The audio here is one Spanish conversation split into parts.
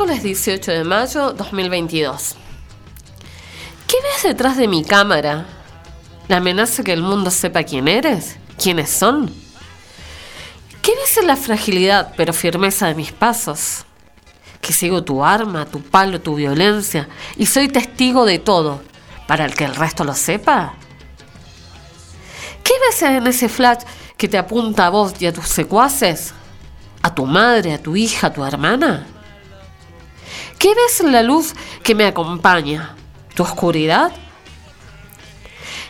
Miércoles 18 de mayo 2022. ¿Qué ves detrás de mi cámara? ¿La amenaza que el mundo sepa quién eres? ¿Quiénes son? ¿Qué ves en la fragilidad pero firmeza de mis pasos? Que sigo tu arma, tu palo, tu violencia y soy testigo de todo, para el que el resto lo sepa. ¿Qué ves en ese flash que te apunta a vos y a tus secuaces? ¿A tu madre, a tu hija, a tu hermana? ¿Qué ves en la luz que me acompaña? ¿Tu oscuridad?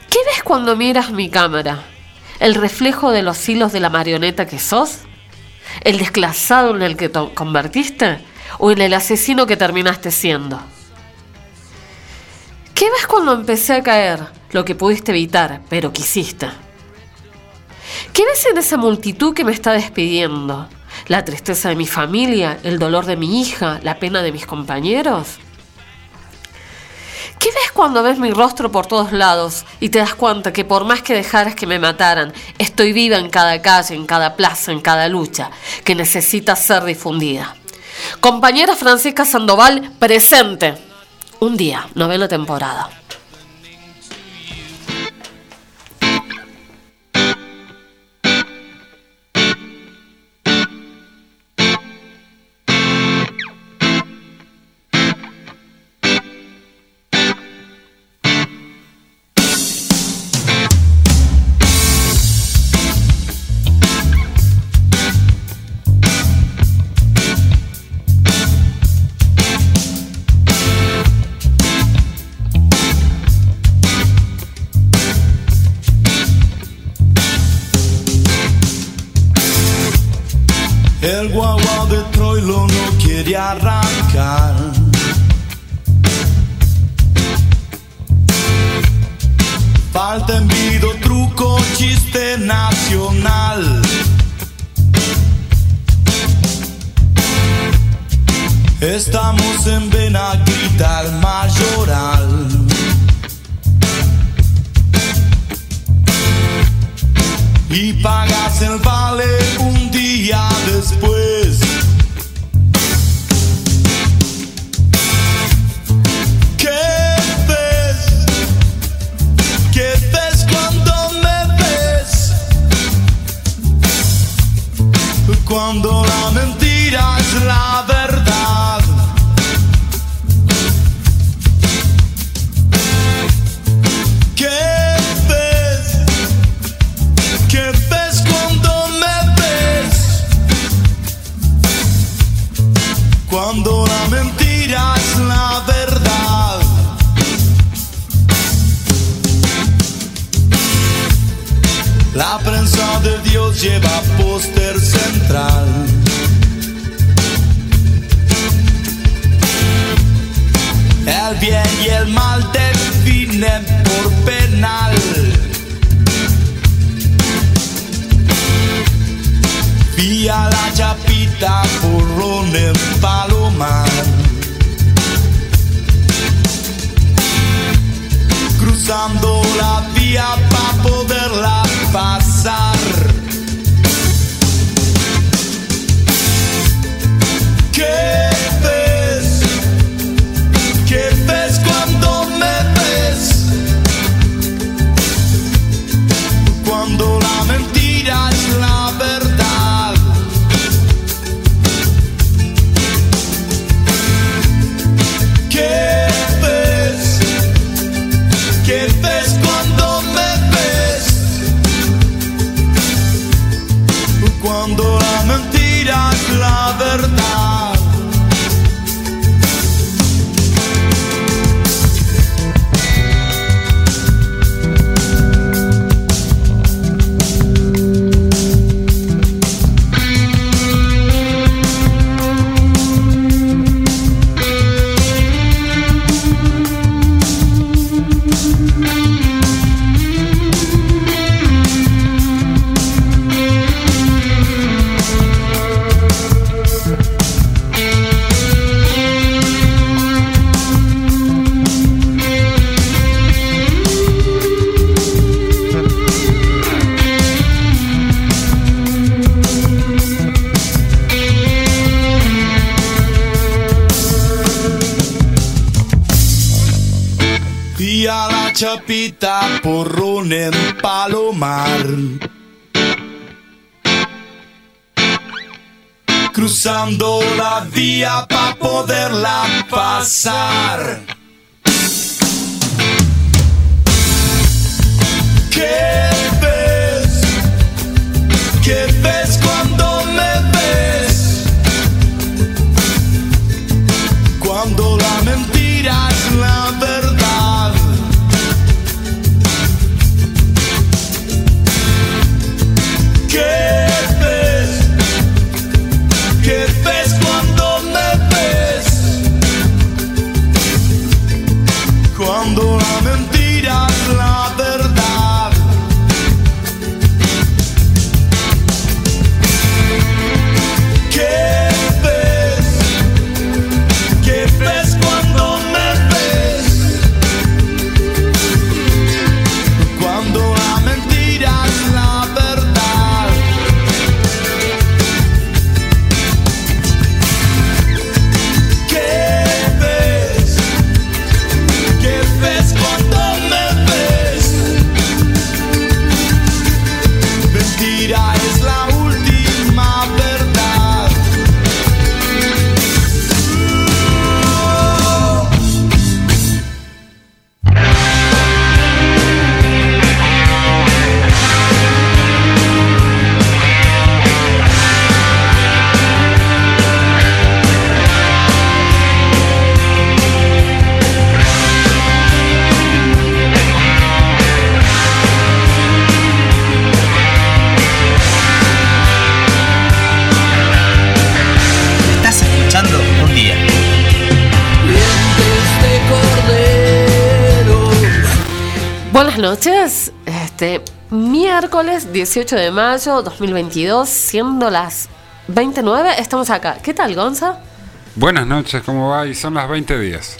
¿Qué ves cuando miras mi cámara? ¿El reflejo de los hilos de la marioneta que sos? ¿El desclasado en el que te convertiste? ¿O en el asesino que terminaste siendo? ¿Qué ves cuando empecé a caer? Lo que pudiste evitar, pero quisiste. ¿Qué ves en esa multitud que me está despidiendo? ¿La tristeza de mi familia? ¿El dolor de mi hija? ¿La pena de mis compañeros? ¿Qué ves cuando ves mi rostro por todos lados y te das cuenta que por más que dejaras que me mataran, estoy viva en cada calle, en cada plaza, en cada lucha que necesita ser difundida? Compañera Francisca Sandoval, presente. Un día, novena temporada. Quiere arrancar. Falta envido, truco, chiste nacional. Estamos en Benaguita, el mayoral. Y pagas el vale un día después. Cuando la mentira es la verdad. De Dios lleva póster central. El bien y el mal definen por penal. Vía la chapita, burrón en palomar. Cruzando la vía para poderla pasar. ¿Qué chapita porrón en Palomar. Cruzando la vía para poderla pasar. Miércoles 18 de mayo 2022, siendo las 29, estamos acá. ¿Qué tal, Gonza? Buenas noches, ¿cómo va? Y son las 20 días.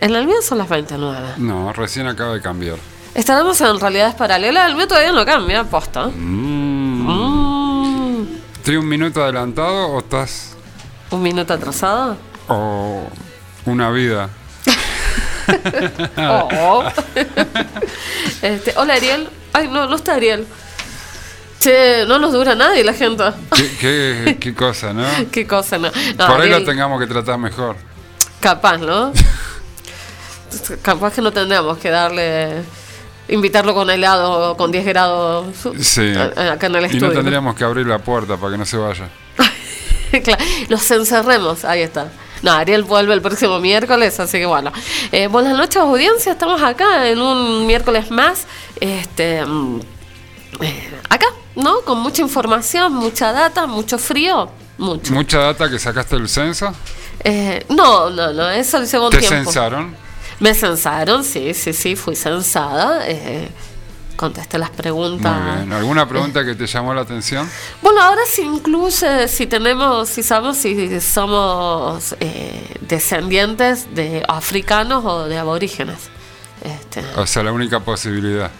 En el mío son las 29. No, recién acaba de cambiar. Estaremos en realidades paralelas, el mío todavía no cambia, posta. Mm. Mm, ¿Estoy un minuto adelantado o estás... ¿Un minuto atrasado? o una vida? Oh. este, hola, Ariel. Ay, no, no está Ariel. Che, no nos dura nadie la gente. ¿Qué, qué, qué cosa, no? Qué cosa, no. No, Por ahí lo Ariel, tengamos que tratar mejor. Capaz, ¿no? Capaz que no tendríamos que darle. Invitarlo con helado con 10 grados Sí. acá en el y estudio. no tendríamos que abrir la puerta para que no se vaya. Claro, los encerremos, ahí está. No, Ariel vuelve el próximo miércoles, así que bueno. Eh, buenas noches, audiencia. Estamos acá en un miércoles más. Este. mm, eh, acá, ¿no? Con mucha información, mucha data, mucho frío. Mucho. ¿Mucha data que sacaste del censo? Eh, no, no, no, eso el segundo ¿Te tiempo. censaron? Me censaron, sí, sí, sí, fui censada. eh, contesté las preguntas. Muy bien. ¿Alguna pregunta que te llamó la atención? Bueno, ahora se incluye si tenemos, si sabemos si somos eh, descendientes de africanos o de aborígenes. Este, O sea, la única posibilidad.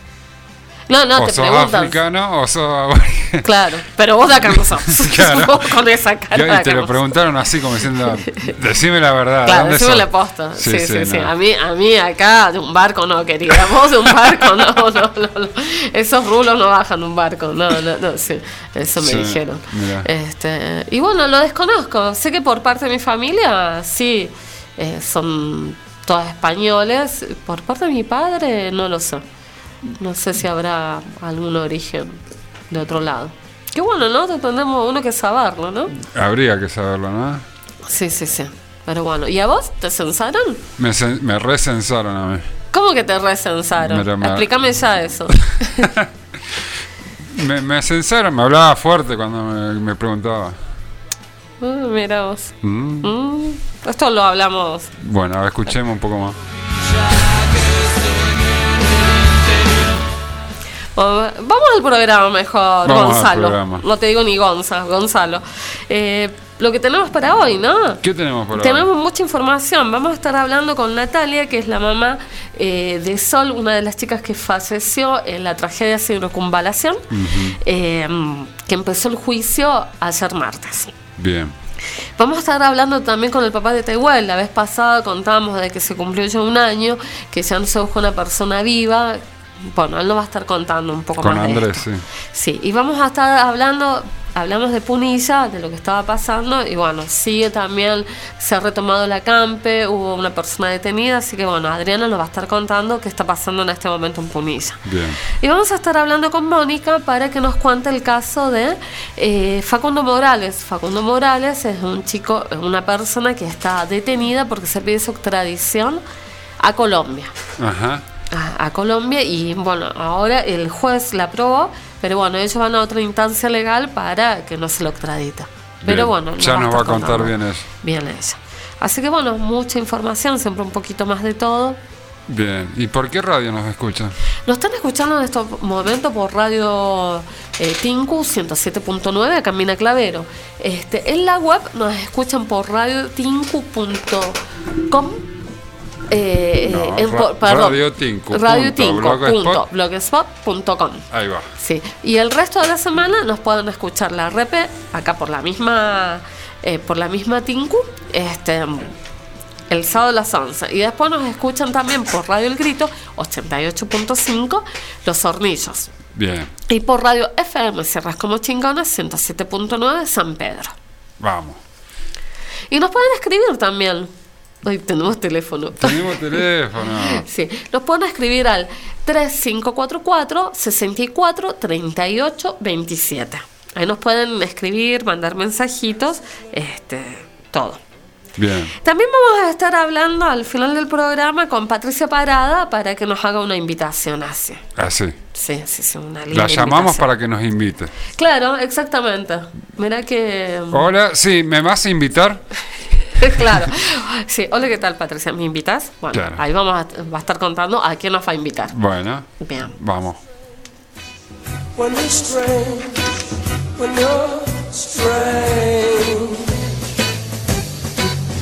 No, no, o te sos preguntan. africano o sos. Claro, pero vos de acá no sos. Claro. Vos con esa cara. Y te lo preguntaron así como diciendo, decime la verdad. Claro, ¿dónde decime sos?". la posta. Sí, sí, sí. no. A, mí, a mí acá de un barco no, querida. Vos de un barco no, no, no. no. Esos rulos no bajan de un barco. No, no, no, sí. Eso me Sí, dijeron. mirá. Este, y bueno, lo desconozco. Sé que por parte de mi familia, sí, eh, son todos españoles. Por parte de mi padre, no lo sé. No sé si habrá algún origen de otro lado. Qué bueno, ¿no? Tendremos uno que saberlo, ¿no? Habría que saberlo, ¿no? Sí, sí, sí. Pero bueno, ¿y a vos te censaron? Me, me recensaron a mí. ¿Cómo que te recensaron? Me- Explícame ya eso. Me, me censaron, me hablaba fuerte cuando me, me preguntaba. Ah, mira vos. Mm. Mm, esto lo hablamos. Bueno, escuchemos un poco más. Vamos al programa mejor, Vamos Gonzalo. programa. No te digo ni Gonza, Gonzalo. Eh, lo que tenemos para hoy, ¿no? ¿Qué tenemos por ahora? Tenemos mucha información. Vamos a estar hablando con Natalia, que es la mamá eh, de Sol, una de las chicas que falleció en la tragedia circunvalación, eh, que empezó el juicio ayer martes. Bien. Vamos a estar hablando también con el papá de Tehuel. La vez pasada contábamos de que se cumplió ya un año, que ya no se busca una persona viva. Bueno, él nos va a estar contando un poco Con más de Andrés, esto. sí. Sí, y vamos a estar hablando, hablamos de Punilla, de lo que estaba pasando, y bueno, sigue también, se ha retomado la campe, hubo una persona detenida, así que bueno, Adriana nos va a estar contando qué está pasando en este momento en Punilla. Bien. Y vamos a estar hablando con Mónica para que nos cuente el caso de eh, Facundo Morales. Facundo Morales es un chico, es una persona que está detenida porque se pide su extradición a Colombia. Ajá. A, a Colombia y bueno, ahora el juez la aprobó, pero bueno, ellos van a otra instancia legal para que no se lo extradita. Pero Bien. bueno, Ya nos va a contar bien eso. Bien eso. Así que bueno, mucha información, siempre un poquito más de todo. Bien. ¿Y por qué radio nos escuchan? Nos están escuchando en estos momentos por radio eh, Tinku 107.9 acá en Mina Clavero. Este, en la web nos escuchan por radiotinku.com. Eh, No, en ra- por- perdón, radiotinku punto blogspot. punto blogspot.com. Ahí va. Sí, y el resto de la semana nos pueden escuchar la rep acá por la misma eh, por la misma Tinku, este el sábado a las 11 y después nos escuchan también por Radio El Grito 88.5 Los Hornillos Bien. y por Radio FM Sierras como Chingones 107.9 San Pedro. Vamos. Y nos pueden escribir también. Hoy tenemos teléfono. Tenemos teléfono. Sí, nos pueden escribir al 3544 64 38 27. Ahí nos pueden escribir, mandar mensajitos, este, todo. Bien. También vamos a estar hablando al final del programa con Patricia Parada para que nos haga una invitación así. Así. Sí, sí, sí, una linda La llamamos invitación. para que nos invite. Claro, exactamente. Mira que... Hola, sí, ¿me vas a invitar? claro. Sí, hola, ¿qué tal, Patricia? ¿Me invitas? Bueno, Claro. ahí vamos a, va a estar contando a quién nos va a invitar. Bueno, Bien. vamos. when you're strange, when you're strange.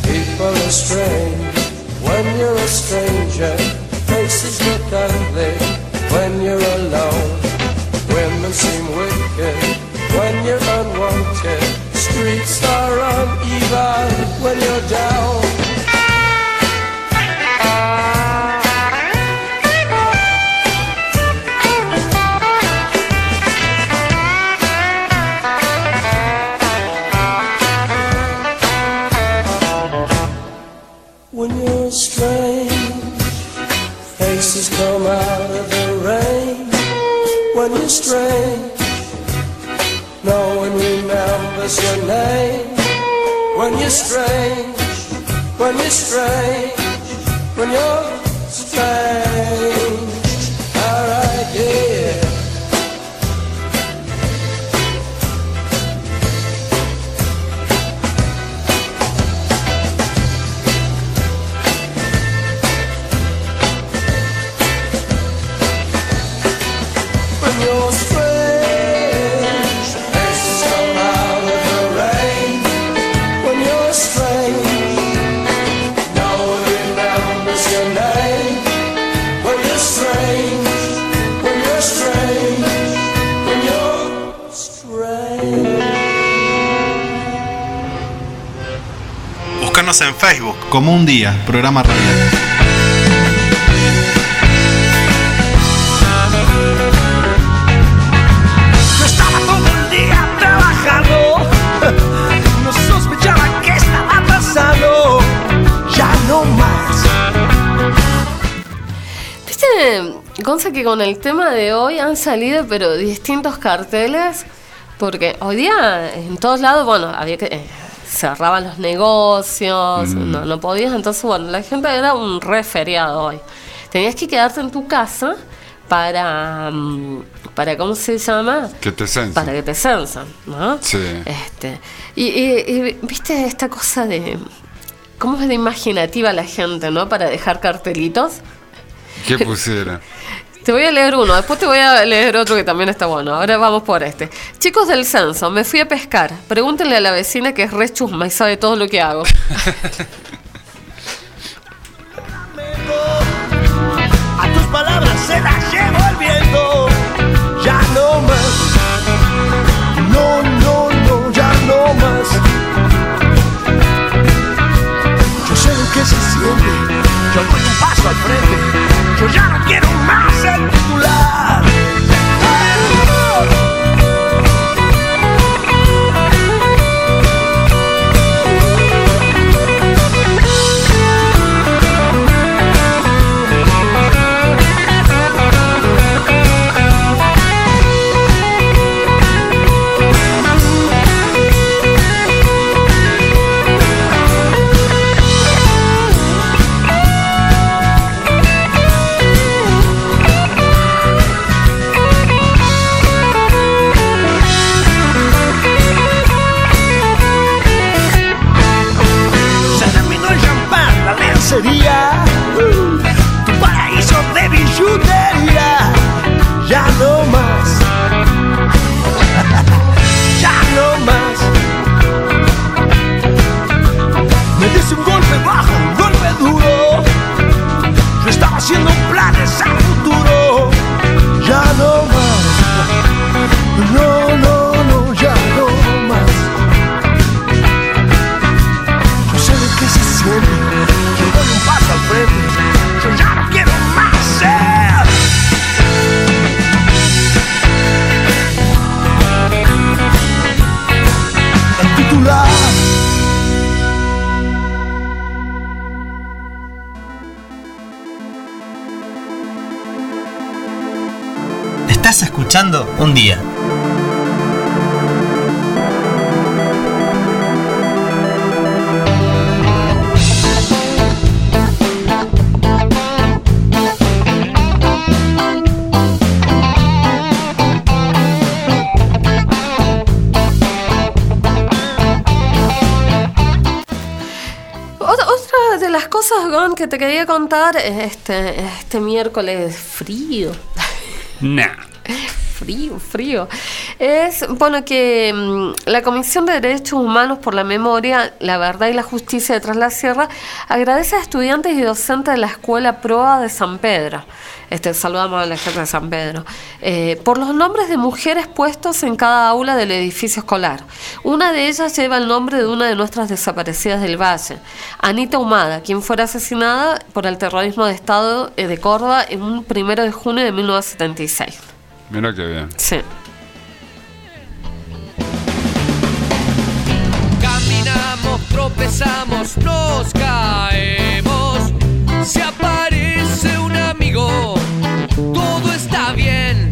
People are strange when you're a stranger. Faces look ugly when you're alone. Women seem wicked when you're unwanted. Streets are uneven when you're down. When you're strange, faces come out of the rain. When you're strange, your name. When you're strange, when you're strange, when you're strange. Búscanos en Facebook como un día, programa radial. Yo estaba todo el día trabajando. No sospechaba que estaba pasando. Ya no más. Viste, Gonza, que con el tema de hoy han salido, pero distintos carteles, porque hoy día en todos lados, bueno, había que. eh, cerraban los negocios, no, no podías, entonces, bueno, la gente era un re feriado hoy. Tenías que quedarte en tu casa para. mm, para ¿Cómo se llama? Que te censen. Para que te censan, ¿no? Sí. Este, y, y- y, viste esta cosa de. ¿Cómo es de imaginativa la gente, ¿no? Para dejar cartelitos. ¿Qué pusieron? Te voy a leer uno, después te voy a leer otro que también está bueno. Ahora vamos por este. Chicos del censo, me fui a pescar. Pregúntenle a la vecina que es re chusma y sabe todo lo que hago. A tus palabras se las llevo el viento. Ya no más. No, no, no, ya no más. se siente. Yo doy un paso al frente, yo ya no quiero más ser titular. Escuchando un día. Otra, otra de las cosas, Gon, que te quería contar es este, este miércoles frío. Nah. Frío, frío. Es, bueno, que mm, la Comisión de Derechos Humanos por la Memoria, la Verdad y la Justicia de Tras la Sierra agradece a estudiantes y docentes de la Escuela Proa de San Pedro. Este, saludamos a la gente de San Pedro. eh, por los nombres de mujeres puestos en cada aula del edificio escolar. Una de ellas lleva el nombre de una de nuestras desaparecidas del Valle, Anita Humada, quien fuera asesinada por el terrorismo de Estado eh, de Córdoba en un primero de junio de 1976. Mira qué bien. Sí. Caminamos, tropezamos, nos caemos. Se aparece un amigo, todo está bien.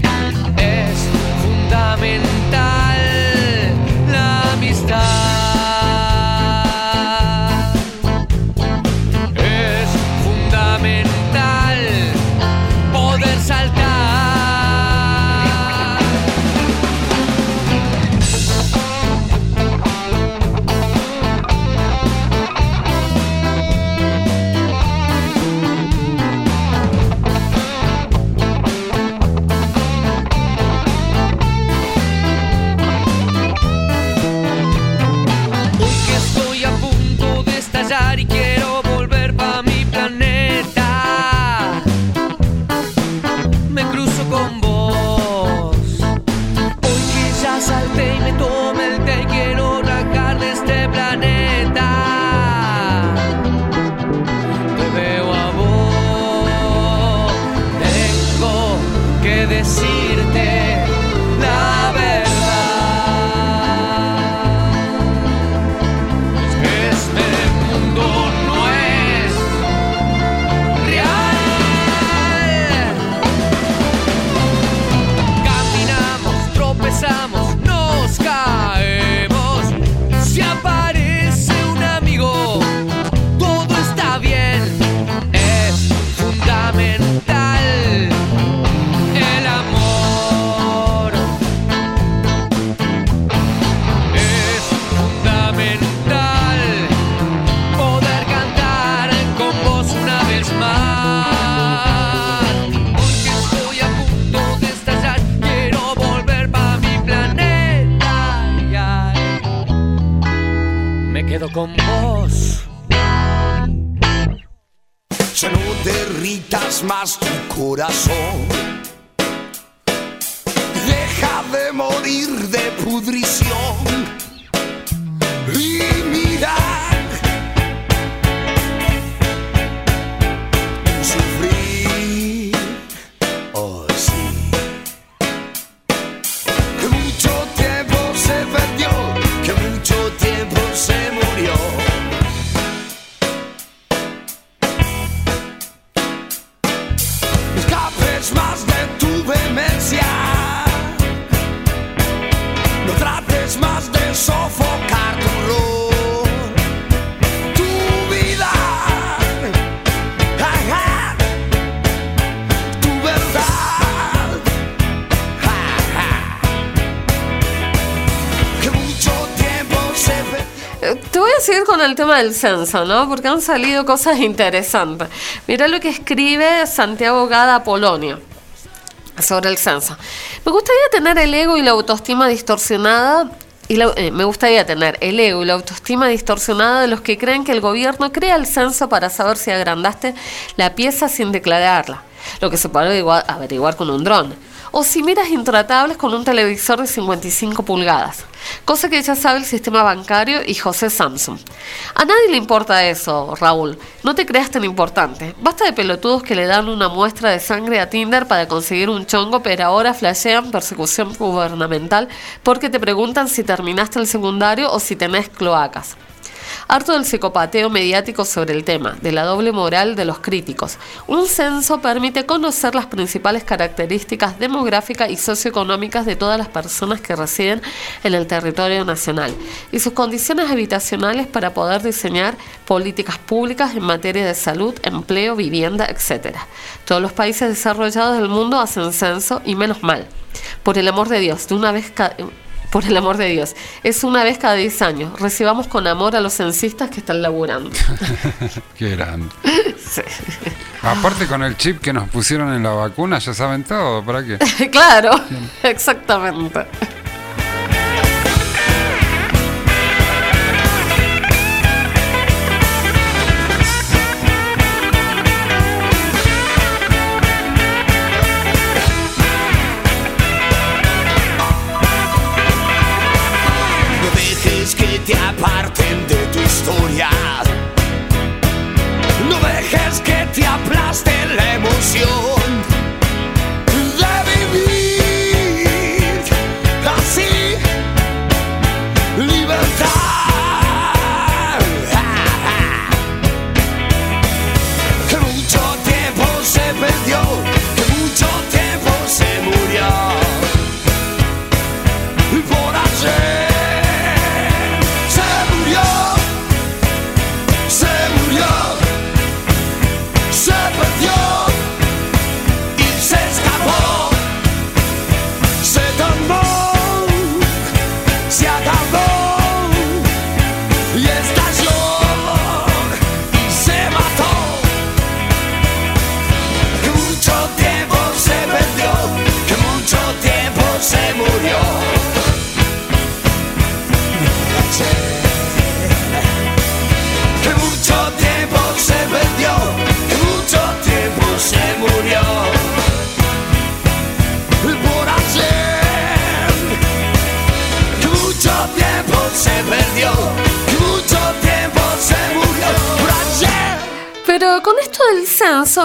Con vos. Ya no derritas más tu corazón. Deja de morir de pudrición. Seguir con el tema del censo, ¿no? Porque han salido cosas interesantes. Mira lo que escribe Santiago Gada Polonio sobre el censo. Me gustaría tener el ego y la autoestima distorsionada. Y la- eh, me gustaría tener el ego y la autoestima distorsionada de los que creen que el gobierno crea el censo para saber si agrandaste la pieza sin declararla, lo que se puede averiguar, averiguar con un dron. O si miras intratables con un televisor de 55 pulgadas, cosa que ya sabe el sistema bancario y José Samsung. A nadie le importa eso, Raúl. No te creas tan importante. Basta de pelotudos que le dan una muestra de sangre a Tinder para conseguir un chongo, pero ahora flashean persecución gubernamental porque te preguntan si terminaste el secundario o si tenés cloacas. Harto del psicopateo mediático sobre el tema, de la doble moral de los críticos. Un censo permite conocer las principales características demográficas y socioeconómicas de todas las personas que residen en el territorio nacional y sus condiciones habitacionales para poder diseñar políticas públicas en materia de salud, empleo, vivienda, etc. Todos los países desarrollados del mundo hacen censo y menos mal. Por el amor de Dios, de una vez cada por el amor de Dios. Es una vez cada 10 años. Recibamos con amor a los censistas que están laburando. Qué grande. Aparte con el chip que nos pusieron en la vacuna, ya saben todo, ¿para qué? claro, exactamente.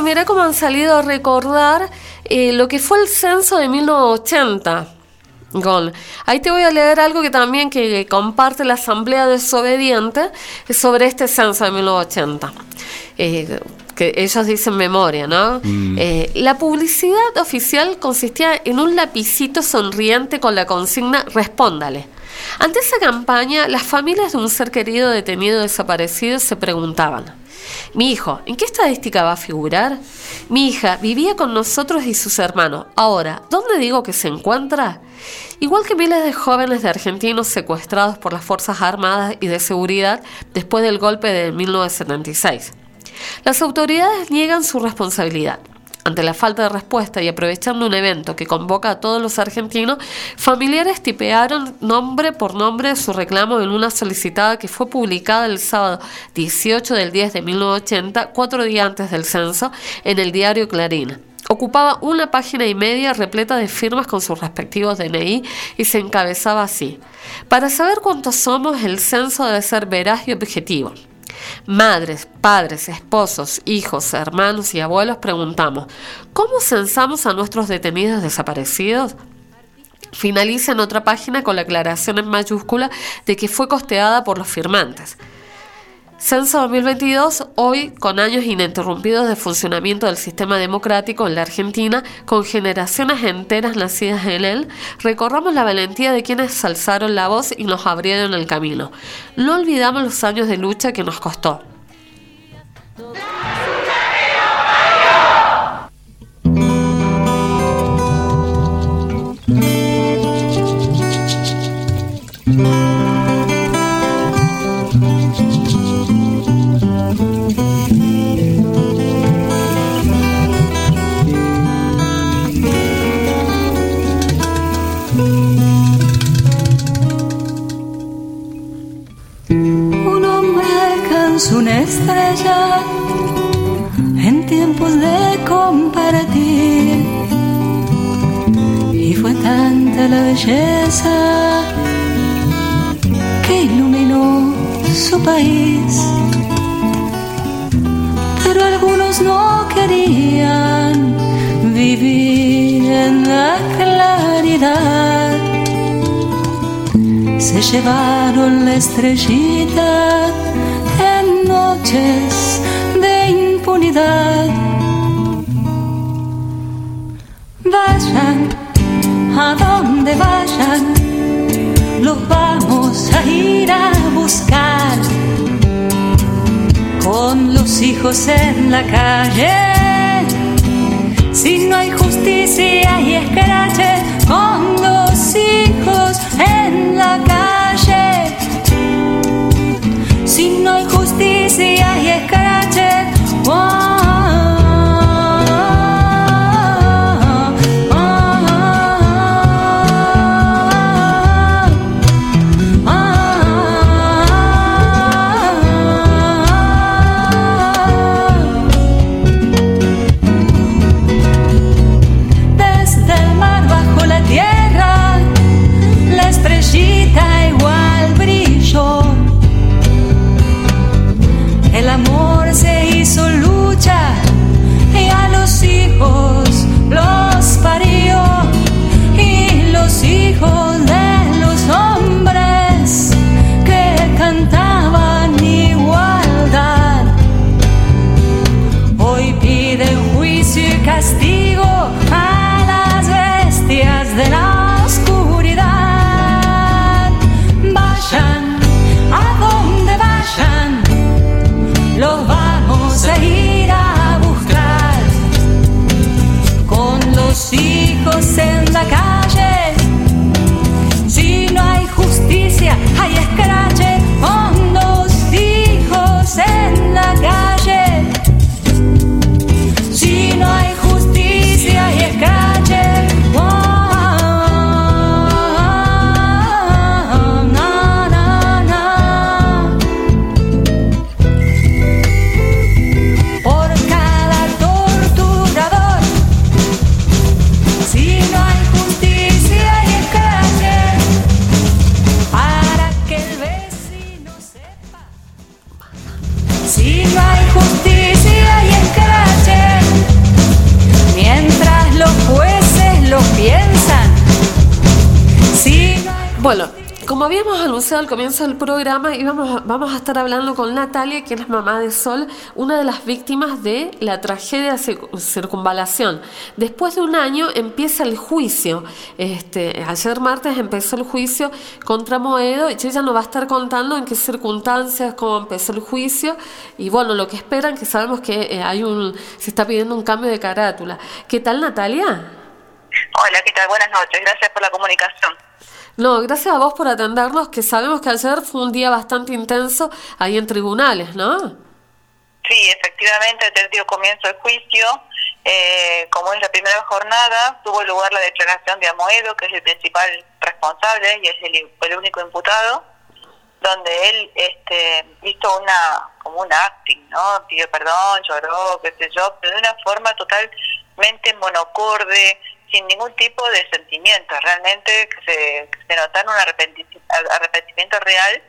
Mira cómo han salido a recordar eh, lo que fue el censo de 1980. Gol. Ahí te voy a leer algo que también que comparte la Asamblea Desobediente sobre este censo de 1980. Eh, que ellos dicen memoria, ¿no? Eh, la publicidad oficial consistía en un lapicito sonriente con la consigna Respóndale. Ante esa campaña, las familias de un ser querido detenido desaparecido se preguntaban, mi hijo, ¿en qué estadística va a figurar? Mi hija vivía con nosotros y sus hermanos. Ahora, ¿dónde digo que se encuentra? Igual que miles de jóvenes de argentinos secuestrados por las Fuerzas Armadas y de Seguridad después del golpe de 1976. Las autoridades niegan su responsabilidad. Ante la falta de respuesta y aprovechando un evento que convoca a todos los argentinos, familiares tipearon nombre por nombre su reclamo en una solicitada que fue publicada el sábado 18 del 10 de 1980, cuatro días antes del censo, en el diario Clarín. Ocupaba una página y media repleta de firmas con sus respectivos DNI y se encabezaba así. Para saber cuántos somos, el censo debe ser veraz y objetivo. Madres, padres, esposos, hijos, hermanos y abuelos preguntamos, ¿cómo censamos a nuestros detenidos desaparecidos? Finaliza en otra página con la aclaración en mayúscula de que fue costeada por los firmantes. Censo 2022, hoy con años ininterrumpidos de funcionamiento del sistema democrático en la Argentina, con generaciones enteras nacidas en él, recorramos la valentía de quienes alzaron la voz y nos abrieron el camino. No olvidamos los años de lucha que nos costó. somos una estrella en tiempos de compartir. Y fue tanta la belleza que iluminó su país. Pero algunos no querían vivir en la claridad. Se llevaron la estrellita noches de impunidad. Vayan a donde vayan, los vamos a ir a buscar. Con los hijos en la calle, si no hay justicia y escrache, con los hijos en la calle. Como habíamos anunciado al comienzo del programa, íbamos vamos a estar hablando con Natalia, que es mamá de Sol, una de las víctimas de la tragedia de cir- circunvalación. Después de un año empieza el juicio. Este, ayer martes empezó el juicio contra Moedo y ella nos va a estar contando en qué circunstancias, cómo empezó el juicio y bueno, lo que esperan, que sabemos que eh, hay un, se está pidiendo un cambio de carátula. ¿Qué tal Natalia? Hola, ¿qué tal? Buenas noches. Gracias por la comunicación. No, gracias a vos por atendernos, que sabemos que ayer fue un día bastante intenso ahí en tribunales, ¿no? Sí, efectivamente, desde el día comienzo el juicio, eh, como es la primera jornada, tuvo lugar la declaración de Amoedo, que es el principal responsable y es el, el único imputado, donde él este, hizo una como un acting, ¿no? Pidió perdón, lloró, qué sé yo, pero de una forma totalmente monocorde, sin ningún tipo de sentimiento, realmente se, se notaron un arrepenti- arrepentimiento real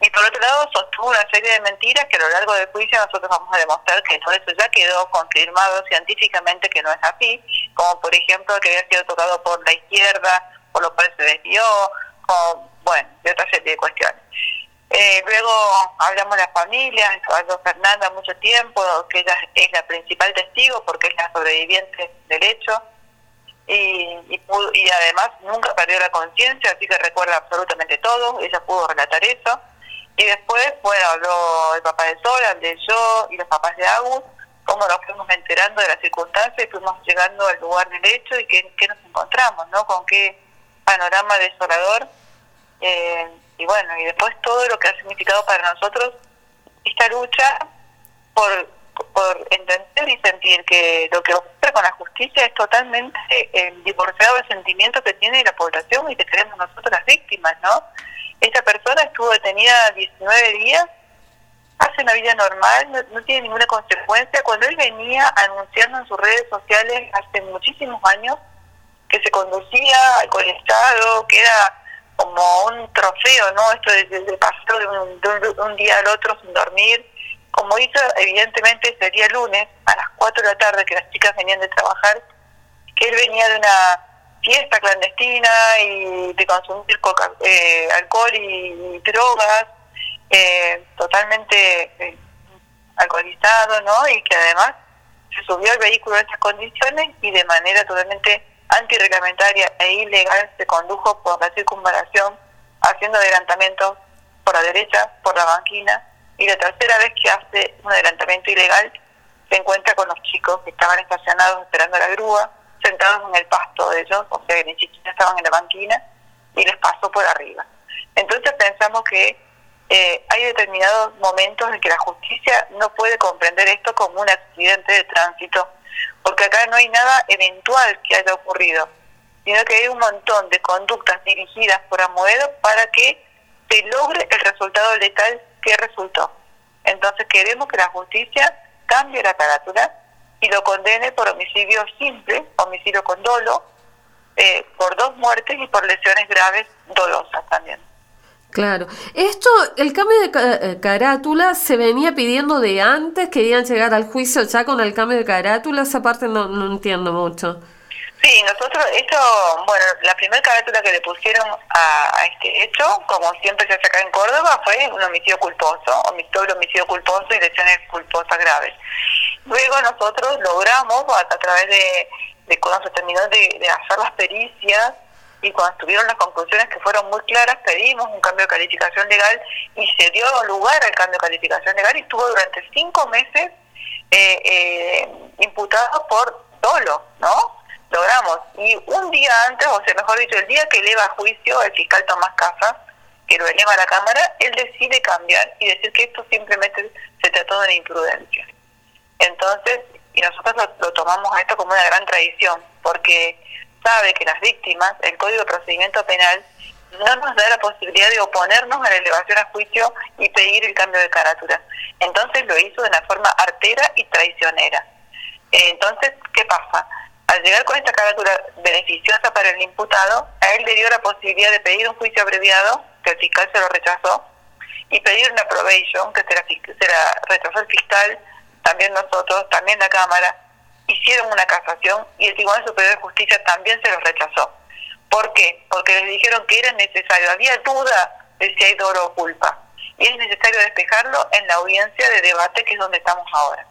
y por otro lado sostuvo una serie de mentiras que a lo largo del juicio nosotros vamos a demostrar que todo eso ya quedó confirmado científicamente que no es así, como por ejemplo que había sido tocado por la izquierda, por lo cual se desvió, como, bueno, y otra serie de cuestiones. Eh, luego hablamos de la familia, habló Fernanda mucho tiempo, que ella es la principal testigo porque es la sobreviviente del hecho y, y, pudo- y además nunca perdió la conciencia, así que recuerda absolutamente todo, ella pudo relatar eso. Y después, bueno, habló el papá de Sol, hablé yo y los papás de Agus, cómo nos fuimos enterando de las circunstancias y fuimos llegando al lugar del hecho y qué, qué nos encontramos, ¿no? Con qué panorama desolador. Eh, y bueno, y después todo lo que ha significado para nosotros esta lucha por, por entender y sentir que lo que ocurre con la justicia es totalmente eh, divorciado del sentimiento que tiene la población y que tenemos nosotros las víctimas, ¿no? Esta persona estuvo detenida 19 días hace una vida normal, no, no tiene ninguna consecuencia. Cuando él venía anunciando en sus redes sociales hace muchísimos años que se conducía alcoholizado, que era como un trofeo, ¿no? Esto de, de- de pasar de un- de un día al otro sin dormir, como hizo evidentemente ese día lunes a las 4 de la tarde que las chicas venían de trabajar, que él venía de una fiesta clandestina y de consumir coca, eh, alcohol y, drogas, eh, totalmente eh, alcoholizado, ¿no? Y que además se subió al vehículo en esas condiciones y de manera totalmente antirreglamentaria e ilegal se condujo por la circunvalación haciendo adelantamientos por la derecha, por la banquina y la tercera vez que hace un adelantamiento ilegal se encuentra con los chicos que estaban estacionados esperando la grúa, sentados en el pasto de ellos, o sea, ni siquiera estaban en la banquina y les pasó por arriba. Entonces pensamos que eh, hay determinados momentos en que la justicia no puede comprender esto como un accidente de tránsito, porque acá no hay nada eventual que haya ocurrido, sino que hay un montón de conductas dirigidas por Amoedo para que se logre el resultado letal que resultó. Entonces queremos que la justicia cambie la carátula y lo condene por homicidio simple, homicidio con dolo, eh, por dos muertes y por lesiones graves dolosas también. Claro. Esto, el cambio de eh, carátula se venía pidiendo de antes, querían llegar al juicio ya con el cambio de carátula, esa parte no, no entiendo mucho. Sí, nosotros, esto, bueno, la primera carátula que le pusieron a, a este hecho, como siempre se hace acá en Córdoba, fue un homicidio culposo, homicidio, homicidio culposo y lesiones culposas graves. Luego nosotros logramos, a, través de, de cuando se terminó de, de hacer las pericias y cuando estuvieron las conclusiones que fueron muy claras, pedimos un cambio de calificación legal y se dio lugar al cambio de calificación legal y estuvo durante cinco meses eh, eh, imputado por dolo, ¿no? Logramos. Y un día antes, o sea, mejor dicho, el día que eleva a juicio el fiscal Tomás Casas, que lo eleva a la Cámara, él decide cambiar y decir que esto simplemente se trató de una imprudencia. Entonces, y nosotros lo, tomamos a esto como una gran tradición, porque sabe que las víctimas, el Código de Procedimiento Penal, no nos da la posibilidad de oponernos a la elevación a juicio y pedir el cambio de carátula. Entonces lo hizo de una forma artera y traicionera. Entonces, ¿qué pasa? Al llegar con esta carátula beneficiosa para el imputado, a él le dio la posibilidad de pedir un juicio abreviado, que el fiscal se lo rechazó, y pedir una probation, que se la, se rechazó el fiscal, también nosotros, también la Cámara, hicieron una casación y el Tribunal Superior de Justicia también se los rechazó. ¿Por qué? Porque les dijeron que era necesario, había duda de si hay dolo o culpa, y es necesario despejarlo en la audiencia de debate, que es donde estamos ahora.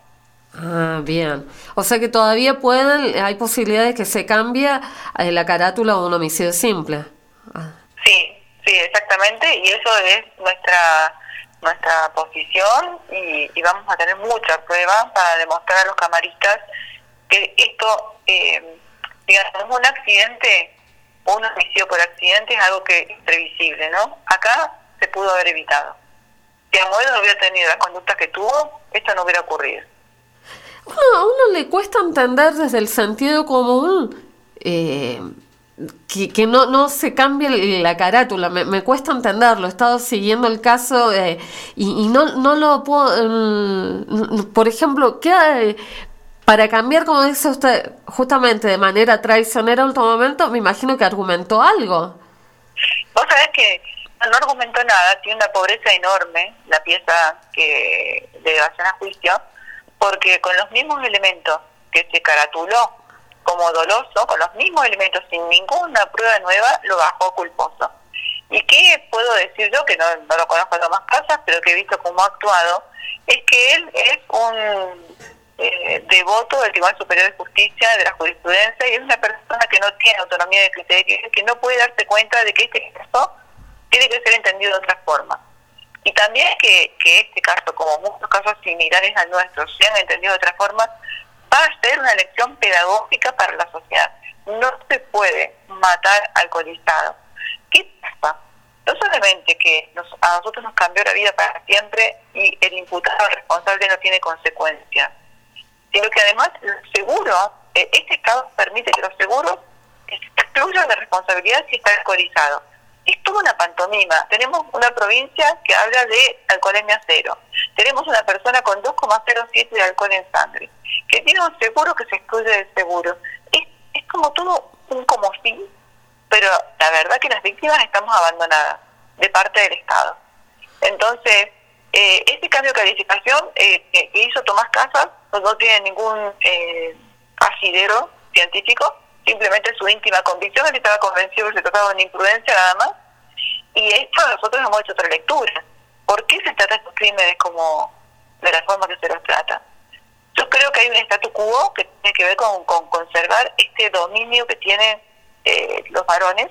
Ah, bien. O sea que todavía pueden, hay posibilidades que se cambie eh, la carátula a un homicidio simple. Ah, Sí, sí, exactamente, y eso es nuestra nuestra posición y, vamos a tener mucha prueba para demostrar a los camaristas que esto, eh, digamos, un accidente, un homicidio por accidente es algo que es previsible, ¿no? Acá se pudo haber evitado. Si Amoedo no hubiera tenido las conductas que tuvo, esto no hubiera ocurrido. Uno, a uno le cuesta entender desde el sentido común eh, que, no, no se cambie la carátula. Me, cuesta entenderlo. He estado siguiendo el caso eh, y, no, no lo puedo. mm, por ejemplo, ¿qué? Para cambiar, como dice usted, justamente de manera traicionera último momento, me imagino que argumentó algo. Vos sabés que no, argumentó nada, tiene una pobreza enorme la pieza que de elevación a juicio, porque con los mismos elementos que se caratuló como doloso, con los mismos elementos, sin ninguna prueba nueva, lo bajó culposo. ¿Y qué puedo decir yo, que no, no lo conozco de más casas, pero que he visto cómo ha actuado? Es que él es un eh, devoto del Tribunal Superior de Justicia, de la jurisprudencia, y es una persona que no tiene autonomía de criterio, que no puede darse cuenta de que este caso tiene que ser entendido de otra forma. Y también que, este caso, como muchos casos similares al nuestro, sean entendidos de otra forma, va a ser una lección pedagógica para la sociedad. No se puede matar alcoholizado. ¿Qué pasa? No solamente que nos- a nosotros nos cambió la vida para siempre y el imputado responsable no tiene consecuencias, sino que además los seguros, eh, este Estado permite que los seguros excluyan la responsabilidad si está alcoholizado. Es toda una pantomima. Tenemos una provincia que habla de alcoholemia cero. tenemos una persona con 2,07 de alcohol en sangre, que tiene un seguro que se excluye del seguro. Es, es como todo un como fin, pero la verdad que las víctimas estamos abandonadas de parte del Estado. Entonces, eh, este cambio de calificación eh, que, hizo Tomás Casas no tiene ningún eh, asidero científico, simplemente su íntima convicción, él estaba convencido que se trataba de una imprudencia nada más, y esto nosotros hemos hecho otra lectura. ¿Por qué se trata estos crímenes como de la forma que se los trata? Yo creo que hay un statu quo que tiene que ver con, con conservar este dominio que tienen eh, los varones,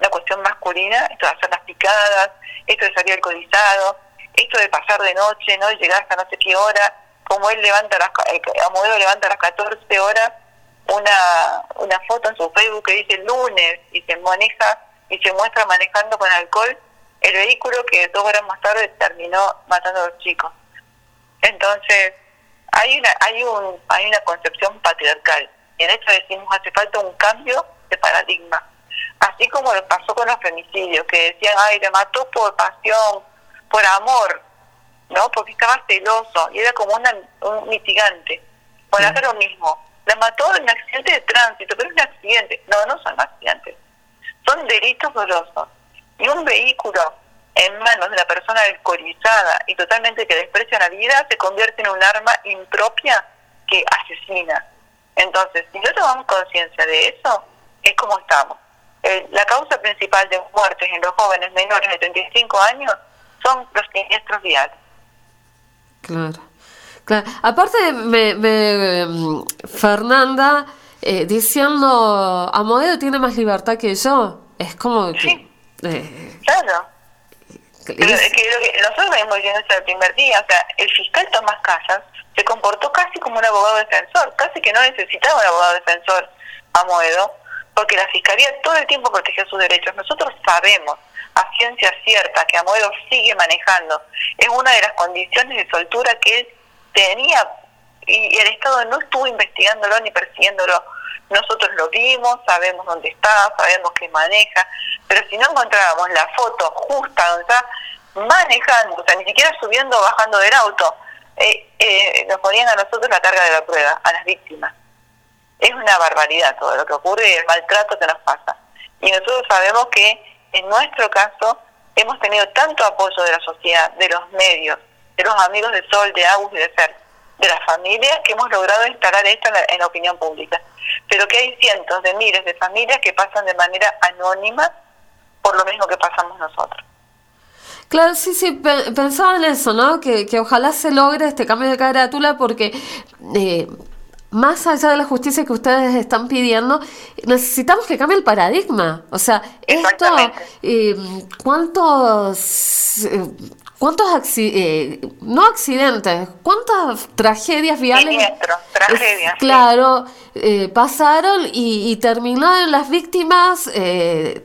la cuestión masculina, esto de hacer las picadas, esto de salir alcoholizado, esto de pasar de noche, ¿no? Y llegar hasta no sé qué hora, como él levanta las, eh, a modelo levanta a las 14 horas una, una foto en su Facebook que dice lunes y se maneja y se muestra manejando con alcohol el vehículo que dos horas más tarde terminó matando a los chicos. Entonces, hay una, hay un, hay una concepción patriarcal. Y en esto decimos hace falta un cambio de paradigma. Así como lo pasó con los femicidios, que decían, ay, le mató por pasión, por amor, ¿no? Porque estaba celoso y era como una, un mitigante. Bueno, acá lo mismo. La mató en un accidente de tránsito, pero es un accidente. No, no son accidentes. Son delitos dolosos. Y un vehículo en manos de una persona alcoholizada y totalmente que desprecia la vida se convierte en un arma impropia que asesina. Entonces, si no tomamos conciencia de eso, es como estamos. Eh, la causa principal de muertes en los jóvenes menores de 35 años son los siniestros viales. Claro. Claro. Aparte, me, me, mm, Fernanda eh, diciendo, Amoedo tiene más libertad que yo. Es como que... eh, Claro. Pero es- es que lo que nosotros venimos diciendo desde el primer día, o sea, el fiscal Tomás Casas se comportó casi como un abogado defensor, casi que no necesitaba un abogado defensor a Moedo, porque la fiscalía todo el tiempo protegió sus derechos. Nosotros sabemos a ciencia cierta que Amoedo sigue manejando, es una de las condiciones de soltura que él tenía y el Estado no estuvo investigándolo ni persiguiéndolo. Nosotros lo vimos, sabemos dónde está, sabemos que maneja, pero si no encontrábamos la foto justa donde está manejando, o sea, ni siquiera subiendo o bajando del auto, eh, eh, nos ponían a nosotros la carga de la prueba, a las víctimas. Es una barbaridad todo lo que ocurre y el maltrato que nos pasa. Y nosotros sabemos que en nuestro caso hemos tenido tanto apoyo de la sociedad, de los medios, de los amigos de Sol, de Agus y de Fer, de las familias que hemos logrado instalar esto en la, en la opinión pública. Pero que hay cientos de miles de familias que pasan de manera anónima por lo mismo que pasamos nosotros. Claro, sí, sí, pe- pensaba en eso, ¿no? Que, que ojalá se logre este cambio de carátula porque eh, más allá de la justicia que ustedes están pidiendo, necesitamos que cambie el paradigma. O sea, esto, eh, ¿cuántos... ¿Cuántos acci- eh, no accidentes, cuántas tragedias viales Siniestros, tragedias, es- claro eh, pasaron y, y terminaron las víctimas eh,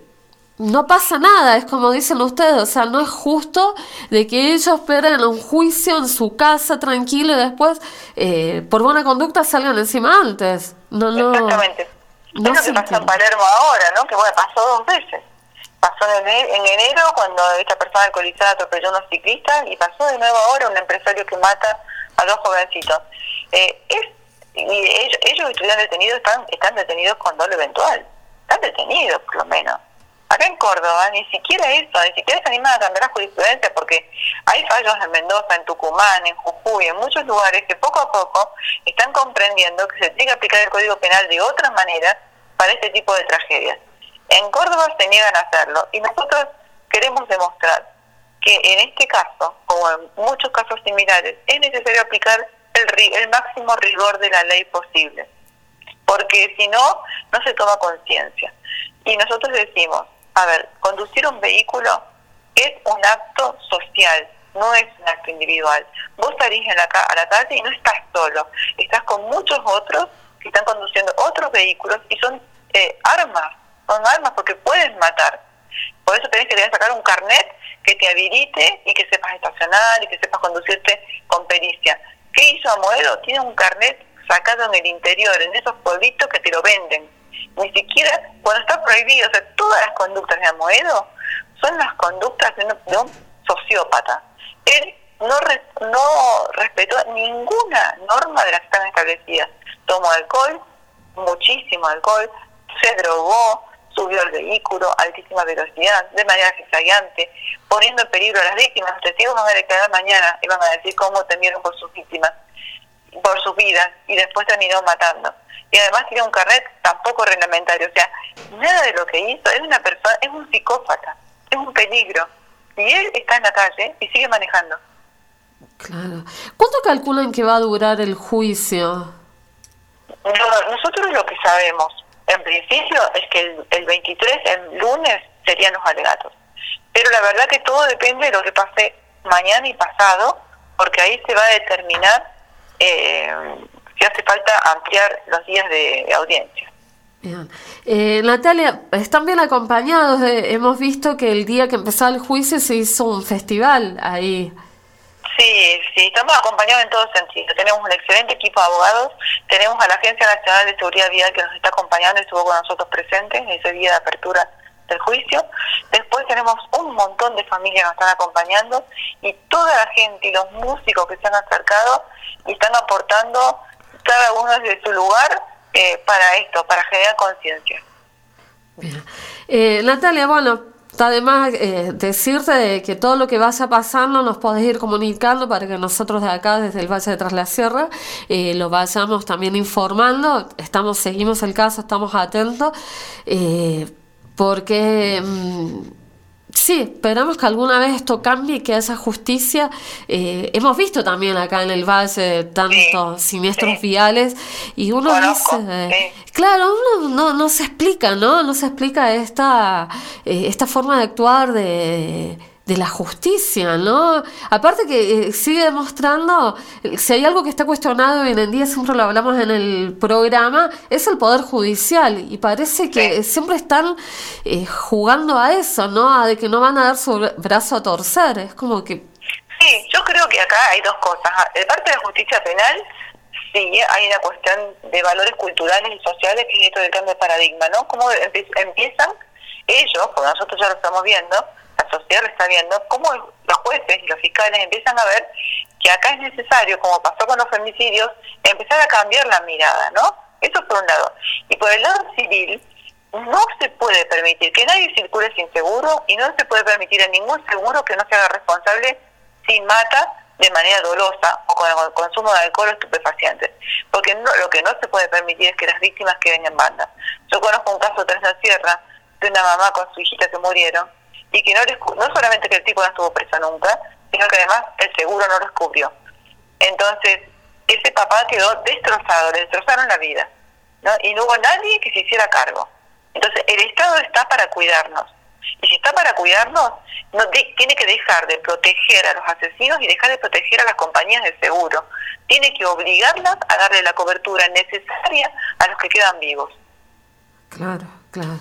no pasa nada, es como dicen ustedes, o sea, no es justo de que ellos esperen un juicio en su casa tranquilo y después eh, por buena conducta salgan encima antes. No, no. Exactamente. no es lo que pasa en. Palermo ahora, ¿no? Que bueno, pasó dos veces. Pasó en, en enero cuando esta persona alcoholizada atropelló a unos ciclistas y pasó de nuevo ahora un empresario que mata a dos jovencitos. Eh, es, y ellos, ellos estuvieron detenidos están, están detenidos con doble eventual. Están detenidos, por lo menos. Acá en Córdoba ni siquiera eso, ni siquiera se animan a cambiar la jurisprudencia porque hay fallos en Mendoza, en Tucumán, en Jujuy, en muchos lugares que poco a poco están comprendiendo que se tiene que aplicar el Código Penal de otra manera para este tipo de tragedias. En Córdoba se niegan a hacerlo y nosotros queremos demostrar que en este caso, como en muchos casos similares, es necesario aplicar el, el máximo rigor de la ley posible, porque si no, no se toma conciencia. Y nosotros decimos, a ver, conducir un vehículo es un acto social, no es un acto individual. Vos salís en la ca- a la calle y no estás solo, estás con muchos otros que están conduciendo otros vehículos y son eh, armas, son armas porque pueden matar. Por eso tenés que tener- sacar un carnet que te habilite y que sepas estacionar y que sepas conducirte con pericia. ¿Qué hizo Amoedo? Tiene un carnet sacado en el interior, en esos pueblitos que te lo venden. Ni siquiera cuando está prohibido, o sea, todas las conductas de Amoedo son las conductas de un, de un sociópata. Él no, re- no respetó ninguna norma de las que están establecidas. Tomó alcohol, muchísimo alcohol, se drogó, subió al vehículo a altísima velocidad, de manera zigzagueante, poniendo en peligro a las víctimas. Los testigos van a declarar mañana y van a decir cómo temieron por sus víctimas, por sus vidas, y después terminó matando. Y además tiene un carnet tampoco reglamentario. O sea, nada de lo que hizo es una persona, es un psicópata, es un peligro. Y él está en la calle y sigue manejando. Claro. ¿Cuánto calculan que va a durar el juicio? No, nosotros lo que sabemos, en principio, es que el, el 23, el lunes, serían los alegatos. Pero la verdad que todo depende de lo que pase mañana y pasado, porque ahí se va a determinar eh, si hace falta ampliar los días de, de audiencia. Eh, Natalia, están bien acompañados. eh, hemos visto que el día que empezó el juicio se hizo un festival ahí. Sí, sí, estamos acompañados en todo sentido. Tenemos un excelente equipo de abogados, tenemos a la Agencia Nacional de Seguridad Vial que nos está acompañando y estuvo con nosotros presentes en ese día de apertura del juicio. Después tenemos un montón de familias que nos están acompañando y toda la gente y los músicos que se han acercado y están aportando cada uno desde su lugar eh, para esto, para generar conciencia. Eh, Natalia, bueno, además eh, decirte de que todo lo que vaya pasando nos podés ir comunicando para que nosotros de acá, desde el Valle de Tras la Sierra, eh, lo vayamos también informando. Estamos, seguimos el caso, estamos atentos, eh, porque mm, sí, esperamos que alguna vez esto cambie y que haya justicia. Eh, hemos visto también acá en el Valle tantos siniestros viales y uno dice, eh, claro, uno no, no se explica, ¿no? No se explica esta, eh, esta forma de actuar de, de la justicia, ¿no? Aparte que eh, sigue demostrando, eh, si hay algo que está cuestionado hoy en día, siempre lo hablamos en el programa, es el Poder Judicial y parece que siempre están eh, jugando a eso, ¿no? A de que no van a dar su bra- brazo a torcer, es como que... Sí, yo creo que acá hay dos cosas. De parte de la justicia penal, sí, hay una cuestión de valores culturales y sociales que es esto del cambio de paradigma, ¿no? Cómo empie- empiezan ellos, porque nosotros ya lo estamos viendo, la sociedad lo está viendo, cómo los jueces y los fiscales empiezan a ver que acá es necesario, como pasó con los femicidios, empezar a cambiar la mirada, ¿no? Eso por un lado. Y por el lado civil, no se puede permitir que nadie circule sin seguro y no se puede permitir a ningún seguro que no se haga responsable si mata de manera dolosa o con el consumo de alcohol o estupefacientes. Porque no, lo que no se puede permitir es que las víctimas queden en banda. Yo conozco un caso tras la sierra de una mamá con su hijita que murieron y que no, les, no solamente que el tipo no estuvo preso nunca, sino que además el seguro no lo descubrió. Entonces, ese papá quedó destrozado, le destrozaron la vida. ¿no? Y no hubo nadie que se hiciera cargo. Entonces, el Estado está para cuidarnos. Y si está para cuidarnos, no de- tiene que dejar de proteger a los asesinos y dejar de proteger a las compañías de seguro. Tiene que obligarlas a darle la cobertura necesaria a los que quedan vivos. Claro, claro.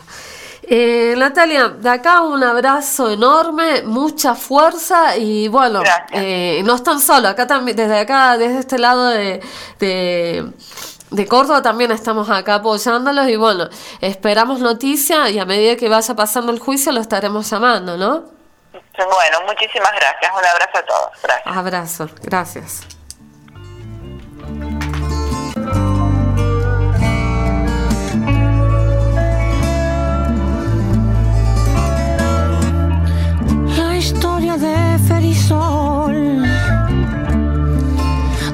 Eh, Natalia, de acá un abrazo enorme, mucha fuerza y bueno, eh, no están solos, acá también, desde acá, desde este lado de, de, de Córdoba también estamos acá apoyándolos y bueno, esperamos noticias y a medida que vaya pasando el juicio lo estaremos llamando, ¿no? Bueno, muchísimas gracias. Un abrazo a todos. Gracias. Abrazo, gracias. De Ferisol,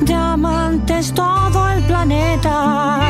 de amantes todo el planeta,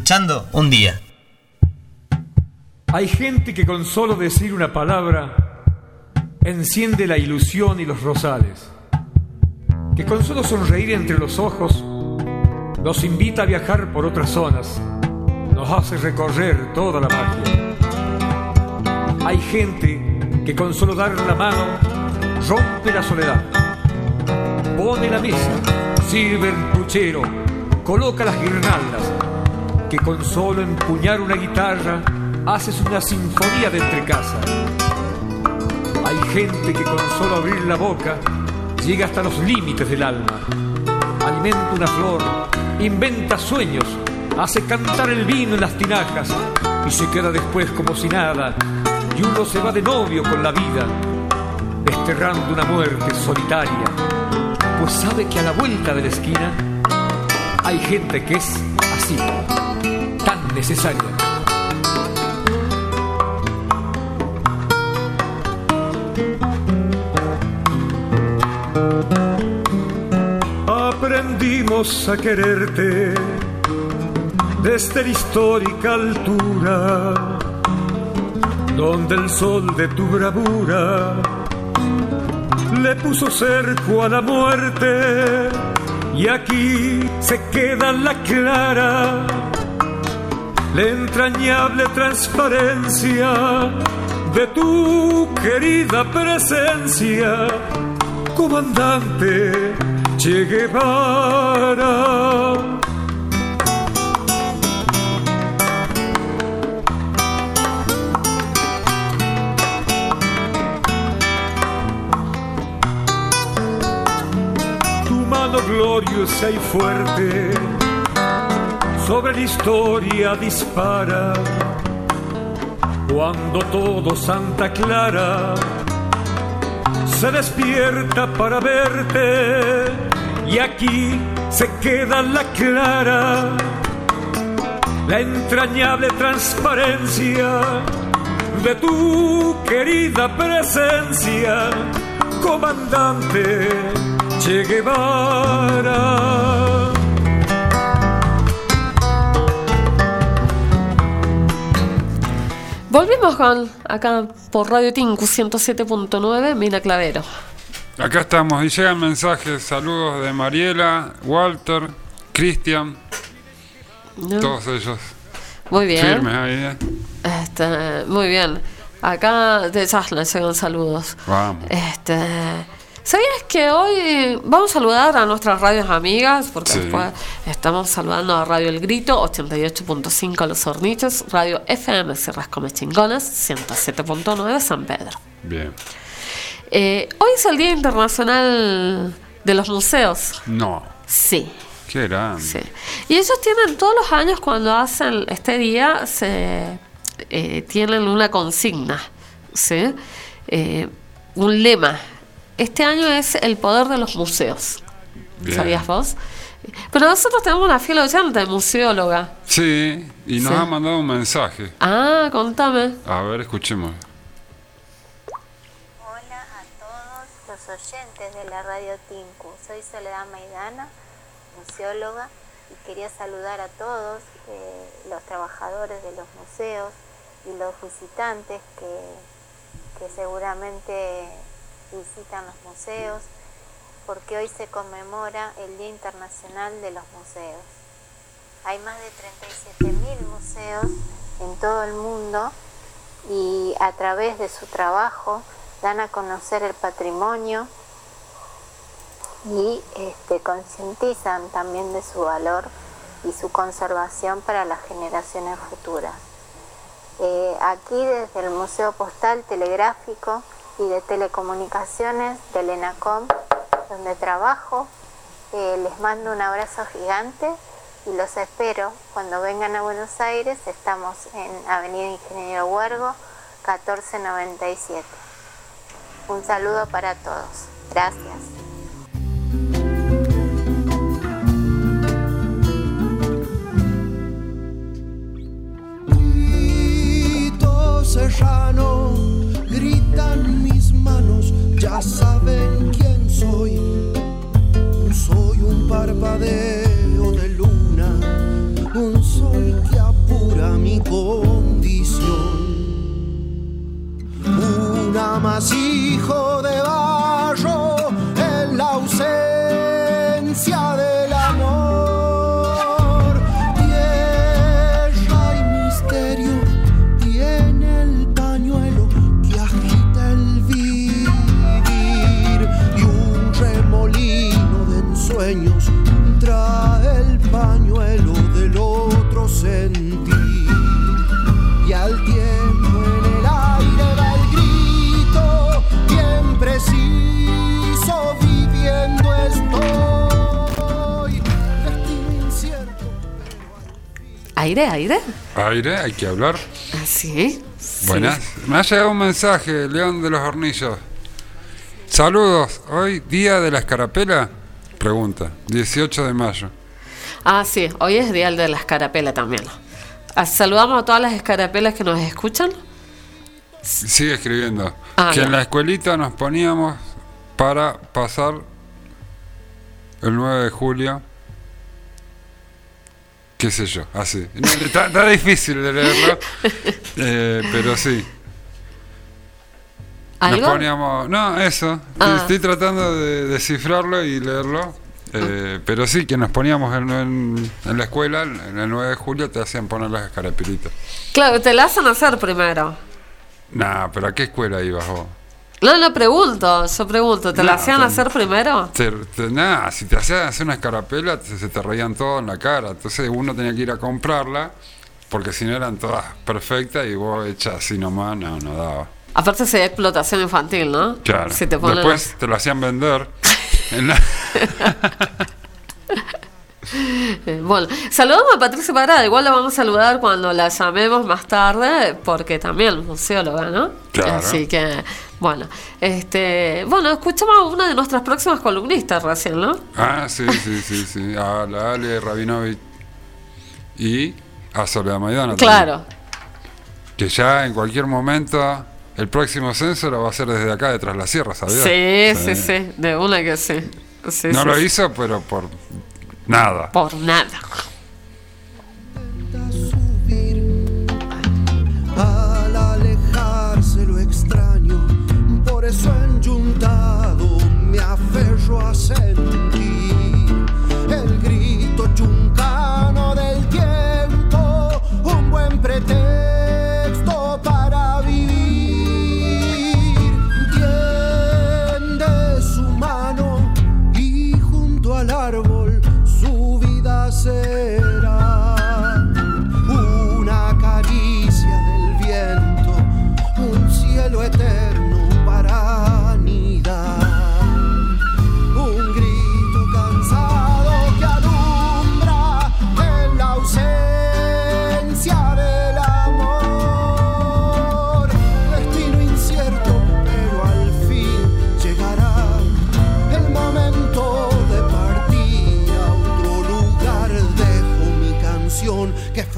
escuchando un día. Hay gente que con solo decir una palabra enciende la ilusión y los rosales. Que con solo sonreír entre los ojos nos invita a viajar por otras zonas. Nos hace recorrer toda la magia. Hay gente que con solo dar la mano rompe la soledad. Pone la mesa, sirve el puchero, coloca las guirnaldas. Que con solo empuñar una guitarra haces una sinfonía de entre casa. Hay gente que con solo abrir la boca llega hasta los límites del alma. Alimenta una flor, inventa sueños, hace cantar el vino en las tinajas y se queda después como si nada. Y uno se va de novio con la vida, desterrando una muerte solitaria, pues sabe que a la vuelta de la esquina hay gente que es así, necesaria. Aprendimos a quererte desde la histórica altura, donde el sol de tu bravura le puso cerco a la muerte y aquí se queda la clara, la entrañable transparencia de tu querida presencia, comandante Che Guevara. Tu mano gloriosa y fuerte sobre la historia dispara. Cuando todo Santa Clara se despierta para verte y aquí se queda la clara, la entrañable transparencia de tu querida presencia, comandante Che Guevara. Volvimos con acá por Radio Tinku 107.9, Mina Clavero. Acá estamos y llegan mensajes, saludos de Mariela, Walter, Cristian, ¿no? todos ellos. Muy bien. Firmes ahí, ¿eh? Este, muy bien. Acá de Zasla llegan saludos. Vamos. Este, ¿Sabías que hoy vamos a saludar a nuestras radios amigas? Porque Sí. después estamos saludando a Radio El Grito, 88.5 Los Hornitos, Radio FM Sierras Come Chingonas, 107.9 San Pedro. Bien. Eh, hoy es el Día Internacional de los Museos. No, Sí. qué grande. Sí. Y ellos tienen todos los años cuando hacen este día, se eh, tienen una consigna, ¿sí? Eh, un lema. Este año es el poder de los museos. Bien. ¿Sabías vos? Pero nosotros tenemos una fiel oyente, museóloga. Sí, y nos Sí. ha mandado un mensaje. Ah, contame. A ver, escuchemos. Hola a todos los oyentes de la radio Tinku. Soy Soledad Maidana, museóloga, y quería saludar a todos eh, los trabajadores de los museos y los visitantes que, que seguramente visitan los museos, porque hoy se conmemora el Día Internacional de los Museos. Hay más de 37.000 museos en todo el mundo y a través de su trabajo dan a conocer el patrimonio y este, concientizan también de su valor y su conservación para las generaciones futuras. Eh, aquí desde el Museo Postal Telegráfico y de Telecomunicaciones del ENACOM, donde trabajo, eh, les mando un abrazo gigante y los espero cuando vengan a Buenos Aires. Estamos en Avenida Ingeniero Huergo, 1497. Un saludo para todos. Gracias mis manos, ya saben quién soy. Soy un parpadeo de luna, un sol que apura mi condición. Un amasijo de barro Aire, aire. Aire, hay que hablar. Ah, sí. Buenas. Me ha llegado un mensaje, León de los Hornillos. Saludos. Hoy, día de la escarapela. Pregunta. 18 de mayo. Ah, sí, hoy es día de la escarapela también. Ah, Saludamos a todas las escarapelas que nos escuchan. Sigue escribiendo. Ah, que en la escuelita nos poníamos para pasar el 9 de julio. Qué sé yo, así. No, está, está difícil de leerlo. eh, pero sí. Nos ¿Algo? poníamos. No, eso. Ah. Estoy tratando de descifrarlo y leerlo. eh, pero sí, que nos poníamos en, en- en la escuela, en el 9 de julio, te hacían poner las escarapelitas. Claro, te la hacen hacer primero. Nah, pero ¿a qué escuela ibas vos? No, no pregunto, yo pregunto, ¿te la hacían te- hacer primero? Nah, si te hacían hacer una escarapela, te- se te reían todo en la cara. Entonces uno tenía que ir a comprarla, porque si no eran todas perfectas y vos echas así nomás, no, no daba. Aparte sería explotación infantil, ¿no? Claro. Si te ponen Después te lo hacían vender. en la- Bueno, saludamos a Patricia Parada, igual la vamos a saludar cuando la llamemos más tarde, porque también es museóloga, ¿no? Claro. Así que, bueno, este, bueno, escuchamos a una de nuestras próximas columnistas recién, ¿no? Ah, sí, sí, sí, sí. A la Ale Rabinovich y a Soledad Maidana. también. Claro. Que ya en cualquier momento, el próximo censo lo va a hacer desde acá, detrás de la sierra, ¿sabías? Sí, sí, sí, de una que sí. Sí, no sí, lo sí. hizo, pero por nada. Por nada. Por eso enyuntado me aferro a sentir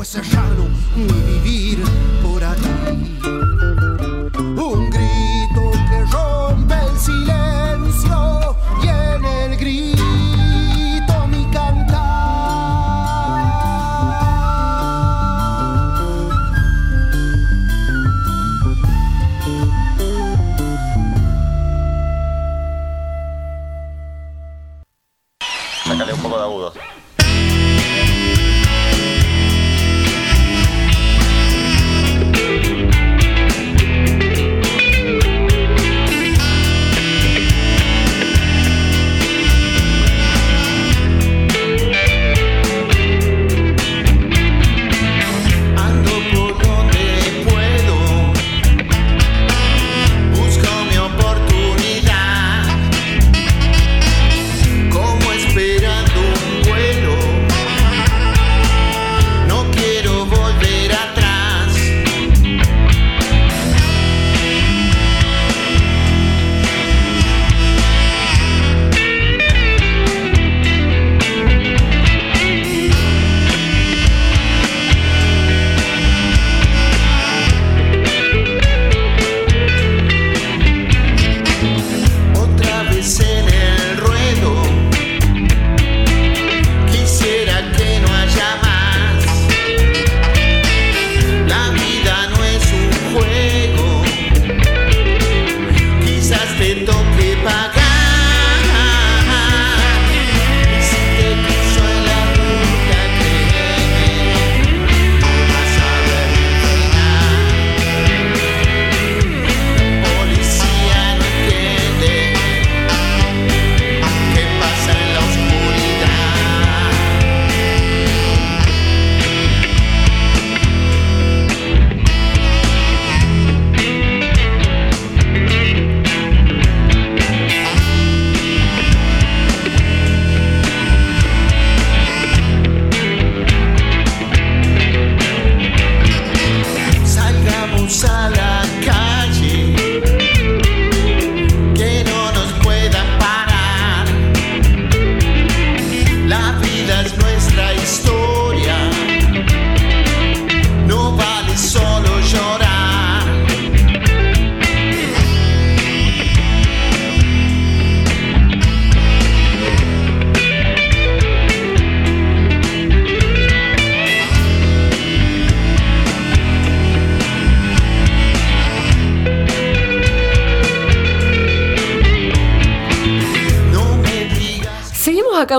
que fuese llano mi vivir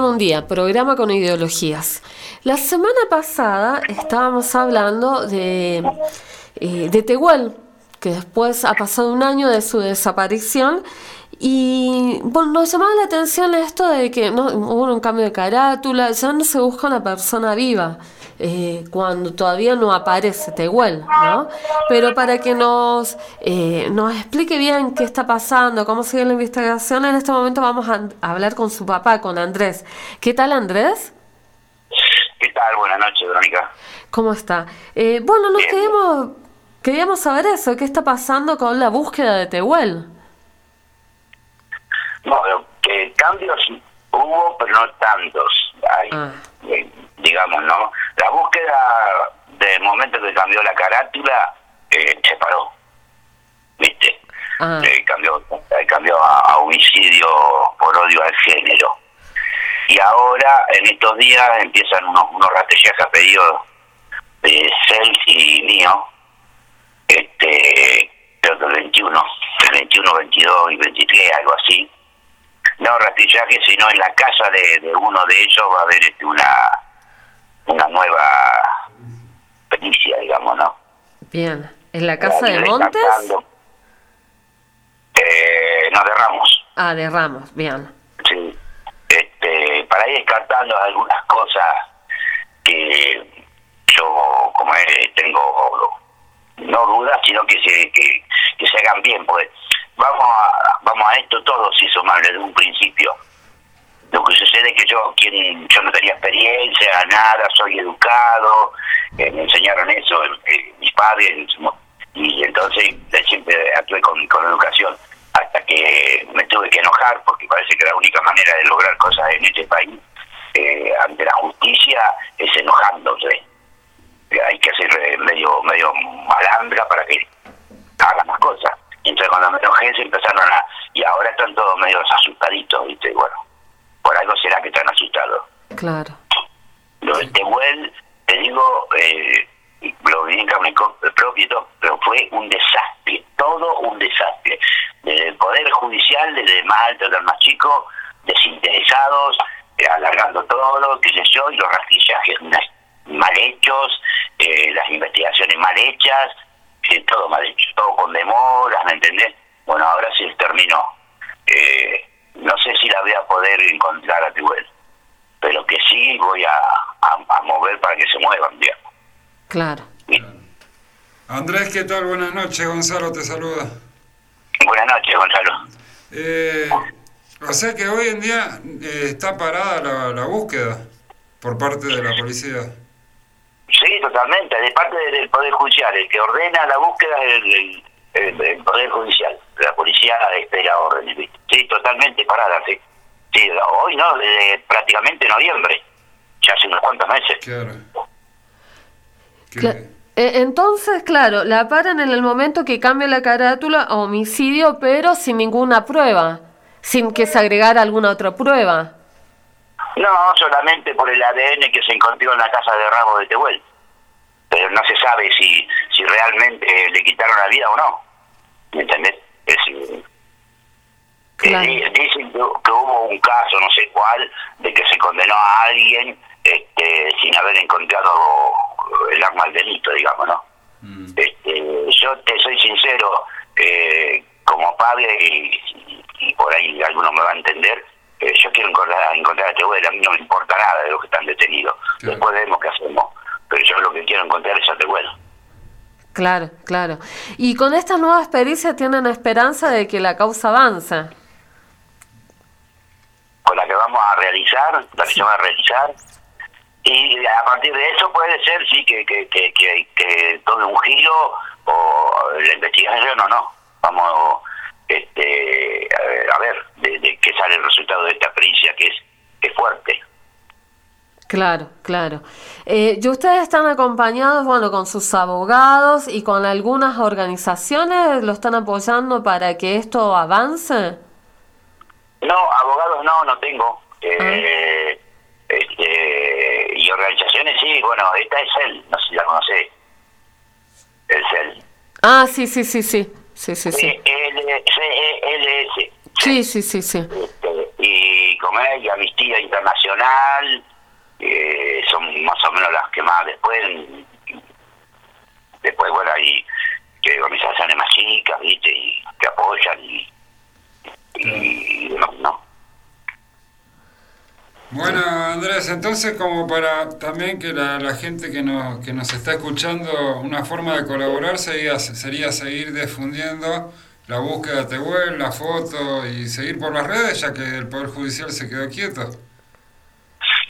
un día, programa con ideologías. La semana pasada estábamos hablando de, eh, de Tehuel, que después ha pasado un año de su desaparición y bueno, nos llamaba la atención esto de que no hubo un cambio de carátula, ya no se busca una persona viva. Eh, cuando todavía no aparece Tehuel, ¿no? Pero para que nos, eh, nos explique bien qué está pasando, cómo sigue la investigación, en este momento vamos a, a hablar con su papá, con Andrés. ¿Qué tal, Andrés? ¿Qué tal? Buenas noches, Verónica. ¿Cómo está? Eh, bueno, nos queríamos, queríamos saber eso, qué está pasando con la búsqueda de Tehuel. No, pero que cambios hubo, pero no tantos. Hay, eh, digamos, ¿no? La búsqueda del momento que cambió la carátula eh, se paró. ¿Viste? Eh, cambió, eh, cambió a, a homicidio por odio al género. Y ahora, en estos días, empiezan unos, unos ratellajes a pedido de Cels y mío. Este, creo que el 21, el 21, 22 y 23, algo así. No rastrillaje, sino en la casa de, de uno de ellos va a haber este, una, una nueva pericia, digamos, ¿no? Bien. ¿En la casa de Montes? Eh, no, de Ramos. Ah, de Ramos, bien. Sí. Este, para ir descartando algunas cosas que yo, como es, tengo no dudas, sino que se, que, que se hagan bien, pues vamos a, vamos a esto todos y sumarle desde un principio. Lo que sucede es que yo, quien, yo no tenía experiencia, nada, soy educado, eh, me enseñaron eso eh, mis padres, y entonces siempre actué con, educación hasta que me tuve que enojar porque parece que la única manera de lograr cosas en este país eh, ante la justicia es enojándose. Eh, Hay que eh, medio medio malandra para que hagan las cosas. Entonces cuando me enojé se empezaron a... Y ahora están todos medio asustaditos, ¿viste? Bueno, por algo será que están asustados. Claro. Lo de Tehuel, te digo, eh, lo viví en carne propia y todo, pero fue un desastre, todo un desastre. Desde el Poder Judicial, desde el más alto hasta el más chico, desinteresados, eh, alargando todo, qué sé yo, y los rastrillajes mal hechos, eh, las investigaciones mal hechas, eh, todo mal hecho, todo con demoras, ¿me entendés? Bueno, ahora sí terminó. Eh, no sé si la voy a poder encontrar a Tehuel pero que sí voy a, a, a mover para que se muevan, digamos. Claro. Andrés, ¿qué tal? Buenas noches, Gonzalo te saluda. Buenas noches, Gonzalo. Eh, o sea que hoy en día eh, está parada la, la búsqueda por parte de la policía. Sí, totalmente, de parte del Poder Judicial, el que ordena la búsqueda es el, el- el- el Poder Judicial, la policía espera órdenes, ¿viste? sí, totalmente parada, sí. Sí, hoy no, desde prácticamente noviembre, ya hace unos cuantos meses. Claro. Cla- eh, entonces, claro, la paran en el momento que cambia la carátula a homicidio, pero sin ninguna prueba, sin que se agregara alguna otra prueba. No, solamente por el ADN que se encontró en la casa de Ramos de Tehuel. Pero no se sabe si si realmente le quitaron la vida o no. ¿Me entendés? Es, eh, eh, dicen que, que hubo un caso, no sé cuál, de que se condenó a alguien este, sin haber encontrado el arma al delito, digamos, ¿no? Este, yo te soy sincero, eh, como padre, y, y- por ahí alguno me va a entender, eh, yo quiero encontrar, encontrar a Tehuel, a mí no me importa nada de los que están detenidos. Después vemos qué hacemos. Pero yo lo que quiero encontrar es a Tehuel. Claro, claro. Y con estas nuevas pericias tienen esperanza de que la causa avance. con la que vamos a realizar, la que se va a realizar. Y a partir de eso puede ser, sí, que, que, que, que, que tome un giro o la investigación o no. Vamos este, a ver, a ver de, de qué sale el resultado de esta pericia que es, que es fuerte. Claro, claro. Eh, ¿Y ustedes están acompañados, bueno, con sus abogados y con algunas organizaciones? ¿Lo están apoyando para que esto avance? No, abogados no, no tengo. Eh, este, y organizaciones sí, bueno, esta es él, no sé si la conoce. Es él. Ah, sí, sí, sí, sí. Sí, sí, sí. C-E-L-S. Sí, sí, sí, sí. Este, y con y Amnistía Internacional, eh, son más o menos las que más después, después bueno, hay que organizaciones más chicas, ¿viste? Y que apoyan y, y no, no. Bueno, Andrés, entonces como para también que la, la gente que nos, que nos está escuchando, una forma de colaborar sería, sería seguir difundiendo la búsqueda de Tehuel, la foto y seguir por las redes, ya que el Poder Judicial se quedó quieto.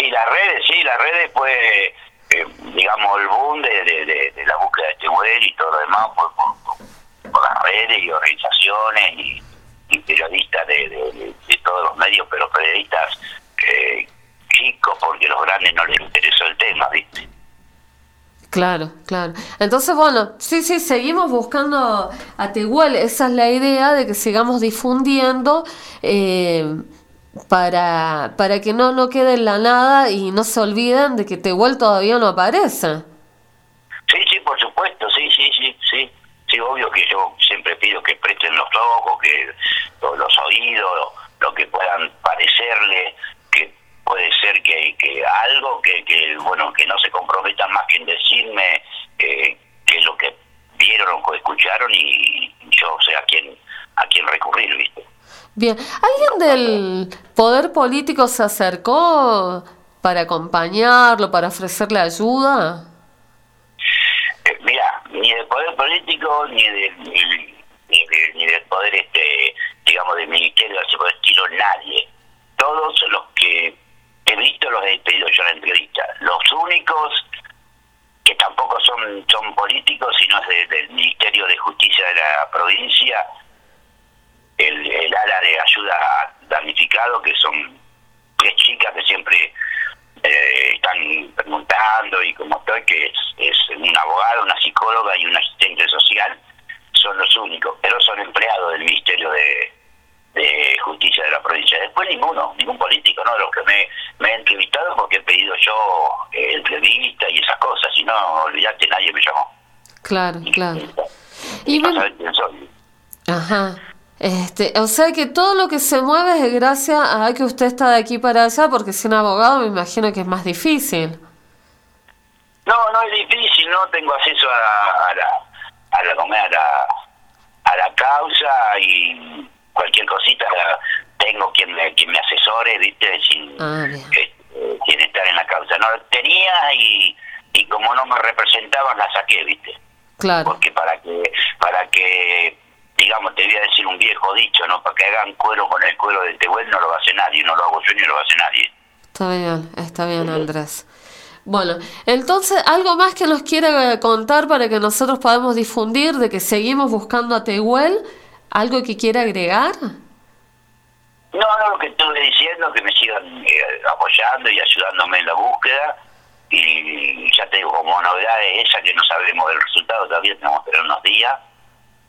Y las redes, sí, las redes fue, eh, digamos, el boom de, de, la búsqueda de Tehuel y todo lo demás por, por- por las redes y organizaciones y, periodistas de, todos los medios, pero periodistas eh, chicos, porque los grandes no les interesó el tema, ¿viste? Claro, claro. Entonces, bueno, sí, sí, seguimos buscando a Tehuel. Esa es la idea de que sigamos difundiendo eh, para, para que no, no quede en la nada y no se olviden de que Tehuel todavía no aparece. Sí, sí, por supuesto, sí, sí, sí, sí. Sí, obvio que yo siempre pido que presten los ojos, que los, oídos, lo que puedan parecerle, que puede ser que, que algo que, que, bueno, que no se comprometan más que en decirme eh, que lo que vieron o escucharon y yo sé a quién, a quién recurrir, ¿viste? Bien, ¿alguien del poder político se acercó para acompañarlo, para ofrecerle ayuda? Eh, mira, ni del poder político, ni del, ni, ni de- ni del poder, este digamos, del ministerio, así por el estilo, nadie. Todos los que he visto los he pedido yo en la entrevista. Los únicos que tampoco son son políticos, sino es de- del Ministerio de Justicia de la provincia, el, el ala de ayuda damnificado, que son tres chicas que siempre eh, están preguntando y como estoy, que es, es un abogado, una psicóloga y un asistente social, son los únicos, pero son empleados del Ministerio de, de Justicia de la provincia. Después ninguno, ningún político, ¿no? Los que me, me he entrevistado porque he pedido yo eh, entrevista y esas cosas, si no, olvídate, nadie me llamó. Claro, claro. Y Para bueno, ajá. Este, o sea que todo lo que se mueve es gracias a que usted está de aquí para allá, porque sin abogado me imagino que es más difícil. No, no es difícil, no tengo acceso a, a la a la, a la a la causa y cualquier cosita la- tengo quien me quien me asesore, viste, sin Ah, eh, sin estar en la causa. No tenía y y como no me representaban la saqué, viste, Claro, porque para que para que digamos te voy a decir un viejo dicho, no, para que hagan cuero con el cuero de Tehuel no lo hace nadie, no lo hago yo ni lo hace nadie. está bien, está bien, Andrés. Bueno, entonces, ¿algo más que nos quiera contar para que nosotros podamos difundir de que seguimos buscando a Tehuel? ¿Algo que quiera agregar? No, no, lo que estuve diciendo, que me sigan eh, apoyando y ayudándome en la búsqueda. Y ya te digo, como novedad es esa que no sabemos el resultado, todavía tenemos que esperar unos días,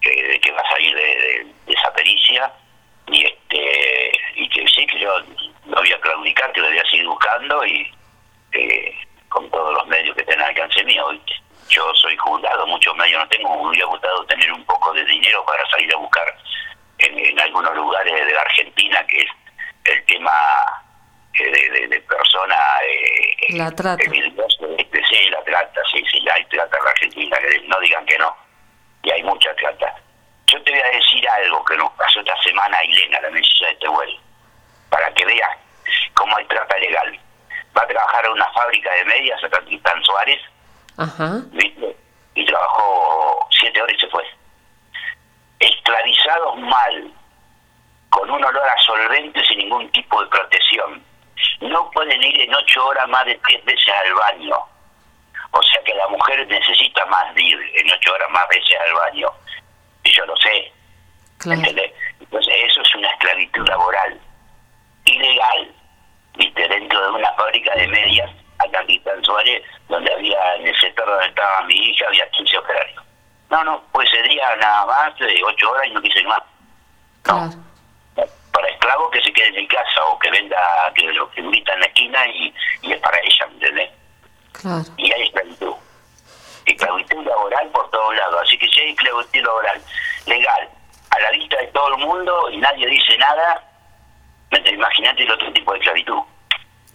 que, de que va a salir de, de- de esa pericia. Y este y que sí, que yo lo voy a claudicar, que lo voy a seguir buscando y eh, con todos los medios que tenga alcance mío. ¿viste? Yo soy jubilado, muchos medios no tengo, hubiera gustado tener un poco de dinero para salir a buscar en, en algunos lugares de la Argentina, que es el tema eh, de, de, de persona eh, La trata. peligrosa, este, sí, la trata, sí, sí, hay trata en la Argentina, que no digan que no, y hay mucha trata. Yo te voy a decir algo que nos pasó esta semana a Elena, la necesidad de Tehuel, para que veas cómo hay trata legal. Va a trabajar en una fábrica de medias acá en Suárez, Ajá. ¿viste? Y trabajó siete horas y se fue. Esclavizados mal, con un olor a solvente sin ningún tipo de protección. No pueden ir en ocho horas más de diez veces al baño. O sea que la mujer necesita más ir en ocho horas más veces al baño. Y yo lo sé. Claro. ¿entendés? Entonces eso es una esclavitud laboral. Ilegal. ¿Viste? Dentro de una fábrica de medias, acá en Quintán Suárez, donde había, en el sector donde estaba mi hija, había 15 operarios. No, no, pues ese día nada más, de ocho horas y no quise más. Claro. Para esclavos que se quede en casa o que venda, que lo que invita en la esquina y, y es para ella, ¿me entendés? Claro. Y hay esclavitud. Esclavitud laboral por todos lados. Así que si hay esclavitud laboral legal, a la vista de todo el mundo y nadie dice nada, ¿me Imagínate, el otro tipo de esclavitud.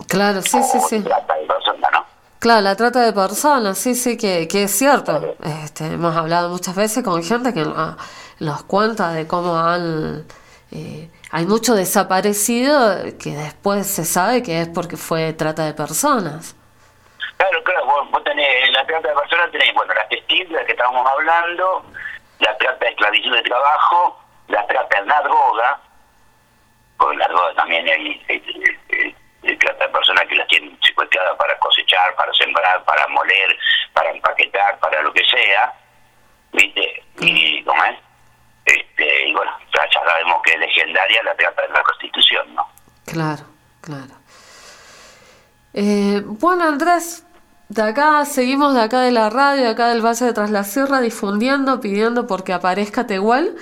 Claro, sí, sí, sí. Trata de personas, ¿no? Claro, la trata de personas, sí, sí, que, que es cierto. Este, hemos hablado muchas veces con gente que ah, nos cuenta de cómo han... eh, hay mucho desaparecido que después se sabe que es porque fue trata de personas. Claro, claro, vos, vos tenés, en la bueno, la textil la que estábamos hablando, la trata de esclavitud de trabajo, la trata de la droga, porque la droga también hay, hay- hay- hay trata de personas que las tienen secuestradas para cosechar, para sembrar, para moler, para empaquetar, para lo que sea, ¿viste? Y, ¿cómo es? Este, y bueno, ya, sabemos que es legendaria la trata de la Constitución, ¿no? Claro, claro. Eh, bueno, Andrés, de acá seguimos de acá de la radio, de acá del Valle de Tras la Sierra, difundiendo, pidiendo porque aparezca Tehuel.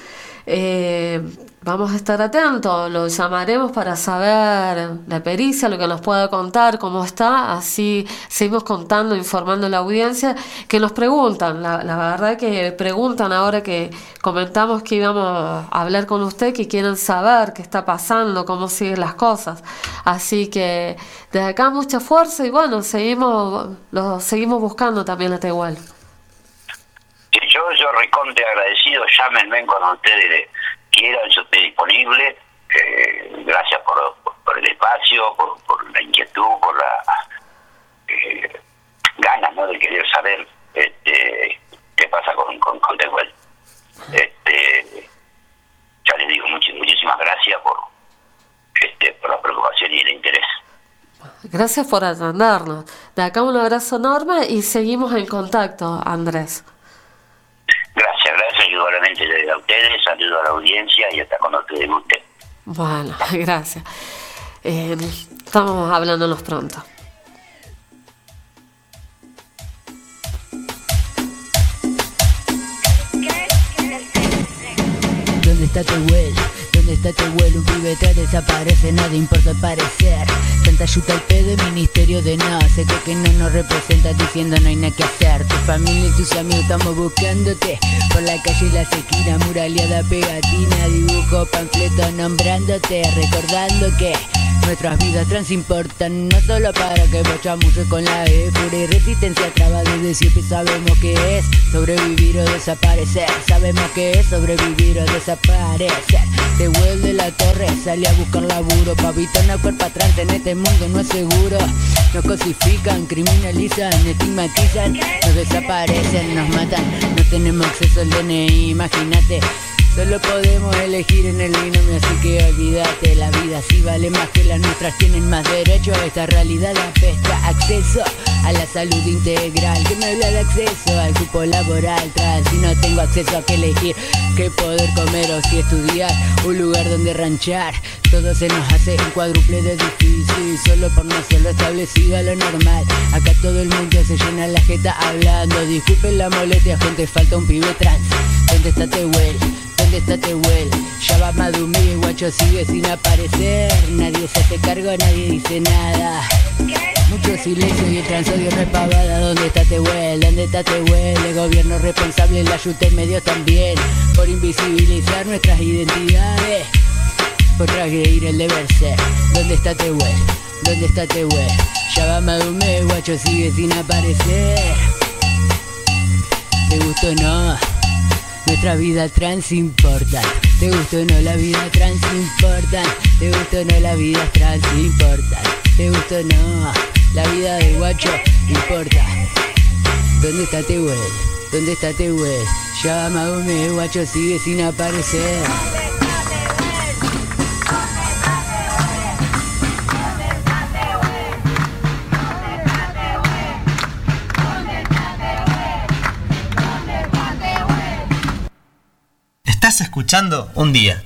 Eh, vamos a estar atentos, lo llamaremos para saber la pericia, lo que nos pueda contar, cómo está, así seguimos contando, informando a la audiencia, que nos preguntan, la, la verdad que preguntan ahora que comentamos que íbamos a hablar con usted, que quieren saber qué está pasando, cómo siguen las cosas. Así que desde acá mucha fuerza y bueno, seguimos, lo seguimos buscando también a Tehuel. Yo, yo reconte agradecido, llámenme cuando ustedes quieran, yo estoy disponible. Eh, gracias por, el espacio, por, la inquietud, por la eh, ganas ¿no? de querer saber este, qué pasa con, con, con. Este, ya les digo muchísimas gracias por, este, por la preocupación y el interés. Gracias por atendernos. De acá un abrazo enorme y seguimos en contacto, Andrés. Gracias, gracias igualmente a ustedes, saludo a la audiencia y hasta cuando te guste. Bueno, gracias. Eh, estamos hablándonos pronto. ¿Dónde está Tehuel? ¿Dónde está Tehuel? Un pibe te desaparece, nada importa el parecer. Tanta yuta al pedo y ministerio de no Sé que, que no nos representa diciendo no hay nada que hacer. Tu familia y tus amigos estamos buscándote. Por la calle y las esquinas, muraleada, pegatina Dibujo, panfleto nombrándote Recordando que Nuestras vidas trans importan no solo para que vayamos con la E Pura y resistencia traba desde siempre sabemos que es Sobrevivir o desaparecer. Sabemos que es sobrevivir o desaparecer. Te vuelve la torre, sale a buscar laburo Pa' evitar una cuerpa trans en este mundo no es seguro. Nos cosifican, criminalizan, estigmatizan Nos desaparecen, nos matan. No tenemos acceso al DNI, imagínate Solo podemos elegir en el binomio, así que olvídate, la vida. Sí vale más que las nuestras, tienen más derecho a esta realidad. Apesta acceso a la salud integral, que me habla de acceso al grupo laboral. Trans, si no tengo acceso a qué elegir, qué poder comer o si estudiar, un lugar donde ranchar, todo se nos hace un cuádruple de difícil, solo por no ser establecido a lo normal, acá todo el mundo se llena la jeta hablando, disculpen la molestia, gente, falta un pibe trans, ¿dónde está Tehuel? ¿Dónde está Tehuel? Ya va el guacho sigue sin aparecer Nadie se hace cargo, nadie dice nada Mucho silencio y el transodio no es pavada ¿Dónde está Tehuel? ¿Dónde está Tehuel? El gobierno responsable, la ayuda en medios también Por invisibilizar nuestras identidades Por transgredir el deber ser ¿Dónde está Tehuel? ¿Dónde está Tehuel? Ya va Madumé, guacho sigue sin aparecer ¿Te gustó no? Nuestra vida trans importa. ¿Te gustó o no la vida trans importa? ¿Te gustó o no la vida trans importa? ¿Te gustó o no? La vida del guacho importa. ¿Dónde está Tehuel? ¿Dónde está Tehuel? Llámame, el guacho sigue sin aparecer. Estás escuchando un día.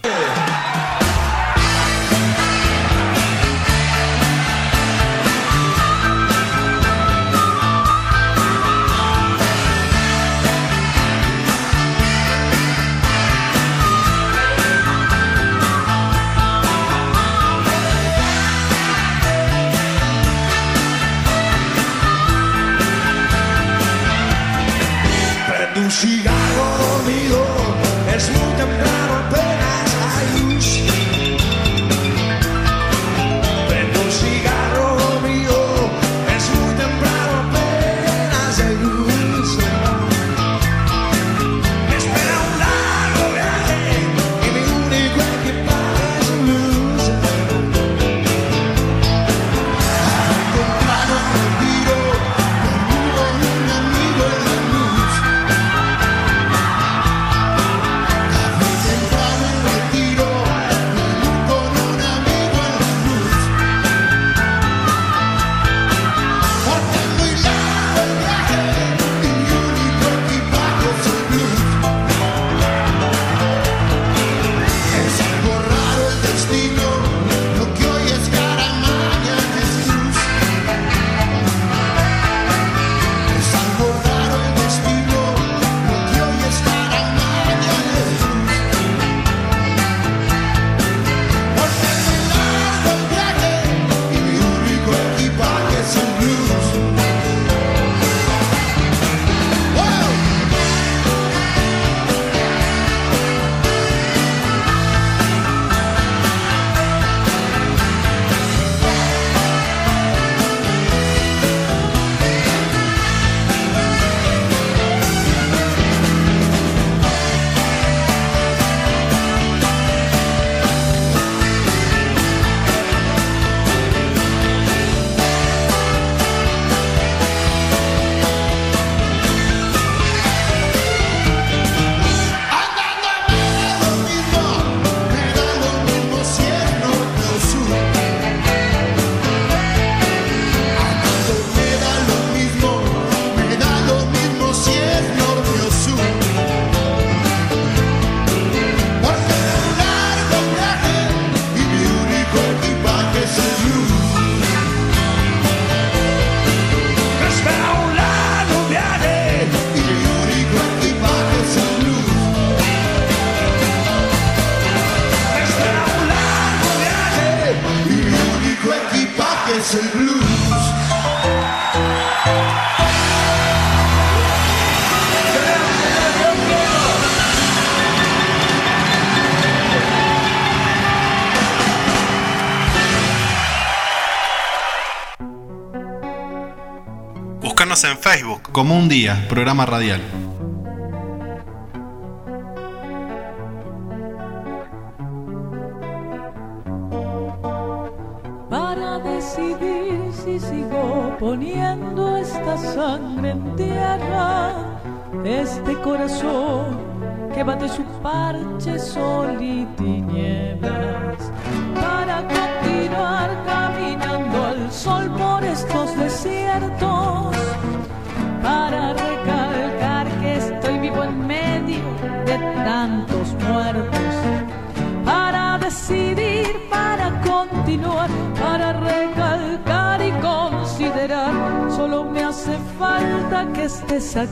Como un día, programa radial.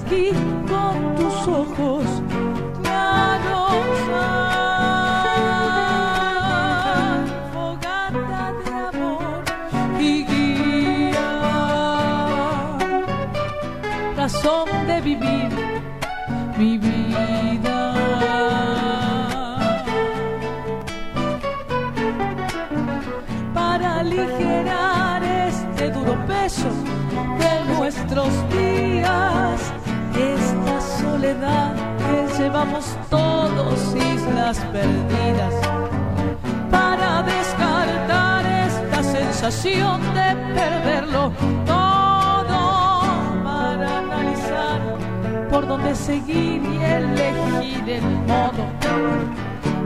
Aquí sensación de perderlo todo, para analizar por dónde seguir y elegir el modo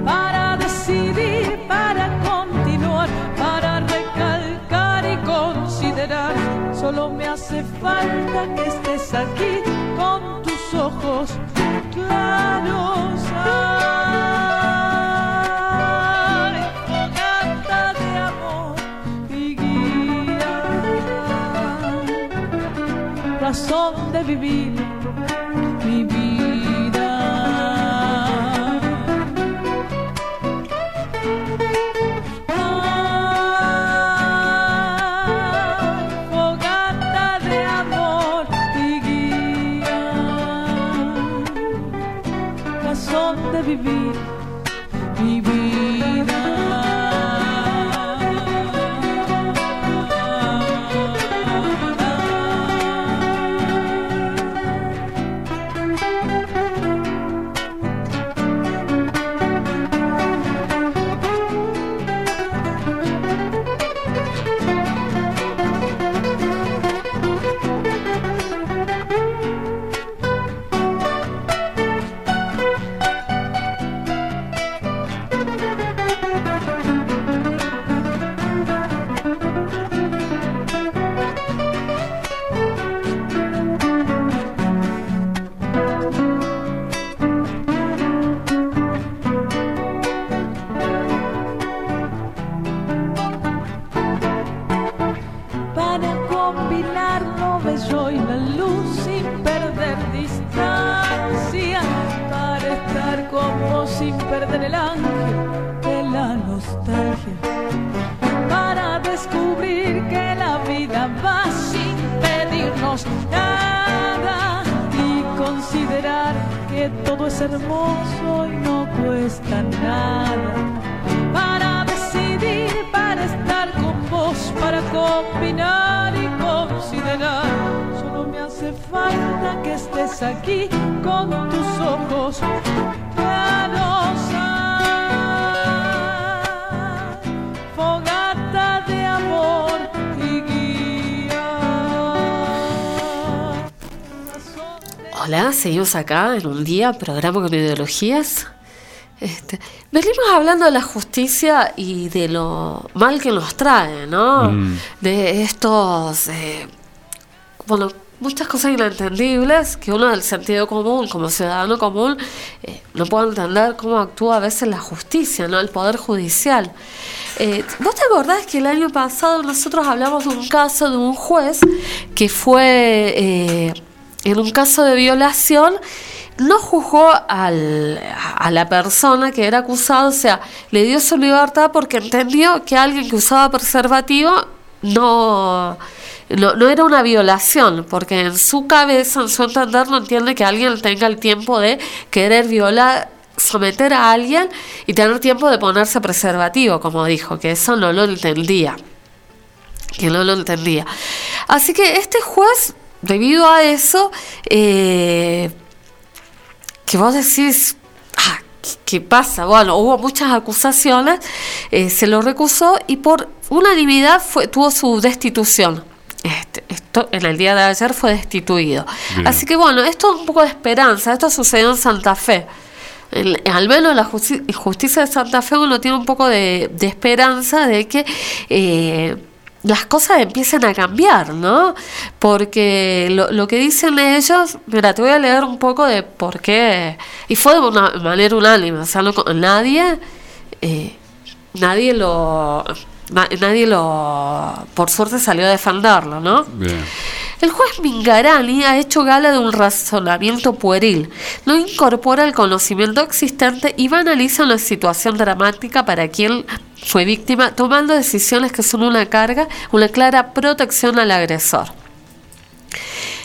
para decidir, para continuar, para recalcar y considerar. Solo me hace falta que estés aquí con tus ojos claros. Razón de vivir perder el ángel de la nostalgia, para descubrir que la vida va sin pedirnos nada y considerar que todo es hermoso y no cuesta nada para decidir, para estar con vos, para combinar y considerar. Solo me hace falta que estés aquí con tus ojos claros. Hola, seguimos acá en un día, programa con ideologías. Este, venimos hablando de la justicia y de lo mal que nos trae, ¿no? Mm. De estos, eh, bueno, muchas cosas inentendibles que uno del sentido común, como ciudadano común, eh, no puede entender cómo actúa a veces la justicia, ¿no? El poder judicial. Eh, ¿Vos te acordás que el año pasado nosotros hablamos de un caso de un juez que fue en un caso de violación no juzgó al, a la persona que era acusada, o sea, le dio su libertad porque entendió que alguien que usaba preservativo no, no, no era una violación, porque en su cabeza, en su entender, no entiende que alguien tenga el tiempo de querer violar someter a alguien y tener tiempo de ponerse preservativo, como dijo, que eso no lo entendía. Que no lo entendía. Así que este juez debido a eso, eh, que vos decís, ah, ¿qué- ¿qué pasa? Bueno, hubo muchas acusaciones, eh, se lo recusó y por unanimidad fue, tuvo su destitución. Este, esto en el día de ayer fue destituido. Bien. Así que bueno, esto es un poco de esperanza. Esto sucedió en Santa Fe. En- al menos en la justi- justicia de Santa Fe uno tiene un poco de, de esperanza de que eh, las cosas empiecen a cambiar, ¿no? Porque lo, lo que dicen ellos, mira, te voy a leer un poco de por qué, y fue de una manera unánime, o sea, no nadie, eh, nadie lo, na- nadie lo, por suerte salió a defenderlo, ¿no? Bien. El juez Mingarani ha hecho gala de un razonamiento pueril, no incorpora el conocimiento existente y banaliza una situación dramática para quien fue víctima, tomando decisiones que son una carga, una clara protección al agresor.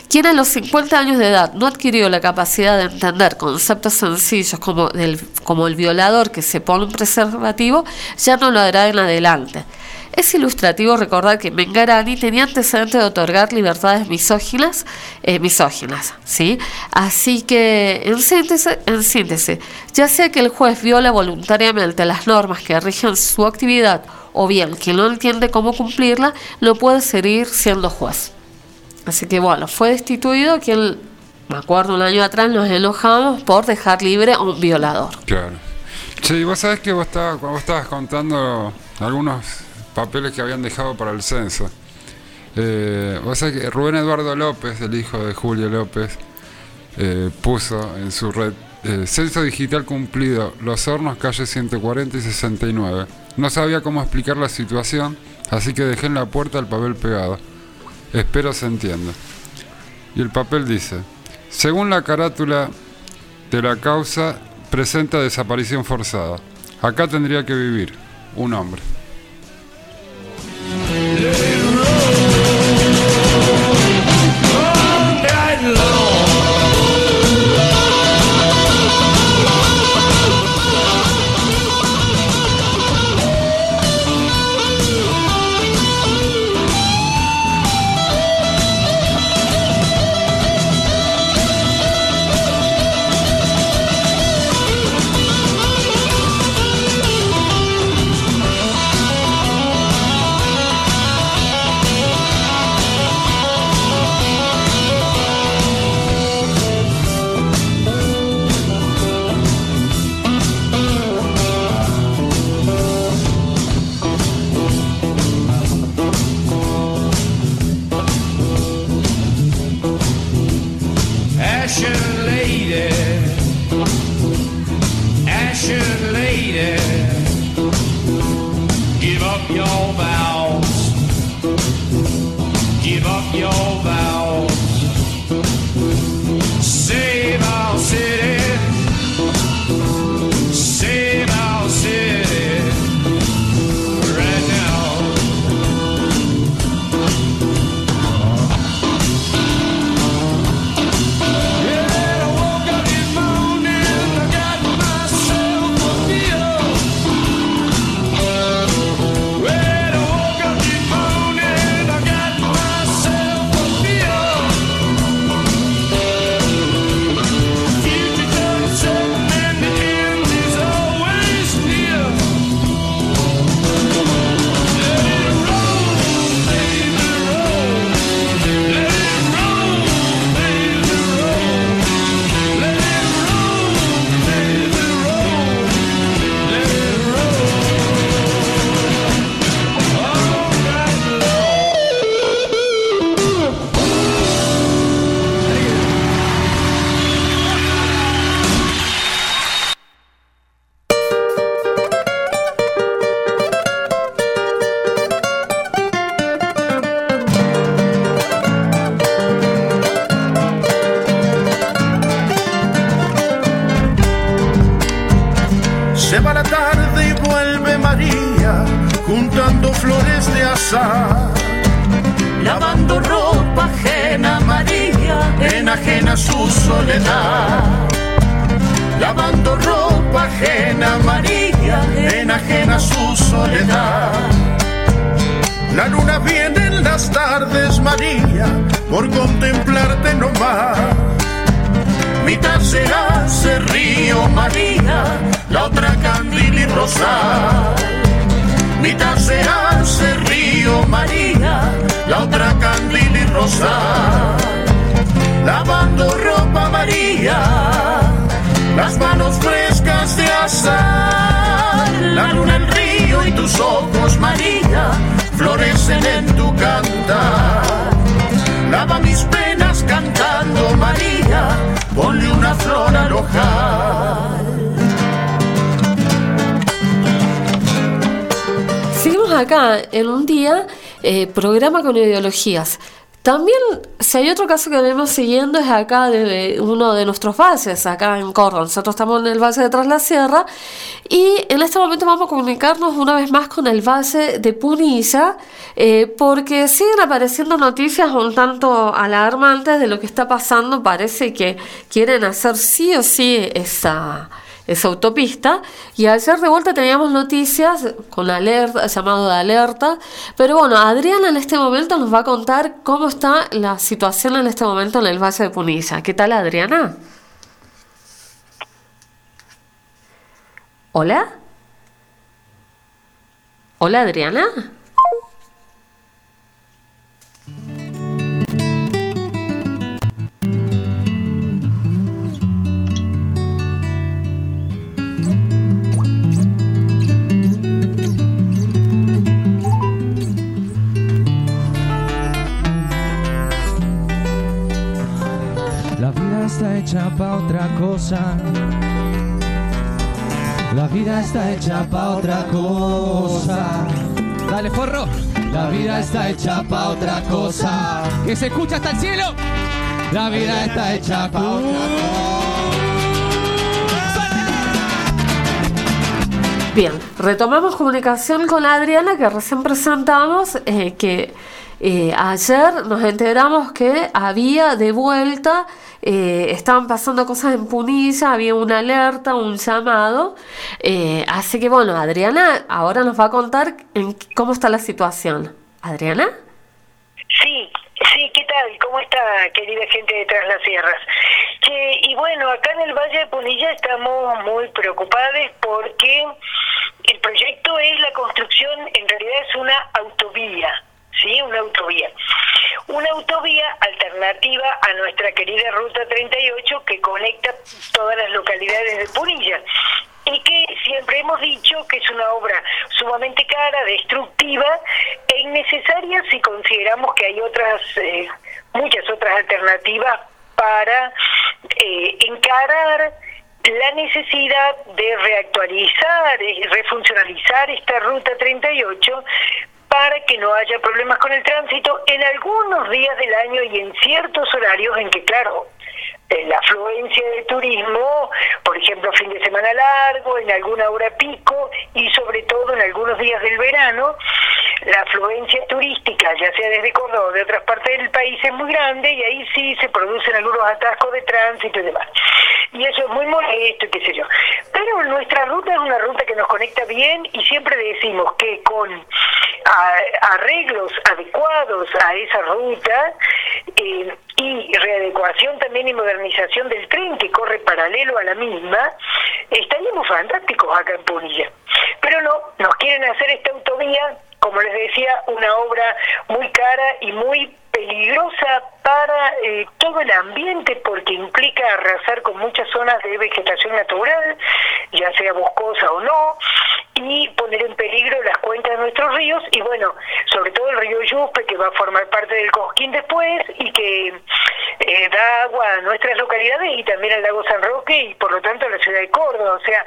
Quien a los 50 años de edad no adquirió la capacidad de entender conceptos sencillos como, del, como el violador que se pone un preservativo, ya no lo hará en adelante. Es ilustrativo recordar que Mengarani tenía antecedentes de otorgar libertades misóginas, eh, misóginas, ¿sí? Así que, en síntesis, en síntesis, ya sea que el juez viola voluntariamente las normas que rigen su actividad o bien que no entiende cómo cumplirla, no puede seguir siendo juez. Así que bueno, fue destituido quien, me acuerdo un año atrás, nos enojamos por dejar libre a un violador. Claro. Che, vos sabés que vos estabas, vos estabas contando algunos papeles que habían dejado para el censo. Eh, vos sabés que Rubén Eduardo López, el hijo de Julio López, eh, puso en su red eh, Censo Digital Cumplido, Los Hornos, calle 140 y 69. No sabía cómo explicar la situación, así que dejé en la puerta el papel pegado. Espero se entienda. Y el papel dice, según la carátula de la causa, presenta desaparición forzada. Acá tendría que vivir un hombre. Con ideologías. También, si hay otro caso que venimos siguiendo, es acá de uno de nuestros valles, acá en Córdoba. Nosotros estamos en el valle de Tras la Sierra y en este momento vamos a comunicarnos una vez más con el valle de Punilla, eh, porque siguen apareciendo noticias un tanto alarmantes de lo que está pasando. Parece que quieren hacer sí o sí esa esa autopista. Y ayer de vuelta teníamos noticias con alerta, llamado de alerta. Pero bueno, Adriana en este momento nos va a contar cómo está la situación en este momento en el Valle de Punilla. ¿Qué tal, Adriana? ¿Hola? ¿Hola, Adriana? Está hecha pa' otra cosa. La vida está hecha pa' otra cosa. Dale, forro. La vida está hecha pa' otra cosa. Que se escucha hasta el cielo. La vida está hecha pa' otra Bien, retomamos comunicación con Adriana que recién presentamos, eh, que eh, ayer nos enteramos que había de vuelta, eh, estaban pasando cosas en Punilla, había una alerta, un llamado, eh, así que bueno, Adriana ahora nos va a contar en cómo está la situación. Adriana. Sí, sí, ¿qué tal? ¿Cómo está, querida gente de Tras las Sierras? Che, y bueno, acá en el Valle de Punilla estamos muy preocupados porque el proyecto es la construcción, en realidad es una autovía, ¿sí? Una autovía. Una autovía alternativa a nuestra querida Ruta 38 que conecta todas las localidades de Punilla y que siempre hemos dicho que es una obra sumamente cara, destructiva e innecesaria si consideramos que hay otras, eh, muchas otras alternativas para eh, encarar la necesidad de reactualizar refuncionalizar esta ruta 38 para que no haya problemas con el tránsito en algunos días del año y en ciertos horarios en que, claro, la afluencia de turismo, por ejemplo, fin de semana largo, en alguna hora pico y sobre todo en algunos días del verano, la afluencia turística, ya sea desde Córdoba o de otras partes del país, es muy grande y ahí sí se producen algunos atascos de tránsito y demás. Y eso es muy molesto y qué sé yo. Pero nuestra ruta es una ruta que nos conecta bien y siempre decimos que con arreglos adecuados a esa ruta eh, y readecuación también y modernización del tren que corre paralelo a la misma, estaríamos fantásticos acá en Punilla. Pero no, nos quieren hacer esta autovía, como les decía, una obra muy cara y muy peligrosa para eh, todo el ambiente porque implica arrasar con muchas zonas de vegetación natural, ya sea boscosa o no, y poner en peligro las cuencas de nuestros ríos y bueno, sobre todo el río Yuspe que va a formar parte del Cosquín después y que eh, da agua a nuestras localidades y también al lago San Roque y por lo tanto a la ciudad de Córdoba. O sea,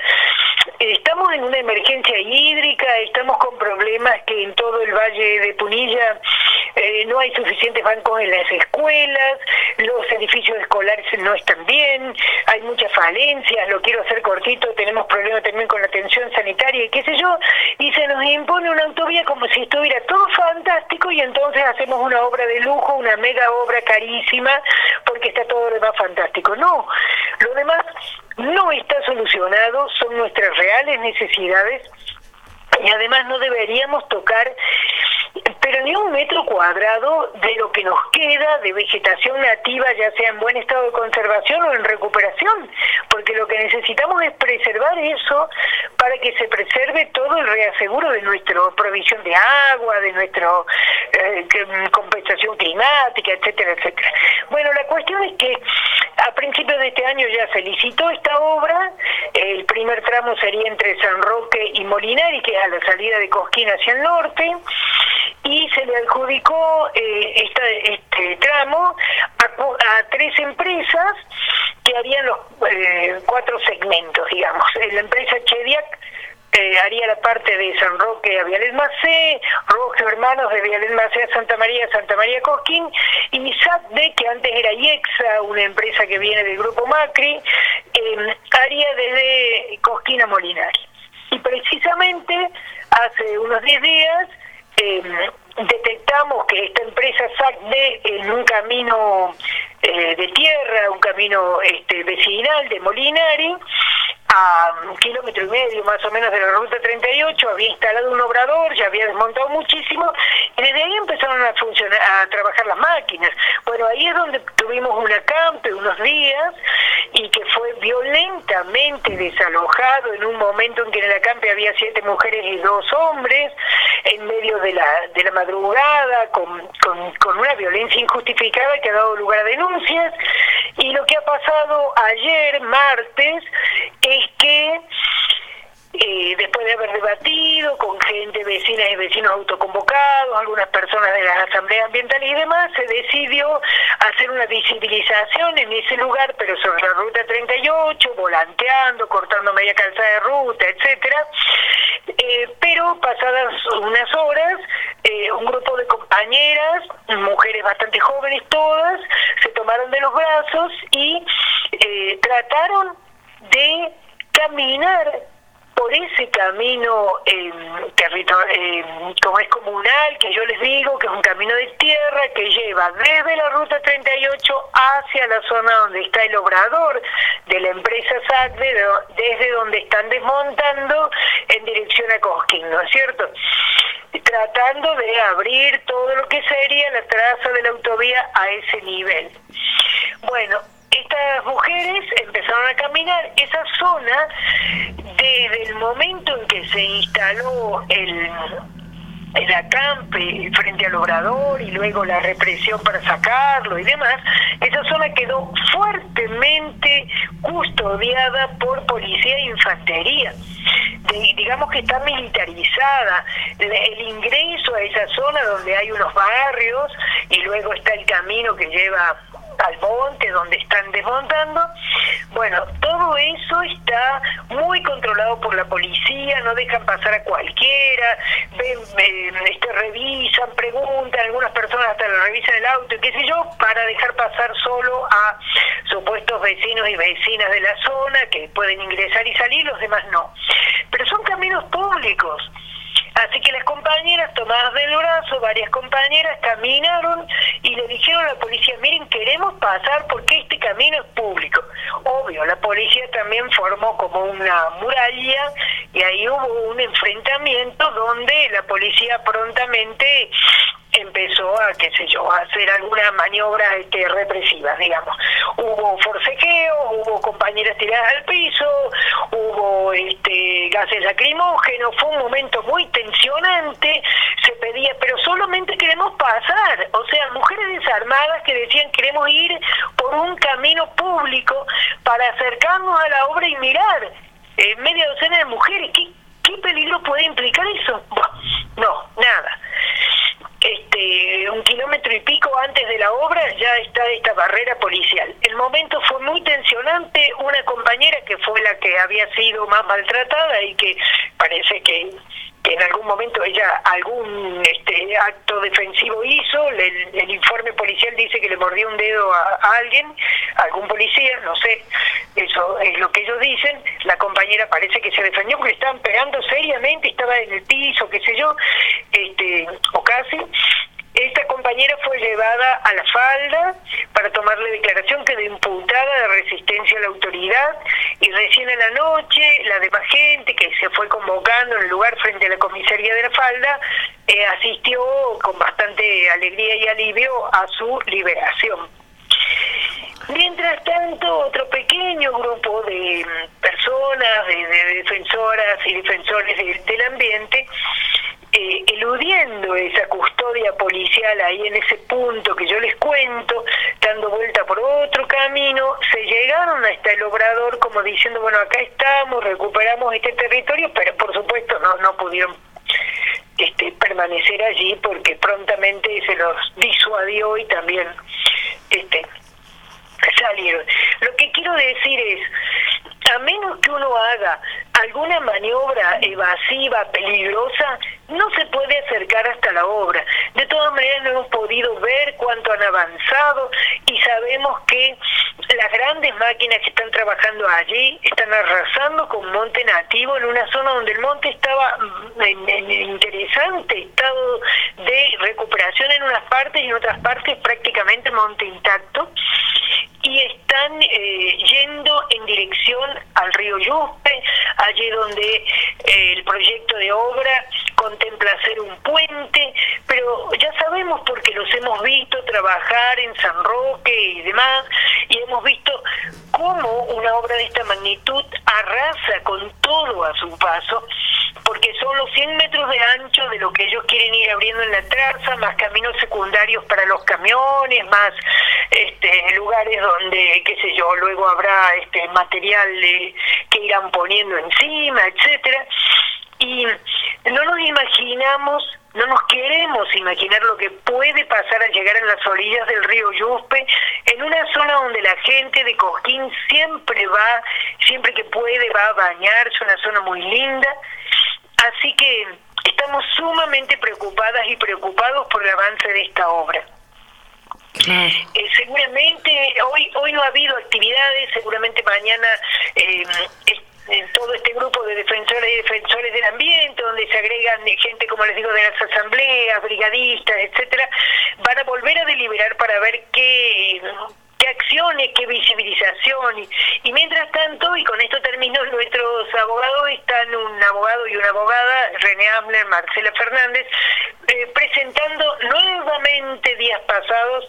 estamos en una emergencia hídrica, estamos con problemas que en todo el valle de Punilla eh, no hay suficientes bancos en las escuelas, los edificios escolares no están bien, hay muchas falencias, lo quiero hacer cortito, tenemos problemas también con la atención sanitaria y qué sé yo, y se nos impone una autovía como si estuviera todo fantástico y entonces hacemos una obra de lujo, una mega obra carísima, porque está todo lo demás fantástico. No, lo demás no está solucionado, son nuestras reales necesidades y además no deberíamos tocar pero ni un metro cuadrado de lo que nos queda de vegetación nativa, ya sea en buen estado de conservación o en recuperación, porque lo que necesitamos es preservar eso para que se preserve todo el reaseguro de nuestra provisión de agua, de nuestra eh, que- compensación climática, etcétera, etcétera. Bueno, la cuestión es que a principios de este año ya se licitó esta obra, el primer tramo sería entre San Roque y Molinari, que es a la salida de Cosquín hacia el norte, y se le adjudicó eh, esta- este tramo a, a tres empresas que harían los eh, cuatro segmentos, digamos. Eh, La empresa Chediac eh, haría la parte de San Roque a Vialet Macé, Rogio Hermanos de Vialet Macé a Santa María, Santa María Cosquín, y SATDE, que antes era IEXA, una empresa que viene del grupo Macri, eh, haría desde Cosquín a Molinari. Y precisamente hace unos 10 días eh, detectamos que esta empresa SACDE en un camino eh, de tierra, un camino este, vecinal de Molinari, a un kilómetro y medio más o menos de la ruta 38, había instalado un obrador, ya había desmontado muchísimo, y desde ahí empezaron a funcionar, a trabajar las máquinas. Bueno, ahí es donde tuvimos un acampe unos días y que fue violentamente desalojado en un momento en que en el acampe había siete mujeres y dos hombres, en medio de la, de la madrugada, con, con, con una violencia injustificada que ha dado lugar a denuncias. Y lo que ha pasado ayer, martes, es que eh, después de haber debatido con gente, vecinas y vecinos autoconvocados, algunas personas de las asambleas ambientales y demás, se decidió hacer una visibilización en ese lugar, pero sobre la ruta 38, volanteando, cortando media calzada de ruta, etcétera. Eh, pero pasadas unas horas, eh, un grupo de compañeras, mujeres bastante jóvenes todas, se tomaron de los brazos y trataron de caminar por ese camino eh, eh, como es comunal, que yo les digo que es un camino de tierra que lleva desde la ruta 38 hacia la zona donde está el obrador de la empresa SACDE, de- desde donde están desmontando en dirección a Cosquín, ¿no es cierto? Tratando de abrir todo lo que sería la traza de la autovía a ese nivel. Bueno, estas mujeres empezaron a caminar esa zona desde el momento en que se instaló el, el acampe frente al obrador y luego la represión para sacarlo y demás, esa zona quedó fuertemente custodiada por policía e infantería. Digamos que está militarizada. El ingreso a esa zona donde hay unos barrios y luego está el camino que lleva al monte donde están desmontando. Bueno, todo eso está muy controlado por la policía, no dejan pasar a cualquiera, ven, ven, este, revisan, preguntan, algunas personas hasta le revisan el auto qué sé yo, para dejar pasar solo a supuestos vecinos y vecinas de la zona que pueden ingresar y salir, los demás no. Pero son caminos públicos. Así que las compañeras tomadas del brazo, varias compañeras caminaron y le dijeron a la policía, miren, queremos pasar porque este camino es público. Obvio, la policía también formó como una muralla y ahí hubo un enfrentamiento donde la policía prontamente empezó a, qué sé yo, a hacer alguna maniobra este, represiva, digamos. Hubo forcejeo, hubo compañeras tiradas al piso, hubo este, gases lacrimógenos, fue un momento muy tensionante, se pedía, pero solamente queremos pasar, o sea, mujeres desarmadas que decían queremos ir por un camino público para acercarnos a la obra y mirar, media docena de mujeres, ¿qué, qué peligro puede implicar eso? No, nada este, un kilómetro y pico antes de la obra ya está esta barrera policial. El momento fue muy tensionante, una compañera que fue la que había sido más maltratada y que parece que, que en algún momento ella algún este, acto defensivo hizo, el, el informe policial dice que le mordió un dedo a, alguien, a algún policía, no sé, eso es lo que ellos dicen, la compañera parece que se defendió porque estaban pegando seriamente, estaba en el piso, qué sé yo, este, o casi. Esta compañera fue llevada a la falda para tomarle declaración, quedó imputada de resistencia a la autoridad Y recién en la noche, la demás gente que se fue convocando en el lugar frente a la comisaría de la falda, eh, asistió con bastante alegría y alivio a su liberación. Mientras tanto, otro pequeño grupo de personas, de, de defensoras y defensores de- del ambiente, eh, eludiendo esa custodia policial ahí en ese punto que yo les cuento, dando vuelta por otro camino, se llegaron hasta el obrador como diciendo, bueno, acá estamos, recuperamos este territorio, pero por supuesto no, no pudieron este, permanecer allí porque prontamente se los disuadió y también este, salieron. Lo que quiero decir es, a menos que uno haga alguna maniobra evasiva, peligrosa, no se puede acercar hasta la obra. De todas maneras, no hemos podido ver cuánto han avanzado y sabemos que las grandes máquinas que están trabajando allí están arrasando con monte nativo en una zona donde el monte estaba mm, en, interesante estado de recuperación en unas partes y en otras partes prácticamente monte intacto y están eh, yendo en dirección al río Yuspe, allí donde eh, el proyecto de obra contempla hacer un puente, pero ya sabemos porque los hemos visto trabajar en San Roque y demás, y hemos visto cómo una obra de esta magnitud arrasa con todo a su paso, porque son los 100 metros de ancho de lo que ellos quieren ir abriendo en la traza, más caminos secundarios para los camiones, más este, lugares donde, qué sé yo, luego habrá este material eh, que irán poniendo encima, etcétera. Y no nos imaginamos, no nos queremos imaginar lo que puede pasar al llegar a las orillas del río Yuspe, en una zona donde la gente de Cosquín siempre va, siempre que puede va a bañarse, una zona muy linda. Así que estamos sumamente preocupadas y preocupados por el avance de esta obra. Eh, seguramente hoy hoy no ha habido actividades, seguramente mañana eh, eh, todo este grupo de defensores y defensores del ambiente, donde se agregan gente, como les digo, de las asambleas, brigadistas, etcétera, van a volver a deliberar para ver qué qué acciones, qué visibilización. Y, y mientras tanto, y con esto termino, nuestros abogados están un abogado y una abogada, René Amler, Marcela Fernández, eh, presentando nuevamente días pasados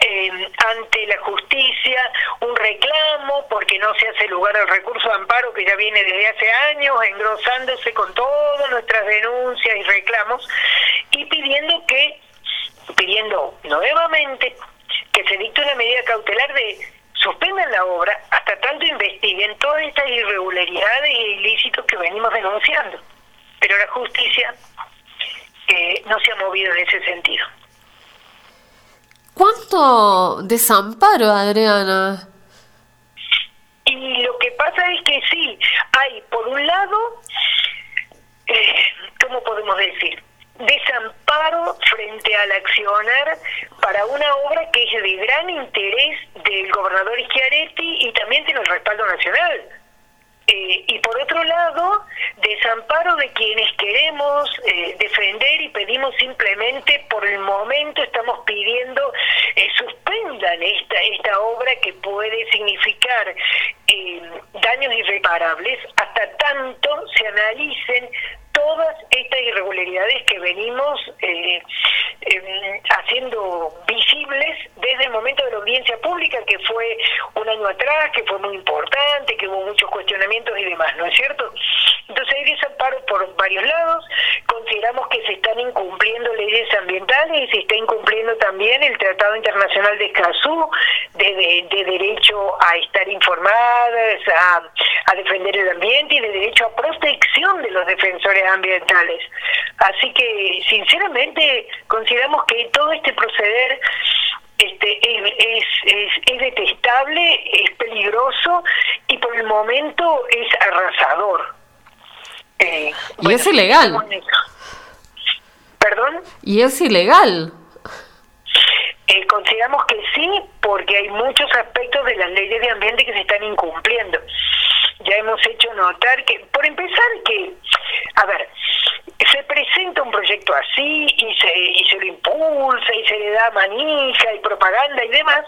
eh, ante la justicia un reclamo porque no se hace lugar al recurso de amparo que ya viene desde hace años engrosándose con todas nuestras denuncias y reclamos y pidiendo que pidiendo nuevamente que se dicte una medida cautelar de suspendan la obra hasta tanto investiguen todas estas irregularidades e ilícitos que venimos denunciando. Pero la justicia eh, no se ha movido en ese sentido ¿Cuánto desamparo, Adriana? Y lo que pasa es que sí, hay por un lado, eh, ¿cómo podemos decir? Desamparo frente al accionar para una obra que es de gran interés del gobernador Schiaretti y también tiene el respaldo nacional. Eh, y por otro lado, desamparo de quienes queremos eh, defender y pedimos simplemente, por el momento estamos pidiendo, eh, suspendan esta, esta obra que puede significar eh, daños irreparables. Hasta tanto se analicen todas estas irregularidades que venimos eh, eh, haciendo visibles desde el momento de la audiencia pública, que fue un año atrás, que fue muy importante, que hubo muchos cuestionamientos y demás, ¿no es cierto? Entonces hay desamparo por varios lados, consideramos que se están incumpliendo leyes ambientales y se está incumpliendo también el Tratado Internacional de Escazú, de, de- de derecho a estar informadas, a defender el ambiente y de derecho a protección de los defensores ambientales. Así que, sinceramente, consideramos que todo este proceder este, es, es, es, es detestable, es peligroso y por el momento es arrasador. Eh, Y es ilegal. ¿Perdón? Y es ilegal. Eh, consideramos que sí, porque hay muchos aspectos de las leyes de ambiente que se están incumpliendo. Ya hemos hecho notar que, por empezar, que, a ver, se presenta un proyecto así y se, y se lo impulsa y se le da manija y propaganda y demás,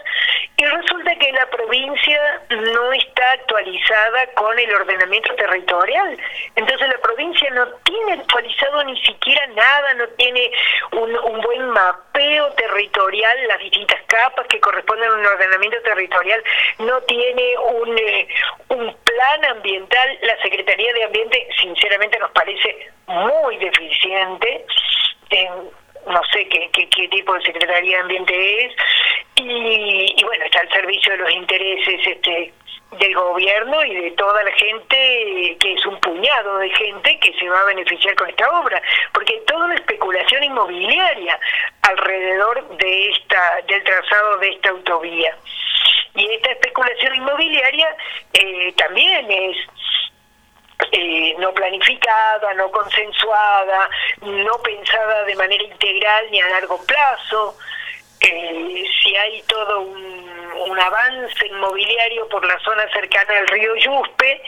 y resulta que la provincia no está actualizada con el ordenamiento territorial. Entonces la provincia no tiene actualizado ni siquiera nada, no tiene un, un buen mapeo territorial, las distintas capas que corresponden a un ordenamiento territorial, no tiene un, eh, un plan ambiental. La Secretaría de Ambiente, sinceramente, nos parece muy deficiente. Eh, no sé qué, qué, tipo de Secretaría de Ambiente es. Y, y bueno, está al servicio de los intereses este del gobierno y de toda la gente, que es un puñado de gente que se va a beneficiar con esta obra, porque toda una especulación inmobiliaria alrededor de esta del trazado de esta autovía. Y esta especulación inmobiliaria eh, también es eh, no planificada, no consensuada, no pensada de manera integral ni a largo plazo. Eh, si hay todo un, avance inmobiliario por la zona cercana al río Yuspe,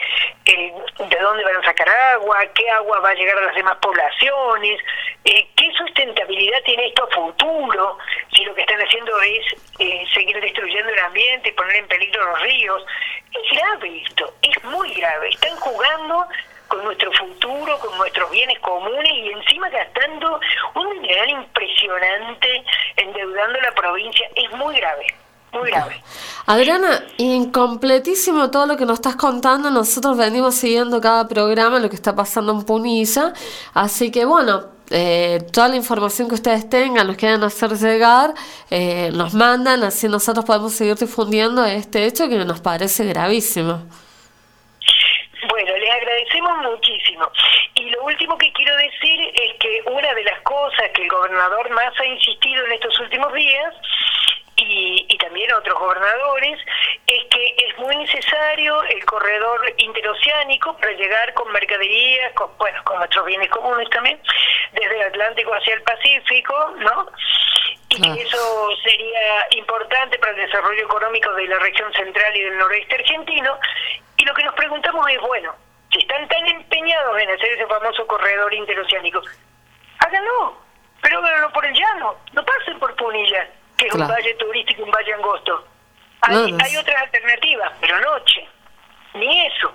eh, de dónde van a sacar agua, qué agua va a llegar a las demás poblaciones, eh, qué sustentabilidad tiene esto a futuro, si lo que están haciendo es eh, seguir destruyendo el ambiente y poner en peligro los ríos. Es grave esto, es muy grave. Están jugando con nuestro futuro, con nuestros bienes comunes y encima gastando un dineral impresionante endeudando la provincia. Es muy grave, muy grave. Adriana, incompletísimo todo lo que nos estás contando. Nosotros venimos siguiendo cada programa, lo que está pasando en Punilla. Así que bueno, eh, toda la información que ustedes tengan, nos quieran hacer llegar, eh, nos mandan, así nosotros podemos seguir difundiendo este hecho que nos parece gravísimo. Muchísimo. Y lo último que quiero decir es que una de las cosas que el gobernador más ha insistido en estos últimos días y, y también otros gobernadores, es que es muy necesario el corredor interoceánico para llegar con mercaderías, con, bueno, con nuestros bienes comunes también, desde el Atlántico hacia el Pacífico, ¿no? Y que eso sería importante para el desarrollo económico de la región central y del noroeste argentino. Y lo que nos preguntamos es, bueno, si están tan empeñados en hacer ese famoso corredor interoceánico, háganlo, pero háganlo por el llano, no pasen por Punilla que es un valle turístico, un valle angosto. Hay, No, no. hay otras alternativas, pero noche. Ni eso.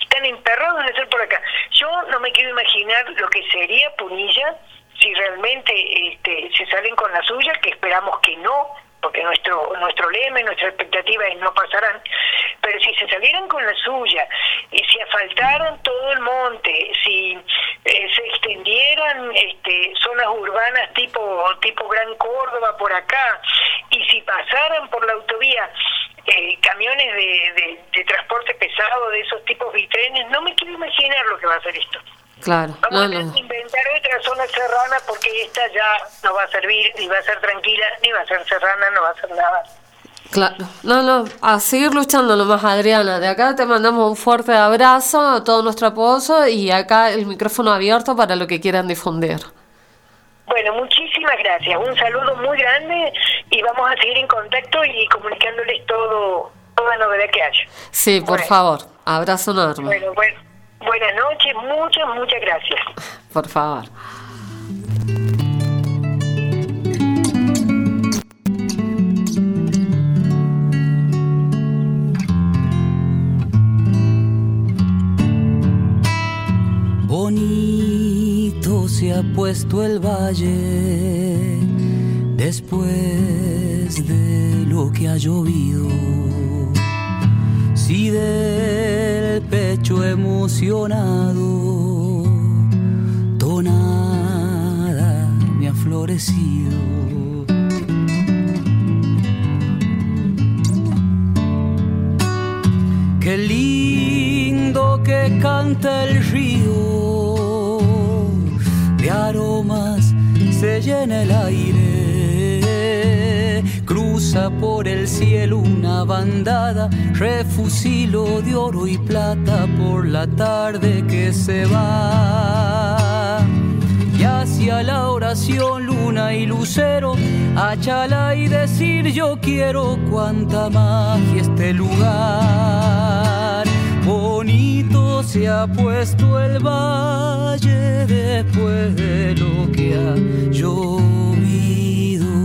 Están emperrados en hacer por acá. Yo no me quiero imaginar lo que sería Punilla si realmente este, se salen con la suya, que esperamos que no, porque nuestro nuestro lema y nuestra expectativa es no pasarán, pero si se salieran con la suya y si asfaltaran todo el monte, si eh, se extendieran este, zonas urbanas tipo tipo Gran Córdoba por acá y si pasaran por la autovía eh, camiones de, transporte pesado de esos tipos bitrenes, no me quiero imaginar lo que va a hacer esto. Claro, no, Vamos a no. que inventar otra zona serrana porque esta ya no va a servir, ni va a ser tranquila, ni va a ser serrana, no va a ser nada. Claro, no, no, a seguir luchando nomás, Adriana. De acá te mandamos un fuerte abrazo, todo nuestro apoyo y acá el micrófono abierto para lo que quieran difundir. Bueno, muchísimas gracias. Un saludo muy grande y vamos a seguir en contacto y comunicándoles todo, toda novedad que haya. Sí, por Bueno. favor, abrazo enorme, Bueno, bueno, buenas noches, muchas, muchas gracias. por favor. Bonito se ha puesto el valle después de lo que ha llovido. Si del pecho emocionado tonada me ha florecido. Qué lindo que canta el río, de aromas se llena el aire, cruza por el cielo una bandada, refusilo de oro y plata por la tarde que se va. Y hacia la oración, luna y lucero, achala y decir yo quiero cuanta magia este lugar. Bonito se ha puesto el valle después de lo que ha llovido.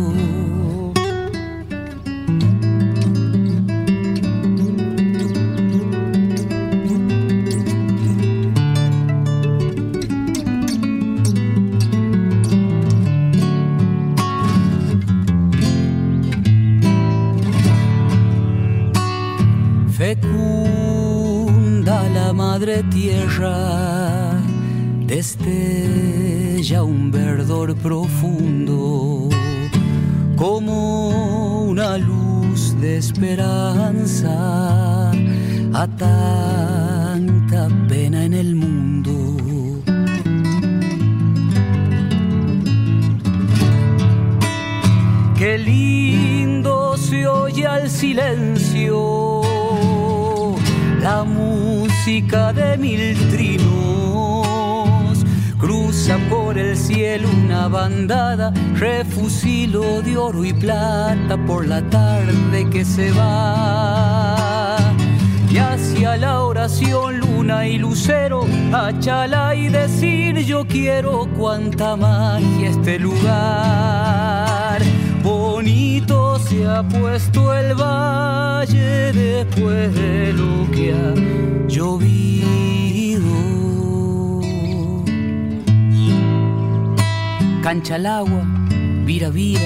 Fecunda la madre tierra, destella un verdor profundo, como una luz de esperanza a tanta pena en el mundo. Qué lindo se oye al silencio la música de mil trinos. Cruza por el cielo una bandada, refusilo de oro y plata por la tarde que se va. Y hacia la oración, luna y lucero, achala y decir yo quiero cuánta magia este lugar. Se ha puesto el valle después de lo que ha llovido. Cancha al agua, vira vira,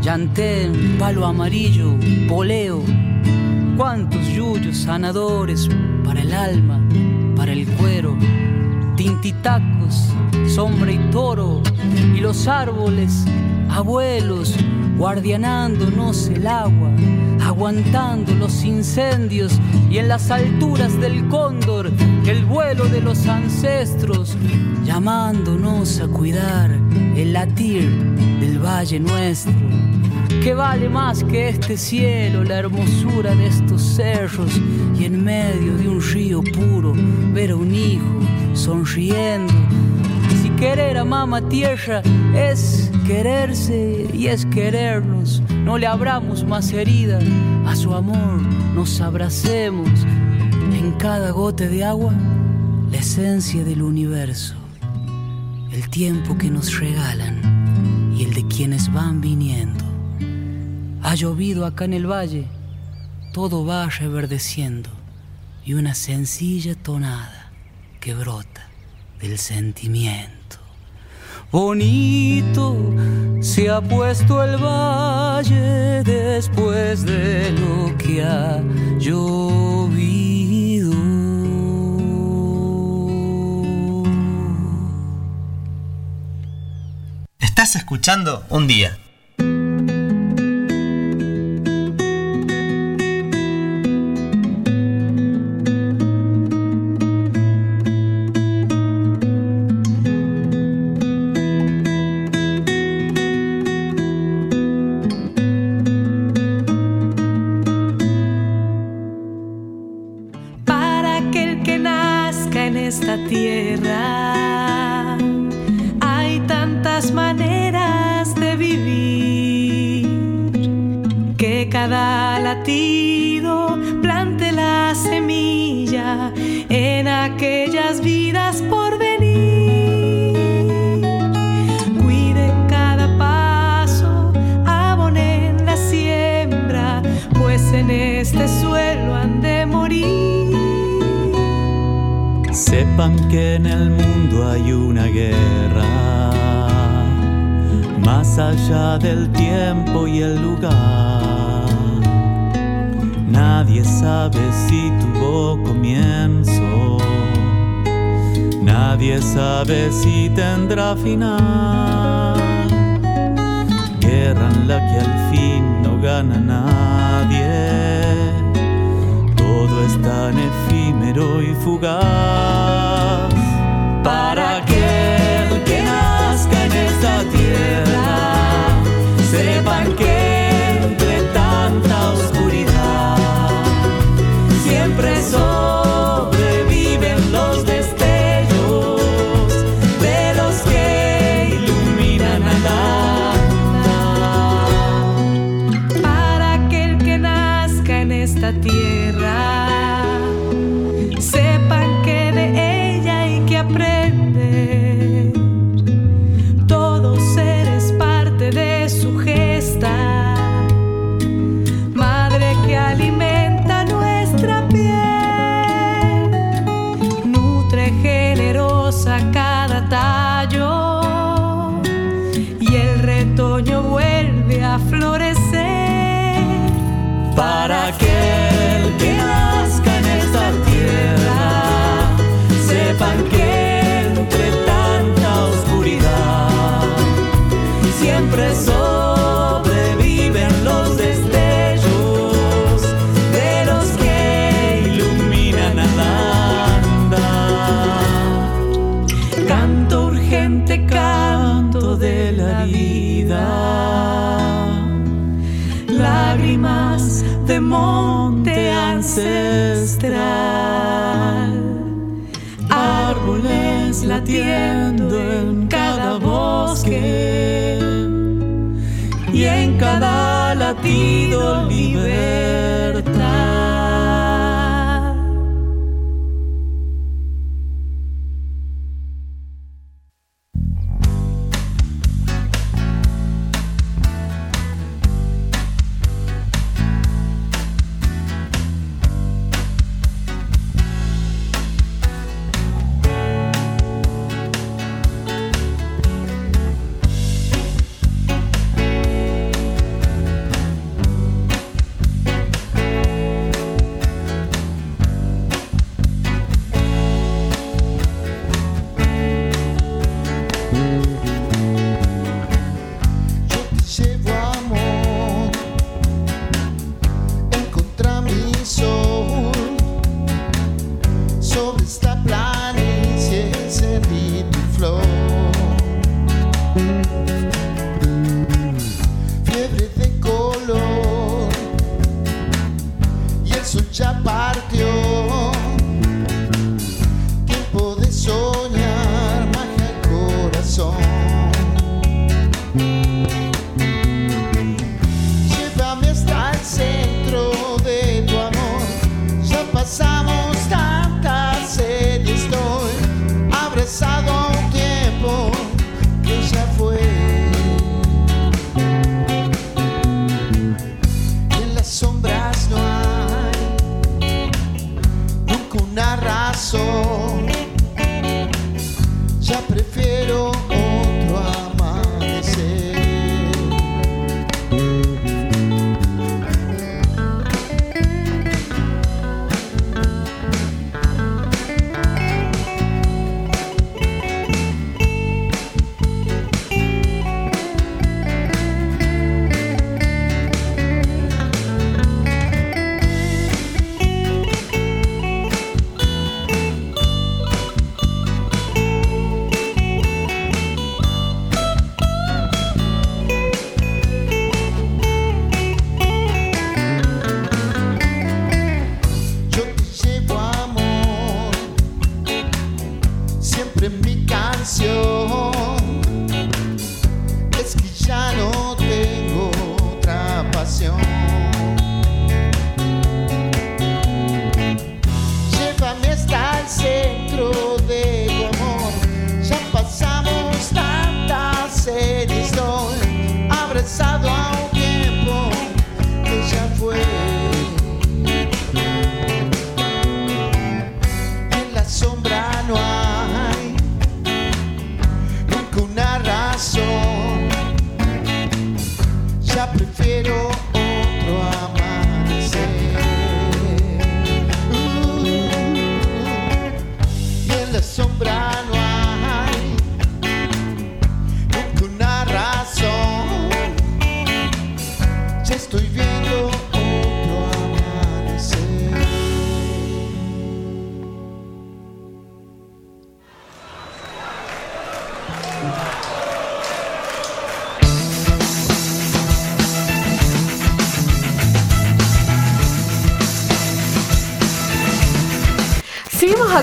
llantén, palo amarillo, poleo. Cuántos yuyos sanadores para el alma, para el cuero, tintitacos, sombra y toro, y los árboles, abuelos, guardianándonos el agua, aguantando los incendios y en las alturas del cóndor, el vuelo de los ancestros, llamándonos a cuidar el latir del valle nuestro. Que vale más que este cielo, la hermosura de estos cerros y en medio de un río puro ver a un hijo sonriendo querer a mamá tierra es quererse y es querernos, no le abramos más herida a su amor, nos abracemos en cada gote de agua, la esencia del universo, el tiempo que nos regalan y el de quienes van viniendo. Ha llovido acá en el valle, todo va reverdeciendo y una sencilla tonada que brota del sentimiento. Bonito se ha puesto el valle después de lo que ha llovido. Estás escuchando un día.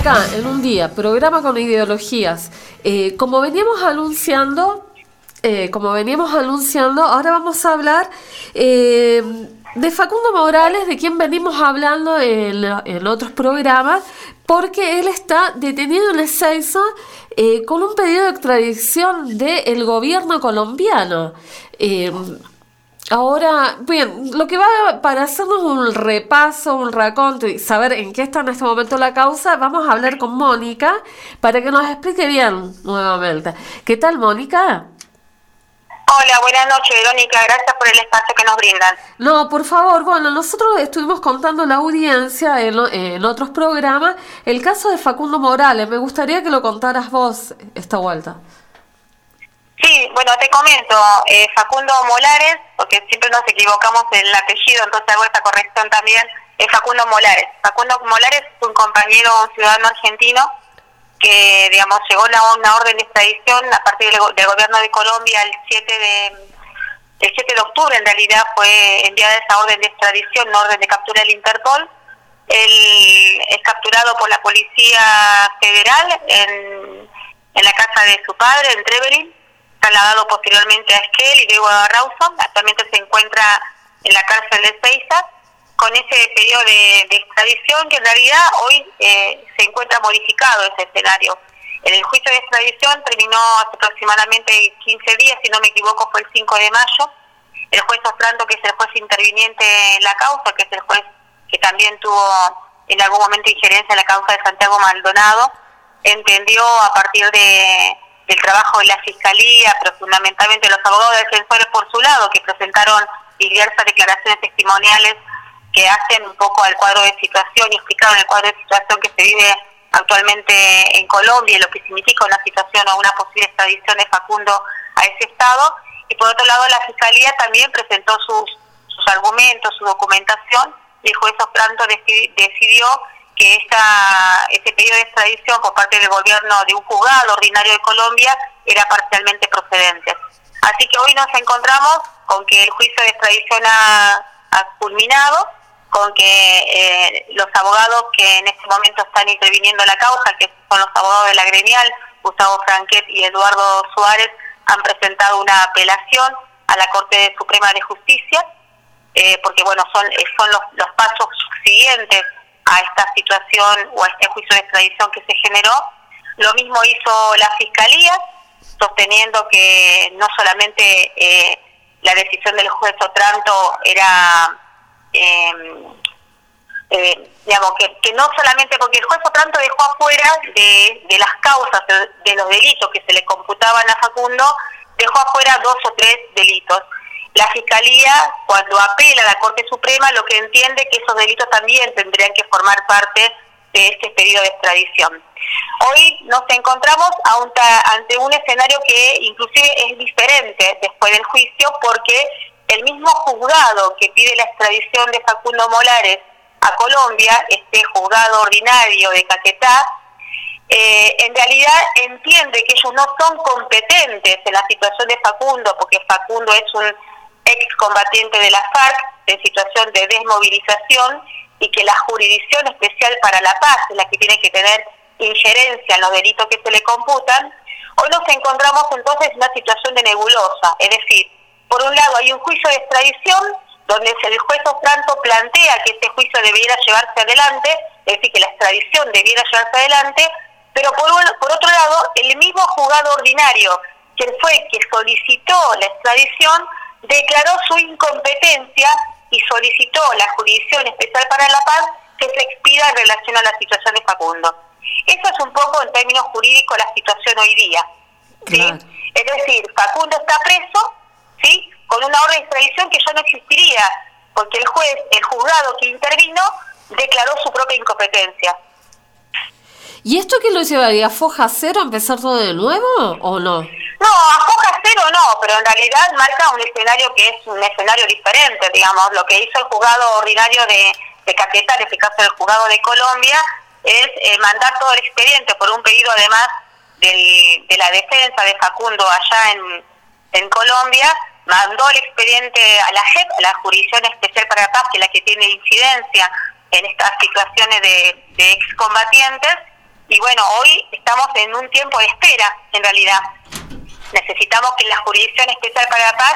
En un día, programa con ideologías. Eh, como veníamos anunciando, eh, como veníamos anunciando, ahora vamos a hablar eh, de Facundo Morales, de quien venimos hablando en, otros programas, porque él está detenido en Ezeiza eh, con un pedido de extradición del gobierno colombiano. Ahora, bien, lo que va para hacernos un repaso, un raconto y saber en qué está en este momento la causa, vamos a hablar con Mónica para que nos explique bien nuevamente. ¿Qué tal, Mónica? Hola, buenas noches, Verónica. Gracias por el espacio que nos brindan. No, por favor, bueno, nosotros estuvimos contando a la audiencia en, en otros programas el caso de Facundo Morales. Me gustaría que lo contaras vos esta vuelta. Sí, bueno, te comento, eh, Facundo Molares, porque siempre nos equivocamos en el apellido, entonces hago esta corrección también, es Facundo Molares. Facundo Molares es un compañero, un ciudadano argentino que, digamos, llegó a una orden de extradición a partir del, go- del gobierno de Colombia el 7 de el 7 de octubre en realidad fue enviada esa orden de extradición, una orden de captura del Interpol, Él es capturado por la Policía Federal en la casa de su padre, en Trevelin, trasladado posteriormente a Esquel y luego a Rawson. Actualmente se encuentra en la cárcel de Seiza con ese pedido de, extradición que en realidad hoy eh, se encuentra modificado ese escenario. El juicio de extradición terminó hace aproximadamente 15 días, si no me equivoco fue el 5 de mayo. El juez Ostranto, que es el juez interviniente en la causa, que es el juez que también tuvo en algún momento injerencia en la causa de Santiago Maldonado, entendió a partir de, del trabajo de la Fiscalía, pero fundamentalmente los abogados defensores por su lado, que presentaron diversas declaraciones testimoniales que hacen un poco al cuadro de situación y explicaron el cuadro de situación que se vive actualmente en Colombia y lo que significa una situación o una posible extradición de Facundo a ese Estado. Y por otro lado, la Fiscalía también presentó sus, sus argumentos, su documentación, y el juez Ostranto decidi- decidió que esta, ese pedido de extradición por parte del gobierno de un juzgado ordinario de Colombia era parcialmente procedente. Así que hoy nos encontramos con que el juicio de extradición ha, culminado, con que eh, los abogados que en este momento están interviniendo en la causa, que son los abogados de la gremial, Gustavo Franquet y Eduardo Suárez, han presentado una apelación a la Corte Suprema de Justicia, eh, porque bueno, son, eh, son los pasos siguientes a esta situación o a este juicio de extradición que se generó. Lo mismo hizo la Fiscalía, sosteniendo que no solamente eh, la decisión del juez Otranto era, eh, eh, digamos, que, que no solamente porque el juez Otranto dejó afuera de, de las causas de, de los delitos que se le computaban a Facundo, dejó afuera dos o tres delitos. La Fiscalía, cuando apela a la Corte Suprema, lo que entiende que esos delitos también tendrían que formar parte de este pedido de extradición. Hoy nos encontramos ante un escenario que inclusive es diferente después del juicio porque el mismo juzgado que pide la extradición de Facundo Molares a Colombia, este juzgado ordinario de Caquetá, eh, en realidad entiende que ellos no son competentes en la situación de Facundo, porque Facundo es un excombatiente de la FARC en situación de desmovilización y que la Jurisdicción Especial para la Paz es la que tiene que tener injerencia en los delitos que se le computan, hoy nos encontramos entonces en una situación de nebulosa, es decir, por un lado hay un juicio de extradición donde el juez Ostranto plantea que este juicio debiera llevarse adelante, es decir, que la extradición debiera llevarse adelante, pero por, un- por otro lado, el mismo juzgado ordinario, quien fue que solicitó la extradición, declaró su incompetencia y solicitó la Jurisdicción Especial para la Paz que se expida en relación a la situación de Facundo. Eso es un poco en términos jurídicos la situación hoy día. ¿sí? Es decir, Facundo está preso, ¿sí? Con una orden de extradición que ya no existiría, porque el juez, el juzgado que intervino, declaró su propia incompetencia. ¿Y esto qué lo llevaría a foja cero empezar todo de nuevo o no? No, a foja cero no, pero en realidad marca un escenario que es un escenario diferente, digamos. Lo que hizo el juzgado ordinario de, de Caquetá, en este caso el juzgado de Colombia, es eh, mandar todo el expediente por un pedido además del- de la defensa de Facundo allá en, en Colombia, mandó el expediente a la JEP, a la Jurisdicción Especial para la Paz, que es la que tiene incidencia en estas situaciones de, de excombatientes, y bueno, hoy estamos en un tiempo de espera, en realidad. Necesitamos que la Jurisdicción Especial para la Paz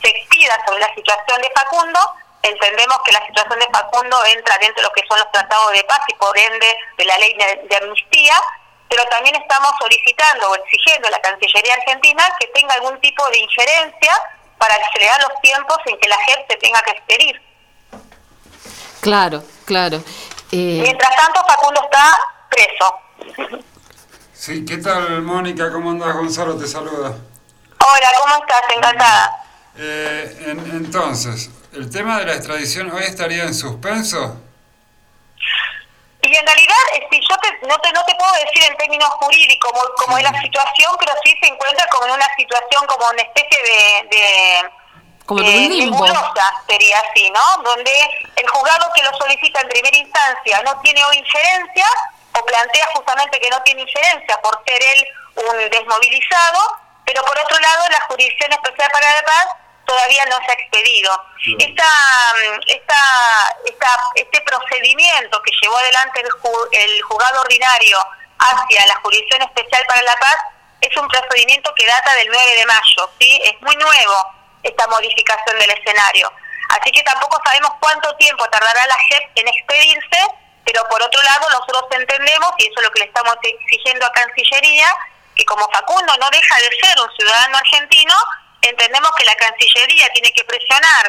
se expida sobre la situación de Facundo. Entendemos que la situación de Facundo entra dentro de lo que son los tratados de paz y por ende de la ley de, amnistía, pero también estamos solicitando o exigiendo a la Cancillería Argentina que tenga algún tipo de injerencia para acelerar los tiempos en que la JEP se tenga que expedir. Claro, claro. Eh, Mientras tanto, Facundo está preso. Sí, ¿qué tal, Mónica? ¿Cómo andas? Gonzalo te saluda. Hola, ¿cómo estás? Encantada. Eh, en- entonces, ¿el tema de la extradición hoy estaría en suspenso? Y en realidad, eh, si yo te- no, te, no te puedo decir en términos jurídicos cómo es la situación, pero sí se encuentra como en una situación, como una especie de, de Como eh, nebulosa, sería así, ¿no? Donde el juzgado que lo solicita en primera instancia no tiene hoy injerencia o plantea justamente que no tiene injerencia por ser él un desmovilizado, pero por otro lado la Jurisdicción Especial para la Paz todavía no se ha expedido. Esta, mm, esta, esta- este procedimiento que llevó adelante el, ju- el juzgado ordinario hacia la Jurisdicción Especial para la Paz es un procedimiento que data del 9 de mayo, ¿sí? Es muy nuevo esta modificación del escenario. Así que tampoco sabemos cuánto tiempo tardará la JEP en expedirse, pero por otro lado nosotros entendemos, y eso es lo que le estamos exigiendo a Cancillería, que como Facundo no deja de ser un ciudadano argentino, entendemos que la Cancillería tiene que presionar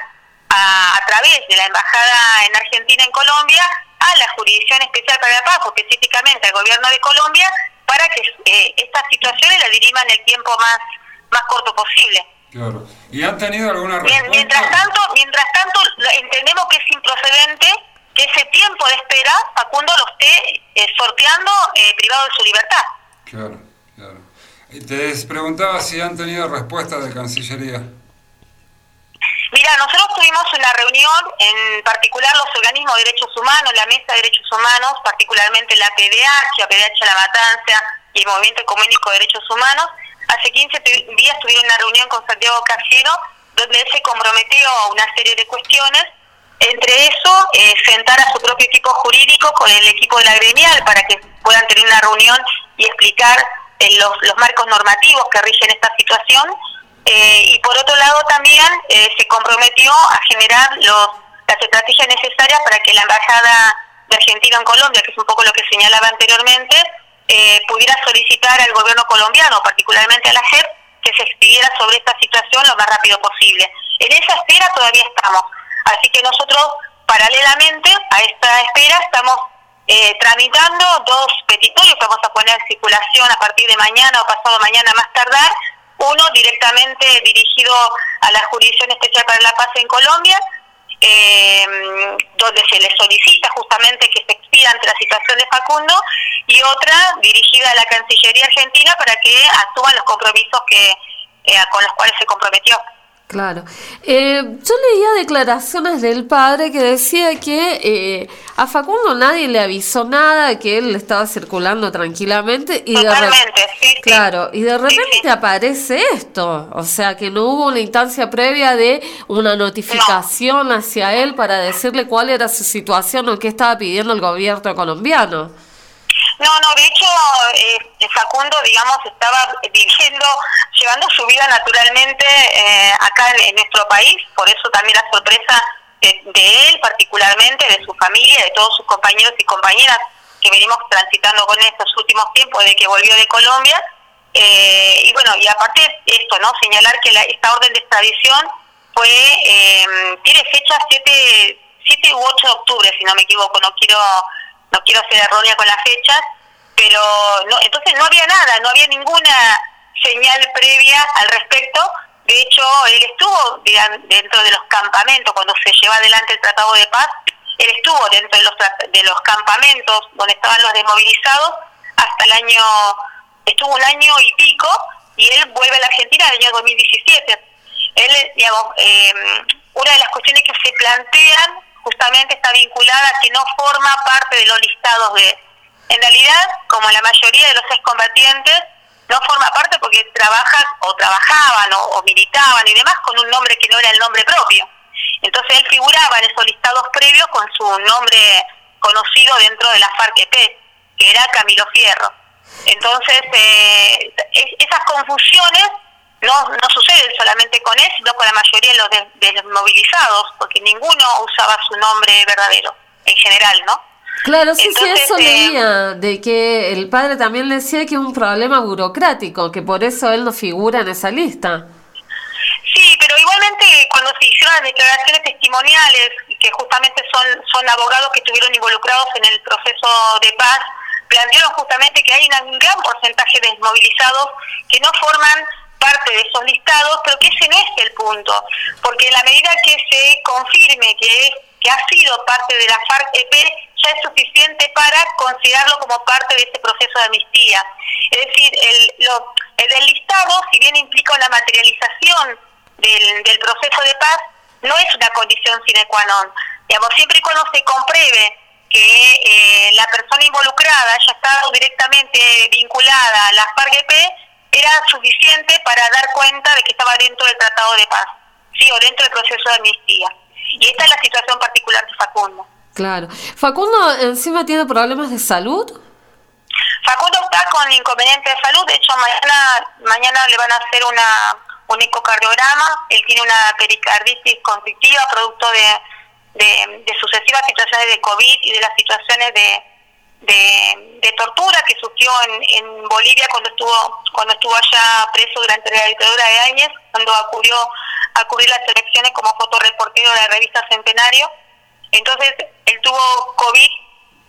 a, a través de la Embajada en Argentina en Colombia a la Jurisdicción Especial para la Paz, específicamente al Gobierno de Colombia, para que eh, estas situaciones la diriman en el tiempo más, más corto posible. Claro. ¿Y han tenido alguna respuesta? Mientras tanto, mientras tanto entendemos que es improcedente que ese tiempo de espera Facundo lo esté eh, sorteando eh, privado de su libertad. Claro, claro. Y te preguntaba si han tenido respuesta de Cancillería. Mira, nosotros tuvimos una reunión, en particular los organismos de derechos humanos, la Mesa de Derechos Humanos, particularmente la PDH, la PDH La Matanza y el Movimiento Ecuménico de Derechos Humanos. Hace 15 tu- días tuvieron una reunión con Santiago Cajero, donde él se comprometió a una serie de cuestiones, entre eso, eh, sentar a su propio equipo jurídico con el equipo de la gremial para que puedan tener una reunión y explicar eh, los, los marcos normativos que rigen esta situación. Eh, y por otro lado también eh, se comprometió a generar los, las estrategias necesarias para que la Embajada de Argentina en Colombia, que es un poco lo que señalaba anteriormente, eh, pudiera solicitar al gobierno colombiano, particularmente a la JEP, que se expidiera sobre esta situación lo más rápido posible. En esa espera todavía estamos. Así que nosotros, paralelamente a esta espera, estamos eh, tramitando dos petitorios que vamos a poner en circulación a partir de mañana o pasado mañana más tardar. Uno directamente dirigido a la Jurisdicción Especial para la Paz en Colombia, eh, donde se le solicita justamente que se expida ante la situación de Facundo, y otra dirigida a la Cancillería Argentina para que asuman los compromisos que eh, con los cuales se comprometió. Claro. Eh, yo leía declaraciones del padre que decía que eh, a Facundo nadie le avisó nada, que él estaba circulando tranquilamente y de re- claro, y de repente aparece esto, o sea que no hubo una instancia previa de una notificación hacia él para decirle cuál era su situación o qué estaba pidiendo el gobierno colombiano. No, no, de hecho, eh, Facundo, digamos, estaba viviendo, llevando su vida naturalmente eh, acá en, nuestro país, por eso también la sorpresa de, de él particularmente, de su familia, de todos sus compañeros y compañeras que venimos transitando con estos últimos tiempos desde que volvió de Colombia. Eh, y bueno, y aparte esto, ¿no? Señalar que la, esta orden de extradición fue, eh, tiene fecha 7, 7 u 8 de octubre, si no me equivoco, no quiero no quiero ser errónea con las fechas, pero no, entonces no había nada, no había ninguna señal previa al respecto. De hecho, él estuvo dentro de los campamentos, cuando se lleva adelante el Tratado de Paz, él estuvo dentro de los, de los campamentos donde estaban los desmovilizados hasta el año, estuvo un año y pico, y él vuelve a la Argentina en el año 2017. Él, digamos, eh, una de las cuestiones que se plantean justamente está vinculada a que no forma parte de los listados de... En realidad, como la mayoría de los excombatientes, no forma parte porque trabajan o trabajaban o, militaban y demás con un nombre que no era el nombre propio. Entonces él figuraba en esos listados previos con su nombre conocido dentro de la FARC-EP, que era Camilo Fierro. Entonces, eh, es- esas confusiones no, no suceden solamente con él, sino con la mayoría de los, de, de los movilizados, porque ninguno usaba su nombre verdadero, en general, ¿no? Claro, sí, Entonces, sí, eso eh, leía, de que el padre también le decía que es un problema burocrático, que por eso él no figura en esa lista. Sí, pero igualmente cuando se hicieron las declaraciones testimoniales, que justamente son, son abogados que estuvieron involucrados en el proceso de paz, plantearon justamente que hay un gran porcentaje de desmovilizados que no forman parte de esos listados, pero que ese no es el punto, porque en la medida que se confirme que, es, que ha sido parte de la FARC-EP, ya es suficiente para considerarlo como parte de ese proceso de amnistía. Es decir, el, lo, el del listado, si bien implica una materialización del, del proceso de paz, no es una condición sine qua non. Digamos, siempre y cuando se compruebe que eh, la persona involucrada haya estado directamente vinculada a la FARC-EP, era suficiente para dar cuenta de que estaba dentro del Tratado de Paz. ¿sí? o dentro del proceso de amnistía. Y esta es la situación particular de Facundo. Claro. Facundo encima tiene problemas de salud. Facundo está con inconvenientes de salud, de hecho mañana mañana le van a hacer una un ecocardiograma, él tiene una pericarditis conflictiva producto de, de, de sucesivas situaciones de COVID y de las situaciones de, de, tortura que sufrió en, en Bolivia cuando estuvo cuando estuvo allá preso durante la dictadura de Áñez, cuando acudió a cubrir las elecciones como fotoreportero de la revista Centenario. Entonces, él tuvo COVID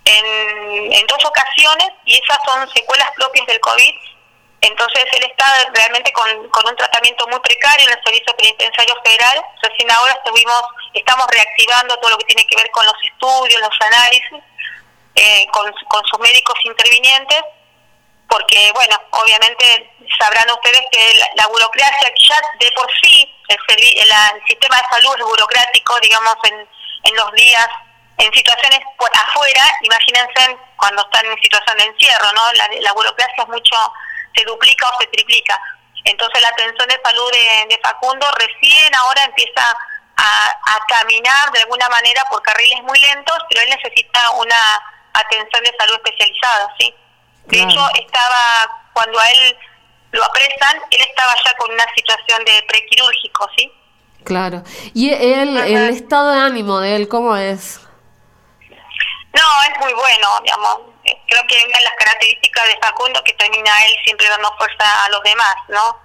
en, en dos ocasiones y esas son secuelas propias del COVID. Entonces, él está realmente con, con un tratamiento muy precario en el Servicio Penitenciario Federal. Recién ahora estuvimos, estamos reactivando todo lo que tiene que ver con los estudios, los análisis, eh, con, con sus médicos intervinientes, porque, bueno, obviamente sabrán ustedes que la, la burocracia ya de por sí, el, servi- el, sistema de salud es burocrático, digamos, en, en los días, en situaciones por afuera, imagínense cuando están en situación de encierro, ¿no? La, la burocracia es mucho, se duplica o se triplica. Entonces la atención de salud de, de Facundo recién ahora empieza a caminar de alguna manera por carriles muy lentos, pero él necesita una atención de salud especializada, ¿sí? De Claro. hecho, estaba, cuando a él lo apresan, él estaba ya con una situación de prequirúrgico, ¿sí? Claro. ¿Y el, el estado de ánimo de él cómo es? No, es muy bueno, digamos. Eh, Creo que una de las características de Facundo que termina él siempre dando fuerza a los demás, ¿no?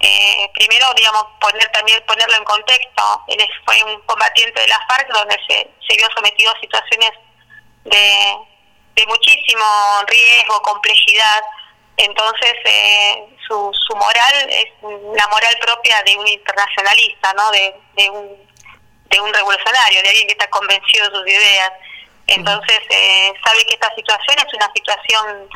Eh, primero, digamos, poner también ponerlo en contexto. Él fue un combatiente de la FARC donde se, se vio sometido a situaciones de, de muchísimo riesgo, complejidad. Entonces, eh, su, su moral es la moral propia de un internacionalista, ¿no? De, de un de un revolucionario, de alguien que está convencido de sus ideas. Entonces, eh, sabe que esta situación es una situación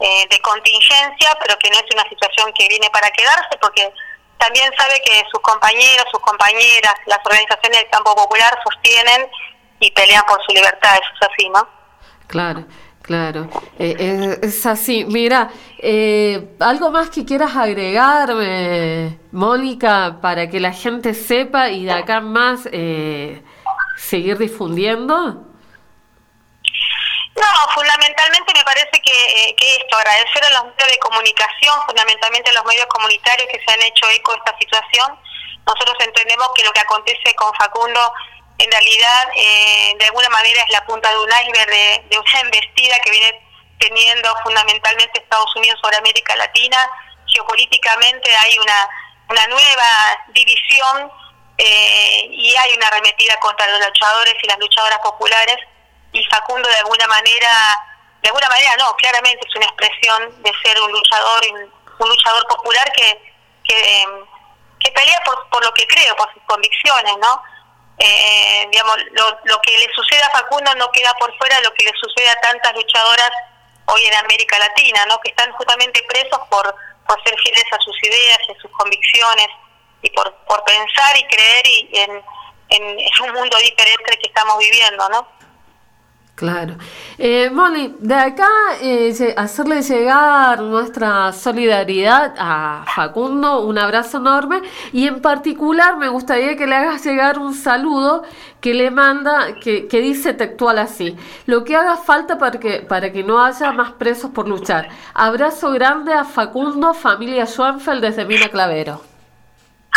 eh, de contingencia, pero que no es una situación que viene para quedarse, porque también sabe que sus compañeros, sus compañeras, las organizaciones del campo popular sostienen y pelean por su libertad, eso es así, ¿no? Claro, claro. Eh, eh, es así. Mira, eh, ¿algo más que quieras agregarme, Mónica, para que la gente sepa y de acá más eh, seguir difundiendo? No, fundamentalmente me parece que, eh, que esto, agradecer a los medios de comunicación, fundamentalmente a los medios comunitarios que se han hecho eco de esta situación. Nosotros entendemos que lo que acontece con Facundo en realidad eh, de alguna manera es la punta de un iceberg de, una embestida que viene teniendo fundamentalmente Estados Unidos sobre América Latina. Geopolíticamente hay una, una nueva división eh, y hay una arremetida contra los luchadores y las luchadoras populares y Facundo de alguna manera, de alguna manera no, claramente es una expresión de ser un luchador, un, luchador popular que, que, que pelea por, por lo que cree, por sus convicciones, ¿no? Eh, digamos, lo, lo que le sucede a Facundo no queda por fuera de lo que le sucede a tantas luchadoras hoy en América Latina, ¿no? Que están justamente presos por, por ser fieles a sus ideas a sus convicciones y por, por pensar y creer y en, en, en un mundo diferente que estamos viviendo, ¿no? Claro. Eh, Moni, de acá eh, hacerle llegar nuestra solidaridad a Facundo, un abrazo enorme y en particular me gustaría que le hagas llegar un saludo que le manda, que, que dice textual así, lo que haga falta para que, para que no haya más presos por luchar. Abrazo grande a Facundo, familia Schoenfeld desde Mina Clavero.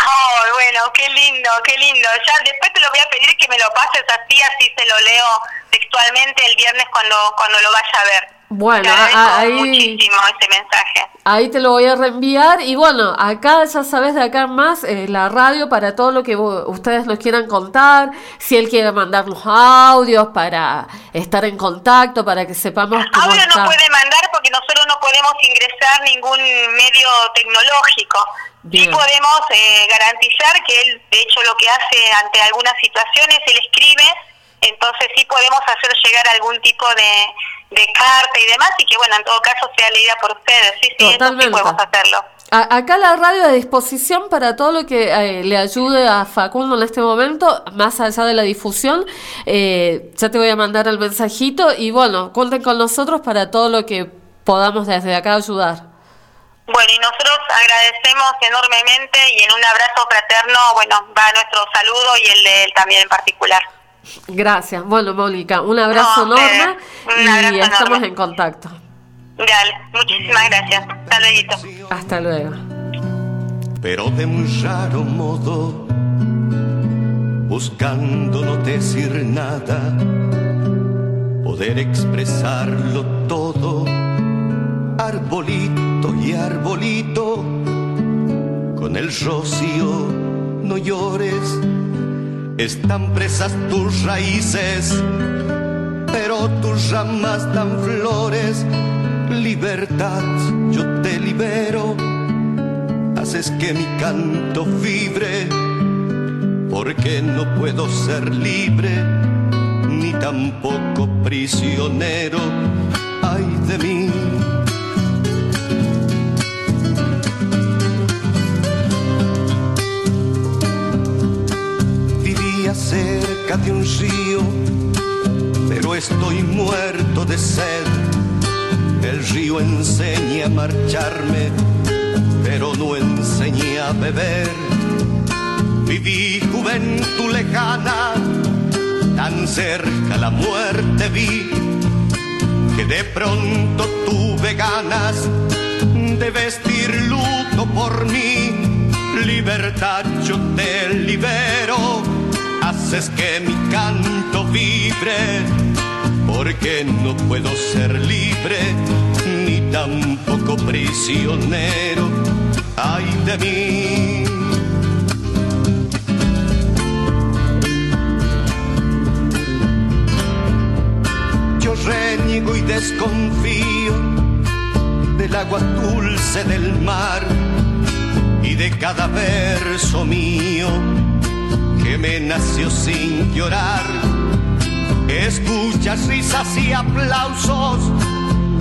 Oh, bueno, qué lindo, qué lindo. Ya después te lo voy a pedir que me lo pases así, así se lo leo textualmente el viernes cuando cuando lo vaya a ver. Bueno, ahí... muchísimo ese mensaje. Ahí te lo voy a reenviar y bueno, acá ya sabes de acá más eh, la radio para todo lo que ustedes nos quieran contar, si él quiere mandarnos audios para estar en contacto, para que sepamos cómo está. no puede mandar porque nosotros no podemos ingresar ningún medio tecnológico. Sí podemos eh, garantizar que él, de hecho, lo que hace ante algunas situaciones, él escribe, entonces sí podemos hacer llegar algún tipo de, de carta y demás, y que, bueno, en todo caso sea leída por ustedes. Sí, sí, eso sí Totalmente. podemos hacerlo. A- acá la radio a disposición para todo lo que eh, le ayude a Facundo en este momento, más allá de la difusión. Eh, ya te voy a mandar el mensajito y bueno, cuenten con nosotros para todo lo que podamos desde acá ayudar. Bueno, y nosotros agradecemos enormemente y en un abrazo fraterno, bueno, va nuestro saludo y el de él también en particular. Gracias. Bueno, Mónica, un abrazo No, enorme un y abrazo estamos enorme. en contacto. Dale, muchísimas gracias. Hasta luego. Hasta luego. pero de un raro modo, buscando no decir nada, poder expresarlo todo, arbolito y arbolito, con el rocío no llores, están presas tus raíces, pero tus ramas dan flores, libertad, yo te libero haces que mi canto vibre, porque no puedo ser libre, ni tampoco prisionero, ay de mí. Cerca un río, pero estoy muerto de sed. El río enseña a marcharme pero no enseñé a beber. Viví juventud lejana, tan cerca la muerte vi, que de pronto tuve ganas de vestir luto por mí. Libertad yo te libero, haces que mi canto vibre, porque no puedo ser libre ni tampoco prisionero ay de mí. Yo reniego y desconfío del agua dulce del mar y de cada verso mío que me nació sin llorar. Escuchas risas y aplausos,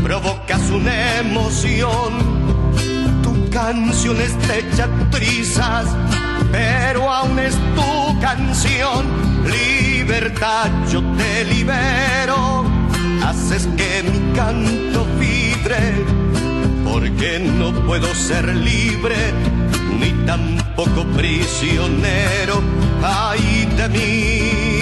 provocas una emoción canción está hecha trizas, pero aún es tu canción. Libertad, yo te libero, haces que mi canto vibre, porque no puedo ser libre, ni tampoco prisionero, ay de mí.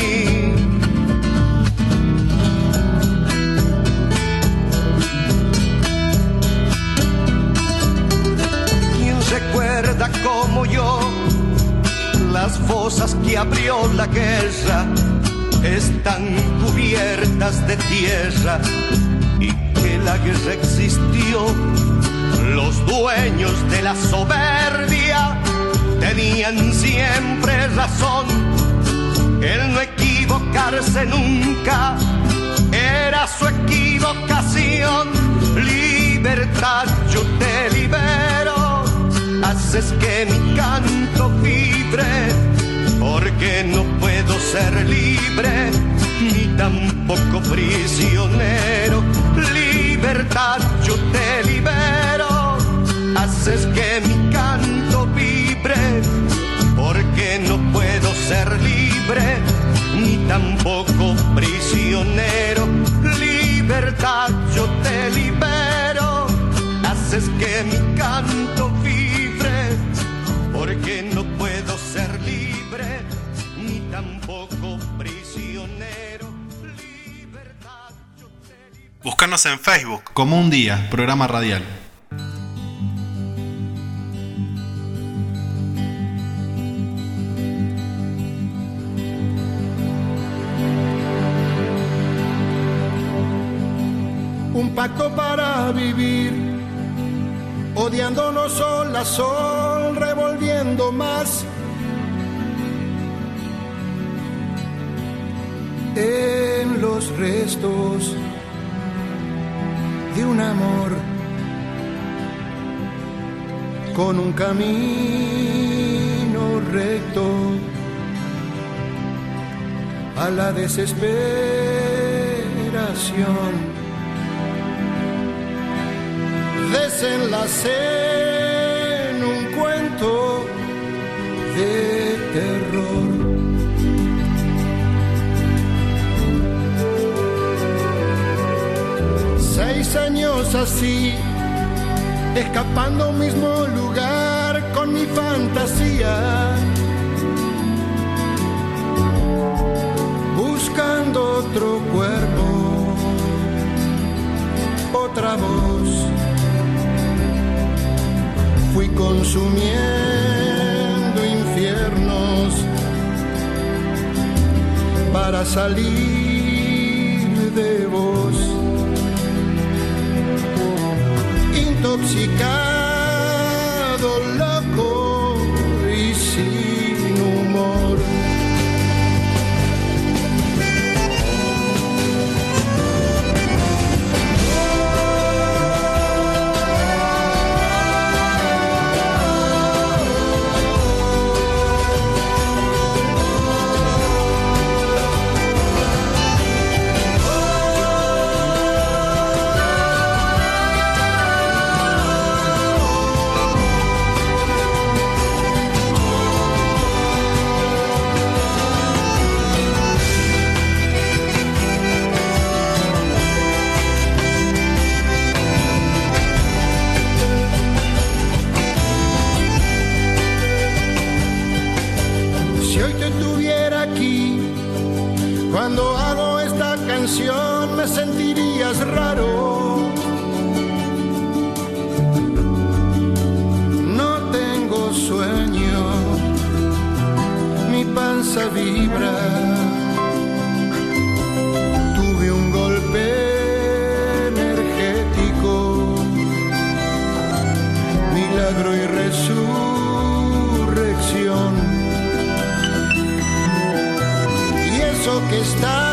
recuerda como yo las fosas que abrió la guerra están cubiertas de tierra y que la guerra existió. Los dueños de la soberbia tenían siempre razón. El no equivocarse nunca era su equivocación. Libertad, yo te libero haces que mi canto vibre, porque no puedo ser libre, ni tampoco prisionero. Libertad, yo te libero, haces que mi canto vibre, porque no puedo ser libre, ni tampoco prisionero. Libertad, yo te libero, haces que mi canto vibre, porque no puedo ser libre, ni tampoco prisionero. Búscanos en Facebook como un día, programa radial. Odiándonos sol a sol, revolviendo más. En los restos de un amor con un camino recto a la desesperación. Desenlace en un cuento de terror. Seis años así, escapando a un mismo lugar con mi fantasía, buscando otro cuerpo, otra voz. Fui consumiendo infiernos para salir de vos. Intoxicado, loco y sin humor. Vibra. Tuve un golpe energético, milagro y resurrección. y eso que estaba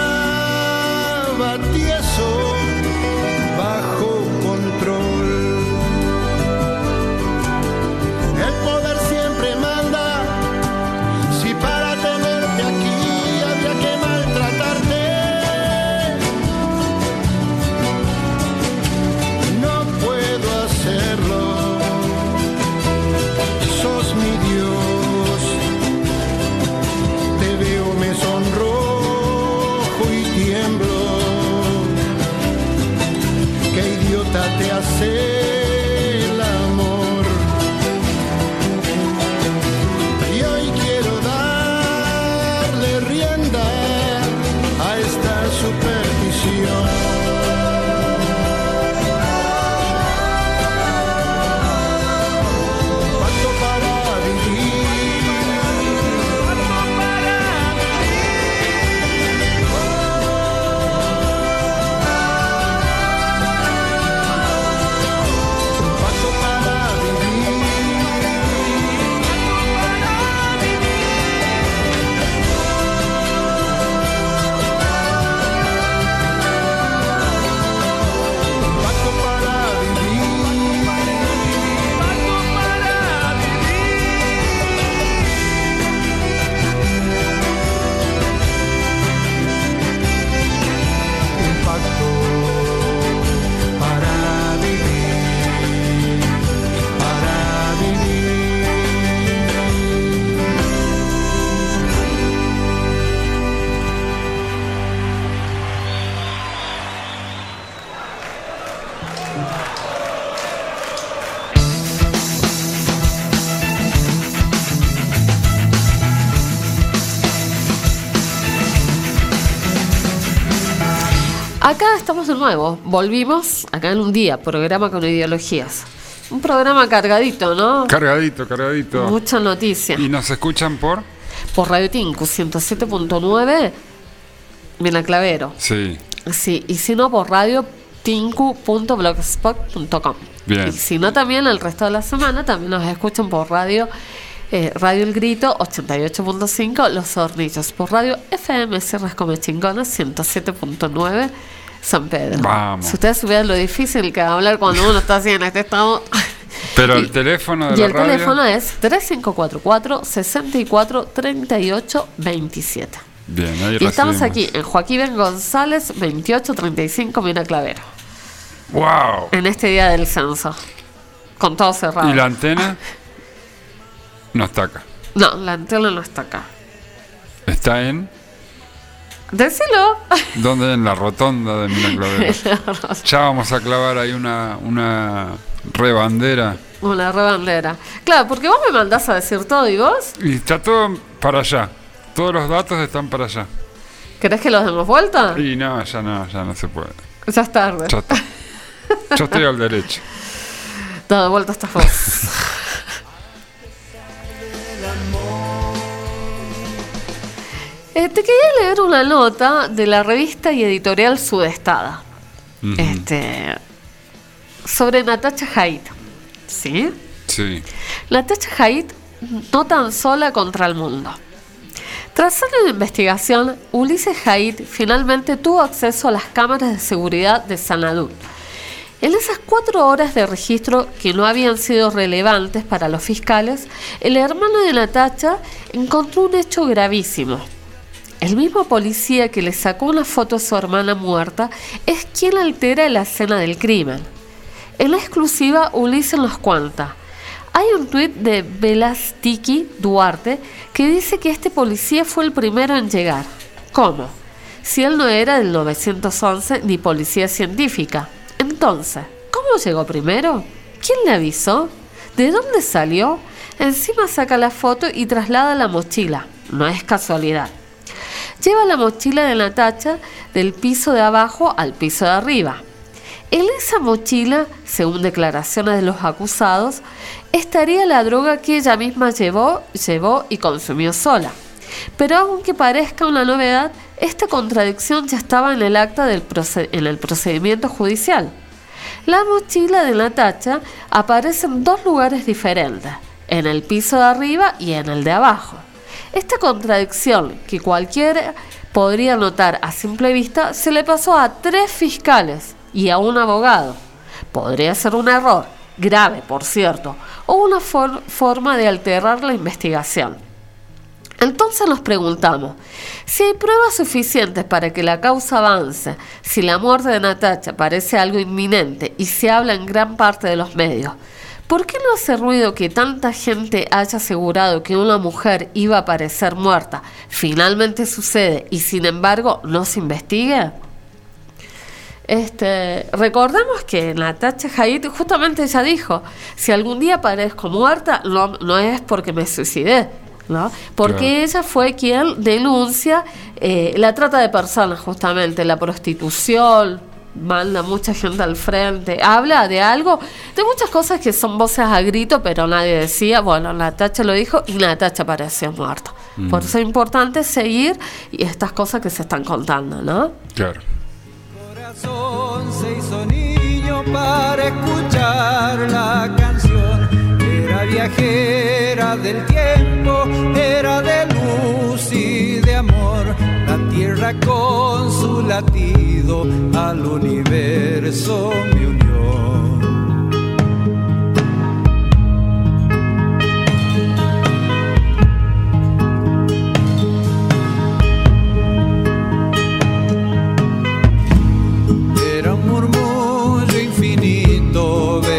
Acá estamos de nuevo. Volvimos acá en un día, programa con ideologías. Un programa cargadito, ¿no? Cargadito, cargadito. Mucha noticia. ¿Y nos escuchan por? Por Radio Tinku 107.9, Mira Clavero. Sí. Sí, y si no, por radio tinku.blogspot.com. Bien. Y si no, también el resto de la semana también nos escuchan por radio eh, Radio El Grito 88.5 Los Hornillos, por radio FM Sierras Comechingones 107.9 San Pedro. Vamos. Si ustedes supieran lo difícil que es hablar cuando uno está así en este estado. Pero el teléfono de Y la el radio. teléfono es 3544 64 38 27. Bien, ahí Y estamos aquí en Joaquín Ben González 2835 Mina Clavero. ¡Wow! En este día del censo. Con todo cerrado. ¿Y la antena? No está acá. No, la antena no está acá. Está en. Decilo. ¿Dónde? En la rotonda de Mina Clavero. Ya vamos a clavar ahí una, una rebandera. Una rebandera. Claro, porque vos me mandás a decir todo y vos. Y está todo para allá. Todos los datos están para allá. ¿Querés que los demos vuelta? Y no, ya no, ya no se puede. Ya es tarde. Ya está. Yo estoy al derecho. Dado vuelta esta voz. Eh, te quería leer una nota de la revista y editorial Sudestada. Este. Sobre Natacha Haidt. ¿Sí? Sí. Natacha Haidt no tan sola contra el mundo. Tras años de investigación, Ulises Haidt finalmente tuvo acceso a las cámaras de seguridad de Sanadú. En esas cuatro horas de registro que no habían sido relevantes para los fiscales, el hermano de Natacha encontró un hecho gravísimo. El mismo policía que le sacó una foto a su hermana muerta es quien altera la escena del crimen. En la exclusiva, Ulises nos cuenta. Hay un tuit de Velastiki Duarte que dice que este policía fue el primero en llegar. ¿Cómo? Si él no era del 911 ni policía científica. Entonces, ¿cómo llegó primero? ¿Quién le avisó? ¿De dónde salió? Encima saca la foto y traslada la mochila. No es casualidad. Lleva la mochila de Natacha del piso de abajo al piso de arriba. En esa mochila, según declaraciones de los acusados, estaría la droga que ella misma llevó, llevó y consumió sola. Pero aunque parezca una novedad, esta contradicción ya estaba en el acta del proce- en el procedimiento judicial. La mochila de Natacha aparece en dos lugares diferentes, en el piso de arriba y en el de abajo. Esta contradicción, que cualquiera podría notar a simple vista, se le pasó a tres fiscales y a un abogado. Podría ser un error, grave por cierto, o una for- forma de alterar la investigación. Entonces nos preguntamos, si hay pruebas suficientes para que la causa avance, si la muerte de Natacha parece algo inminente y se habla en gran parte de los medios, ¿por qué no hace ruido que tanta gente haya asegurado que una mujer iba a aparecer muerta? Finalmente sucede y sin embargo no se investiga. Este, recordemos que Natacha Haidt justamente ella dijo, si algún día aparezco muerta, no, no es porque me suicidé, ¿no? Porque Claro. ella fue quien denuncia eh, la trata de personas, justamente, la prostitución, manda mucha gente al frente, habla de algo, de muchas cosas que son voces a grito, pero nadie decía, bueno, Natacha lo dijo y Natacha pareció muerta. Mm. Por eso es importante seguir y estas cosas que se están contando, ¿no? Claro. corazón se hizo niño para escuchar la canción. Era viajera del tiempo, era de luz y de amor. La tierra con su latido al universo me unió. Era un murmullo infinito venido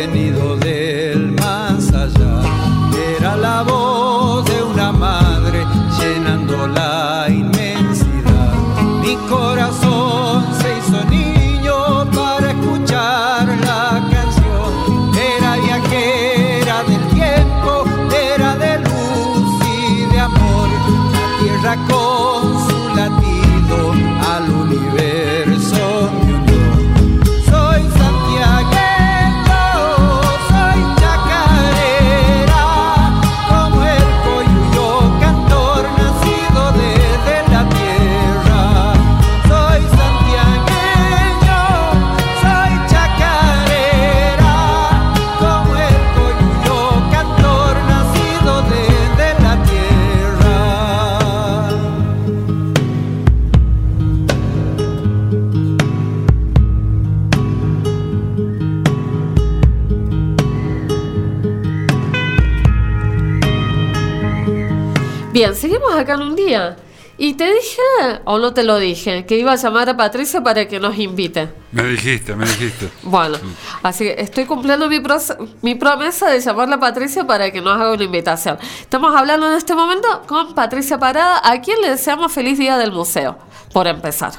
Bien, seguimos acá en un día. Y te dije, o no te lo dije, que iba a llamar a Patricia para que nos invite. Me dijiste, me dijiste. Bueno, así que estoy cumpliendo mi, pros- mi promesa de llamarla a Patricia para que nos haga una invitación. Estamos hablando en este momento con Patricia Parada, a quien le deseamos feliz día del museo, por empezar.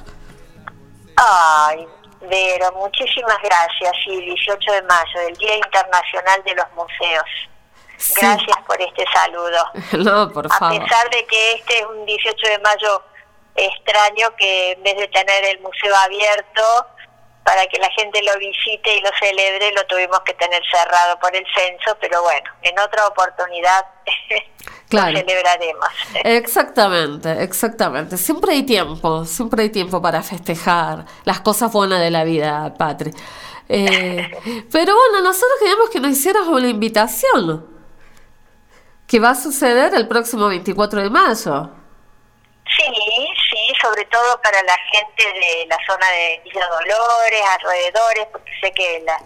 Ay, Vero, muchísimas gracias. Sí, 18 de mayo, el Día Internacional de los Museos. Gracias por este saludo. No, por A favor. pesar de que este es un 18 de mayo extraño, que en vez de tener el museo abierto para que la gente lo visite y lo celebre, lo tuvimos que tener cerrado por el censo, pero bueno, en otra oportunidad Claro. lo celebraremos. Exactamente, exactamente. Siempre hay tiempo, siempre hay tiempo para festejar las cosas buenas de la vida, Patri. Eh, pero bueno, nosotros queríamos que nos hicieras una invitación que va a suceder el próximo 24 de mayo. Sí, sí, sobre todo para la gente de la zona de Villa Dolores, alrededores, porque sé que la-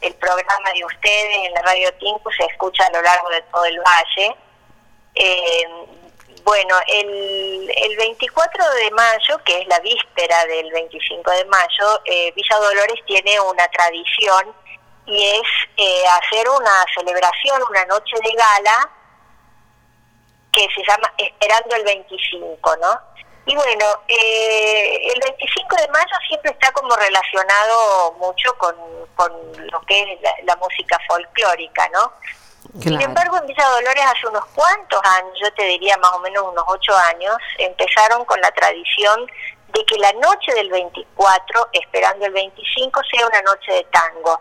el programa de ustedes en la Radio Tinku se escucha a lo largo de todo el valle. Eh, bueno, el, el 24 de mayo, que es la víspera del 25 de mayo, eh, Villa Dolores tiene una tradición y es eh, hacer una celebración, una noche de gala que se llama Esperando el 25, ¿no? Y bueno, eh, el 25 de mayo siempre está como relacionado mucho con, con lo que es la, la música folclórica, ¿no? Sin embargo, en Villa Dolores hace unos cuantos años, yo te diría más o menos unos ocho años, empezaron con la tradición de que la noche del 24, esperando el 25, sea una noche de tango.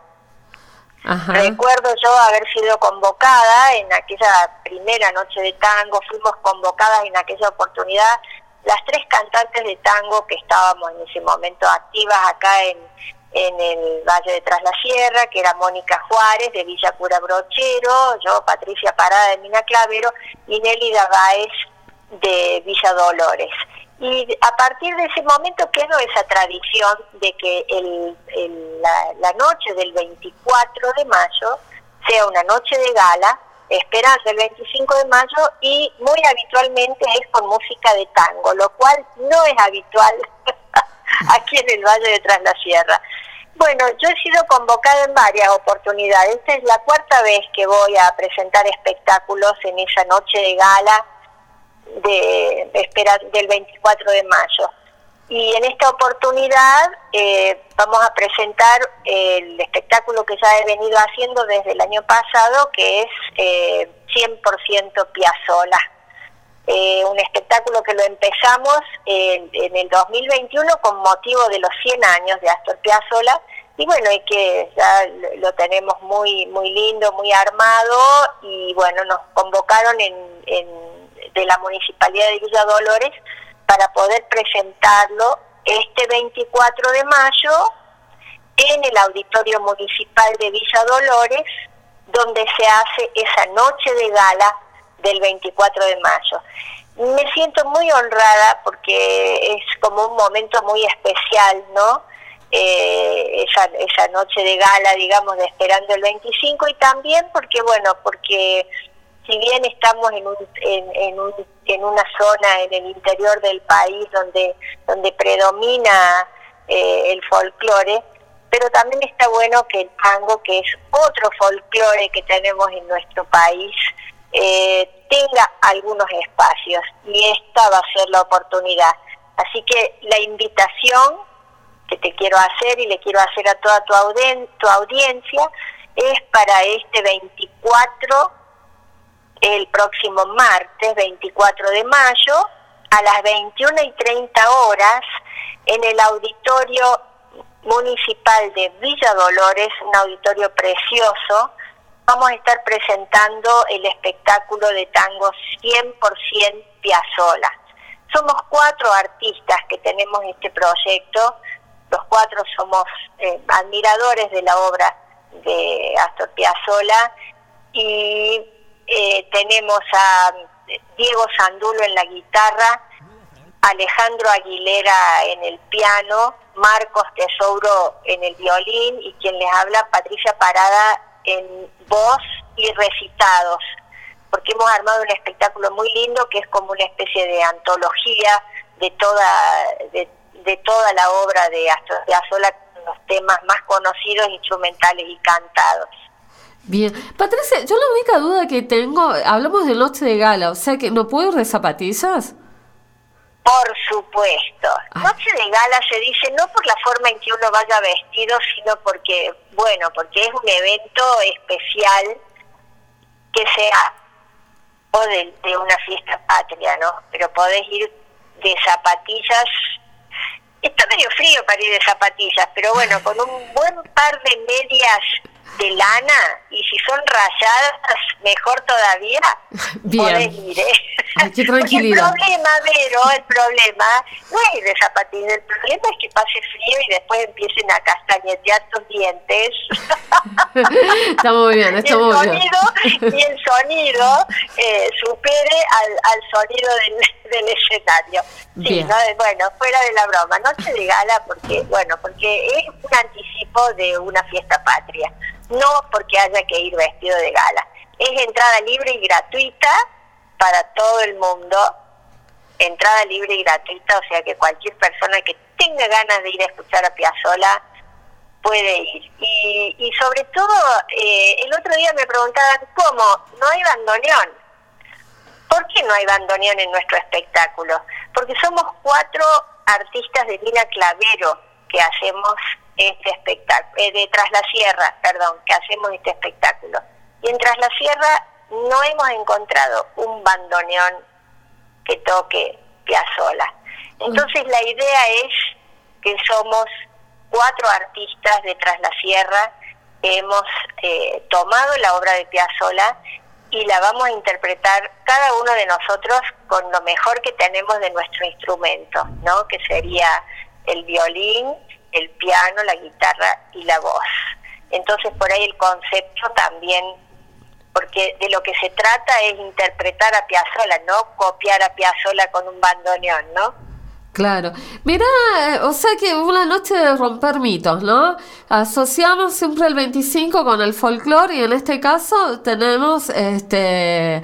Recuerdo yo haber sido convocada en aquella primera noche de tango, fuimos convocadas en aquella oportunidad las tres cantantes de tango que estábamos en ese momento activas acá en, en el Valle de Tras la Sierra, que era Mónica Juárez de Villa Cura Brochero, yo Patricia Parada de Mina Clavero y Nelly Baez de Villa Dolores. Y a partir de ese momento quedó esa tradición de que el, la, la noche del 24 de mayo sea una noche de gala, esperando el 25 de mayo y muy habitualmente es con música de tango, lo cual no es habitual aquí en el Valle de Tras la Sierra. Bueno, yo he sido convocada en varias oportunidades. Esta es la cuarta vez que voy a presentar espectáculos en esa noche de gala de, de del 24 de mayo. Y en esta oportunidad eh, vamos a presentar el espectáculo que ya he venido haciendo desde el año pasado, que es eh, 100% Piazzolla. Eh, un espectáculo que lo empezamos en, en el 2021 con motivo de los 100 años de Astor Piazzolla y bueno, y que ya lo tenemos muy muy lindo, muy armado y bueno, nos convocaron en, en- de la Municipalidad de Villa Dolores para poder presentarlo este 24 de mayo en el Auditorio Municipal de Villa Dolores, donde se hace esa noche de gala del 24 de mayo. Me siento muy honrada porque es como un momento muy especial, ¿no? Eh, esa, esa noche de gala, digamos, de esperando el 25 y también porque, bueno, porque si bien estamos en, un, en, en, un- en una zona en el interior del país donde, donde predomina eh, el folclore, pero también está bueno que el tango, que es otro folclore que tenemos en nuestro país, eh, tenga algunos espacios y esta va a ser la oportunidad. Así que la invitación que te quiero hacer y le quiero hacer a toda tu, auden- tu audiencia es para este 24, el próximo martes 24 de mayo, a las 21 y 30 horas, en el auditorio municipal de Villa Dolores, un auditorio precioso, vamos a estar presentando el espectáculo de tango 100% Piazzolla. Somos cuatro artistas que tenemos este proyecto, los cuatro somos eh, admiradores de la obra de Astor Piazzolla y eh, tenemos a Diego Sandulo en la guitarra, Alejandro Aguilera en el piano, Marcos Tesouro en el violín y quien les habla, Patricia Parada en voz y recitados, porque hemos armado un espectáculo muy lindo que es como una especie de antología de toda, de, de toda la obra de Astor Piazzolla, con los temas más conocidos, instrumentales y cantados. Bien. Patricia, yo la única duda que tengo, hablamos de noche de gala, o sea que no puedo ir de zapatillas. Por supuesto. Noche de gala se dice no por la forma en que uno vaya vestido, sino porque, bueno, porque es un evento especial que sea o de, de una fiesta patria, ¿no? Pero podés ir de zapatillas. Está medio frío para ir de zapatillas, pero bueno, con un buen par de medias de lana y si son rayadas, mejor todavía, Bien. ir, ¿eh? Ay, qué Porque el tranquilidad. problema, Vero, el problema no es de zapatillas, el problema es que pase frío y después empiecen a castañetear tus dientes Está muy bien, está el muy bien. y el sonido eh, supere al, al sonido del, del escenario. Sí, Bien. ¿no? bueno, fuera de la broma, noche de gala porque, bueno, porque es un anticipo de una fiesta patria, no porque haya que ir vestido de gala. Es entrada libre y gratuita para todo el mundo, entrada libre y gratuita, o sea que cualquier persona que tenga ganas de ir a escuchar a Piazzolla puede ir. Y, y sobre todo, eh, el otro día me preguntaban, ¿cómo? ¿No hay bandoneón? ¿Por qué no hay bandoneón en nuestro espectáculo? Porque somos cuatro artistas de Lina Clavero que hacemos este espectáculo, eh, de Tras la Sierra, perdón, que hacemos este espectáculo. Y en Tras la Sierra no hemos encontrado un bandoneón que toque Piazzolla. Entonces la idea es que somos cuatro artistas de Tras la Sierra que hemos eh, tomado la obra de Piazzolla y la vamos a interpretar cada uno de nosotros con lo mejor que tenemos de nuestro instrumento, ¿no? Que sería el violín, el piano, la guitarra y la voz. Entonces por ahí el concepto también, porque de lo que se trata es interpretar a Piazzolla, no copiar a Piazzolla con un bandoneón, ¿no? Claro. Mira, eh, o sea que una noche de romper mitos, ¿no? Asociamos siempre el 25 con el folclore y en este caso tenemos este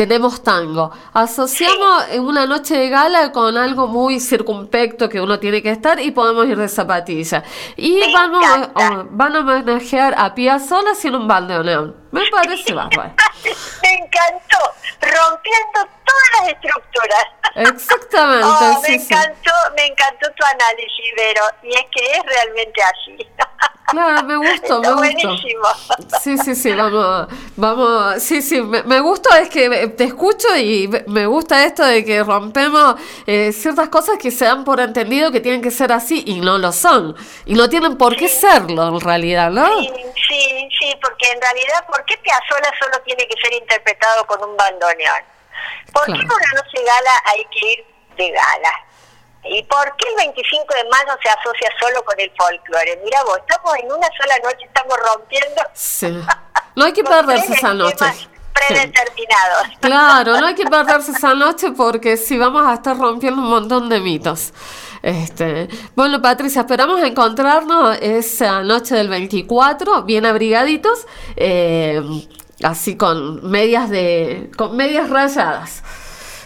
tenemos tango. Asociamos una noche de gala con algo muy circunspecto que uno tiene que estar y podemos ir de zapatilla. Y vamos a, van a homenajear a Piazzolla sin un bandoneón. Me parece bárbaro. Me encantó, rompiendo todas las estructuras. Exactamente, Oh, me sí. encantó, me encantó tu análisis, Vero, y es que es realmente así. Claro, me gustó, me Está gustó. buenísimo. Sí, sí, sí, vamos, vamos, sí, sí, me, me gusta es que te escucho y me gusta esto de que rompemos eh, ciertas cosas que se dan por entendido que tienen que ser así y no lo son, y no tienen por qué serlo en realidad, ¿no? Sí, sí, sí, porque en realidad, ¿por qué Piazzolla solo tiene que ser interpretado con un bandoneón? ¿Por qué Claro. una noche gala hay que ir de gala? ¿Y por qué el 25 de mayo se asocia solo con el folclore? Mira vos, estamos en una sola noche, estamos rompiendo Sí. No hay que Con perderse esa noche. predeterminados. Claro, no hay que perderse esa noche porque si vamos a estar rompiendo un montón de mitos. Este, bueno, Patricia, esperamos encontrarnos esa noche del 24, bien abrigaditos, eh, así con medias de, con medias rayadas.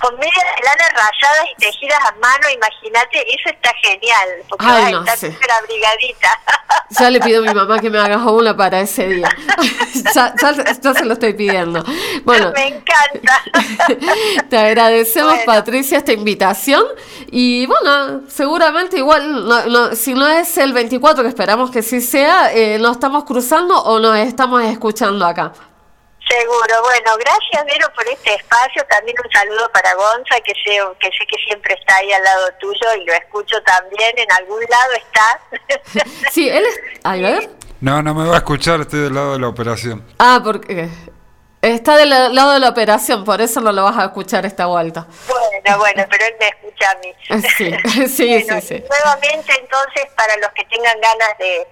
Con medias de lana rayadas y tejidas a mano, imagínate, eso está genial, porque Ay, no sé. súper abrigadita. Ya le pido a mi mamá que me haga una para ese día. ya, ya- ya se lo estoy pidiendo. Bueno, Me encanta. Te agradecemos, Patricia, esta invitación. Y bueno, seguramente igual, no- no- si no es el 24, que esperamos que sí sea, eh, nos estamos cruzando o nos estamos escuchando acá. Seguro, bueno, gracias Vero por este espacio, también un saludo para Gonza, que sé, que sé que siempre está ahí al lado tuyo y lo escucho también, en algún lado está. Sí, él es... A ver. No, no me va a escuchar, estoy del lado de la operación. Ah, porque está del lado de la operación, por eso no lo vas a escuchar esta vuelta. bueno, bueno, pero él me escucha a mí. Sí, sí, sí, sí. Nuevamente, entonces, para los que tengan ganas de,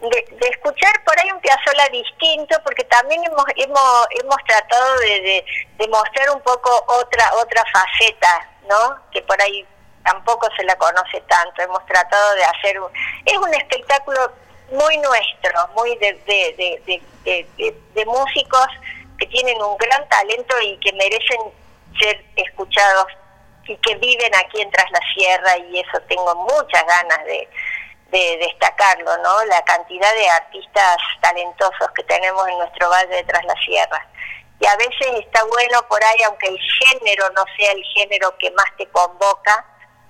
de, de escuchar por ahí un Piazzolla distinto, porque también hemos hemos hemos tratado de, de, mostrar un poco otra otra faceta, ¿no? Que por ahí tampoco se la conoce tanto. Hemos tratado de hacer un, es un espectáculo muy nuestro, muy de- de músicos que tienen un gran talento y que merecen ser escuchados y que viven aquí en Tras la Sierra y eso tengo muchas ganas de, de destacarlo, ¿no? La cantidad de artistas talentosos que tenemos en nuestro valle de Tras la Sierra. Y a veces está bueno por ahí, aunque el género no sea el género que más te convoca,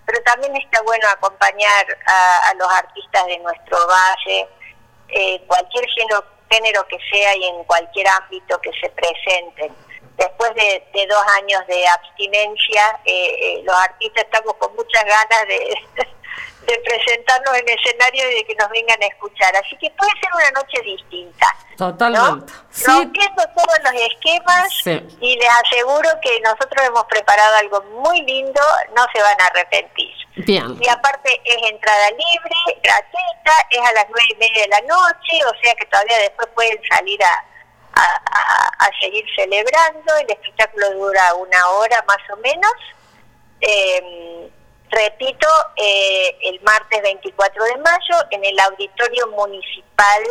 pero también está bueno acompañar a, los artistas de nuestro valle, eh, cualquier género, género que sea y en cualquier ámbito que se presenten. Después de, de dos años de abstinencia, eh, eh, los artistas estamos con muchas ganas de, de presentarnos en escenario y de que nos vengan a escuchar. Así que puede ser una noche distinta. Totalmente. Sí, Rompiendo todos los esquemas Sí. y les aseguro que nosotros hemos preparado algo muy lindo, no se van a arrepentir. bien. Y aparte es entrada libre, gratuita, es a las nueve y media de la noche, o sea que todavía después pueden salir a, a, a- a seguir celebrando. El espectáculo dura una hora más o menos. Eh, repito, eh, el martes 24 de mayo en el Auditorio Municipal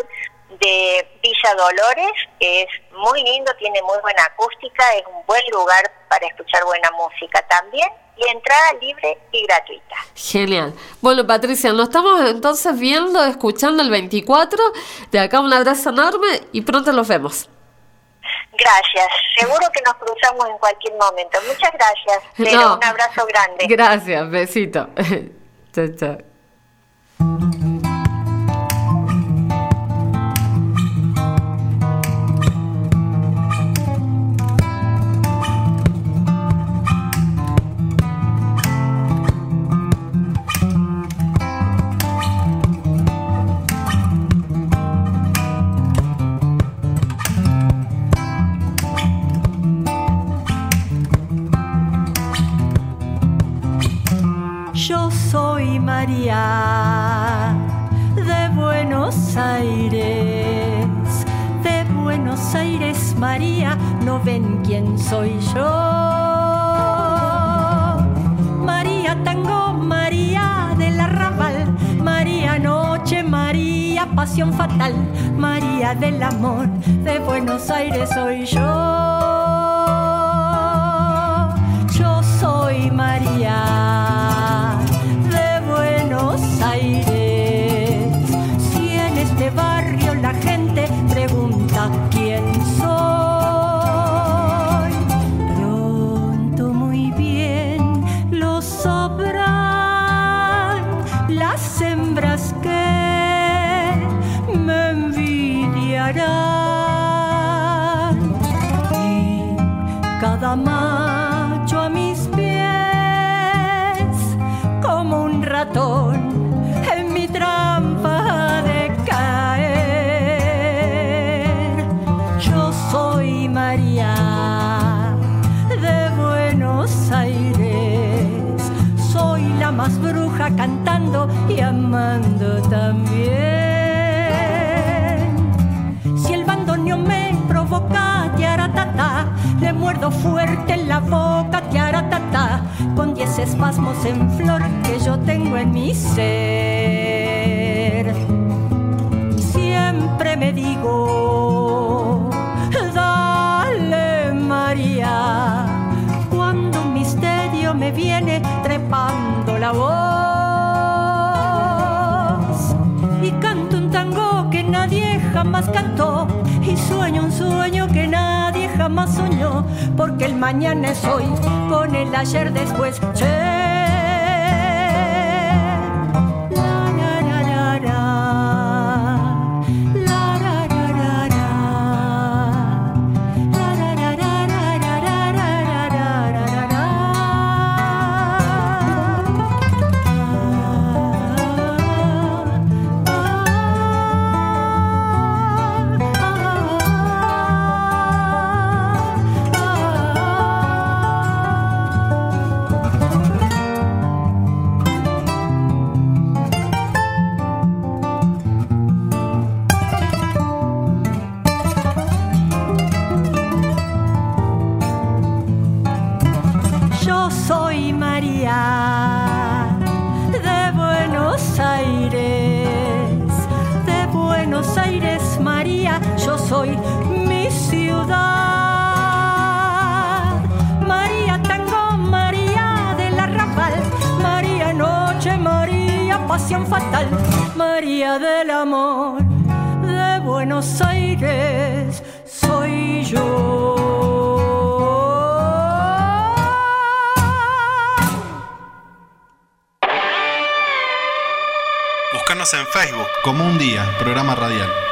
de Villa Dolores, que es muy lindo, tiene muy buena acústica, es un buen lugar para escuchar buena música también, y entrada libre y gratuita. Genial. Bueno, Patricia, nos estamos entonces viendo, escuchando el 24. De acá un abrazo enorme y pronto los vemos. Gracias, seguro que nos cruzamos en cualquier momento. Muchas gracias, pero No. un abrazo grande. Gracias, besito. chao, chao. Ven quién soy yo. María Tango, María del Arrabal, María Noche, María Pasión Fatal, María del Amor, de Buenos Aires soy yo. Yo soy María cada macho a mis pies como un ratón en mi trampa de caer. Yo soy María de Buenos Aires, soy la más bruja cantando y amando muerdo fuerte en la boca, tiaratata, con diez espasmos en flor que yo tengo en mi ser. Siempre me digo, dale María, cuando un misterio me viene trepando la voz y canto un tango que nadie jamás cantó y sueño un sueño porque el mañana es hoy con el ayer después. fatal, María del Amor de Buenos Aires soy yo. Búscanos en Facebook como un día, programa radial.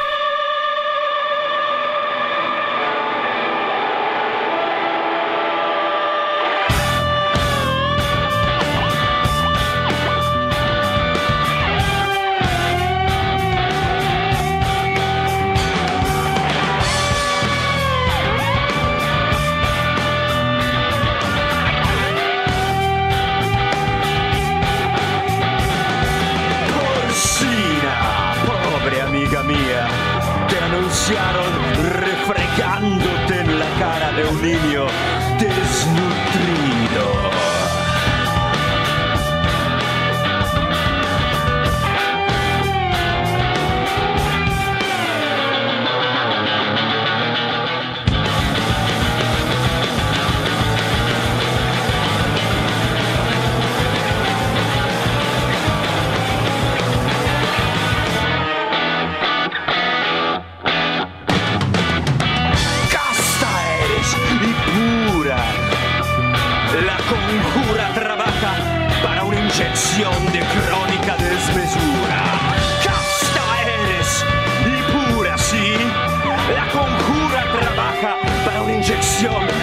Conjura trabaja para una inyección de crónica desmesura. Casta eres y pura, sí. La conjura trabaja para una inyección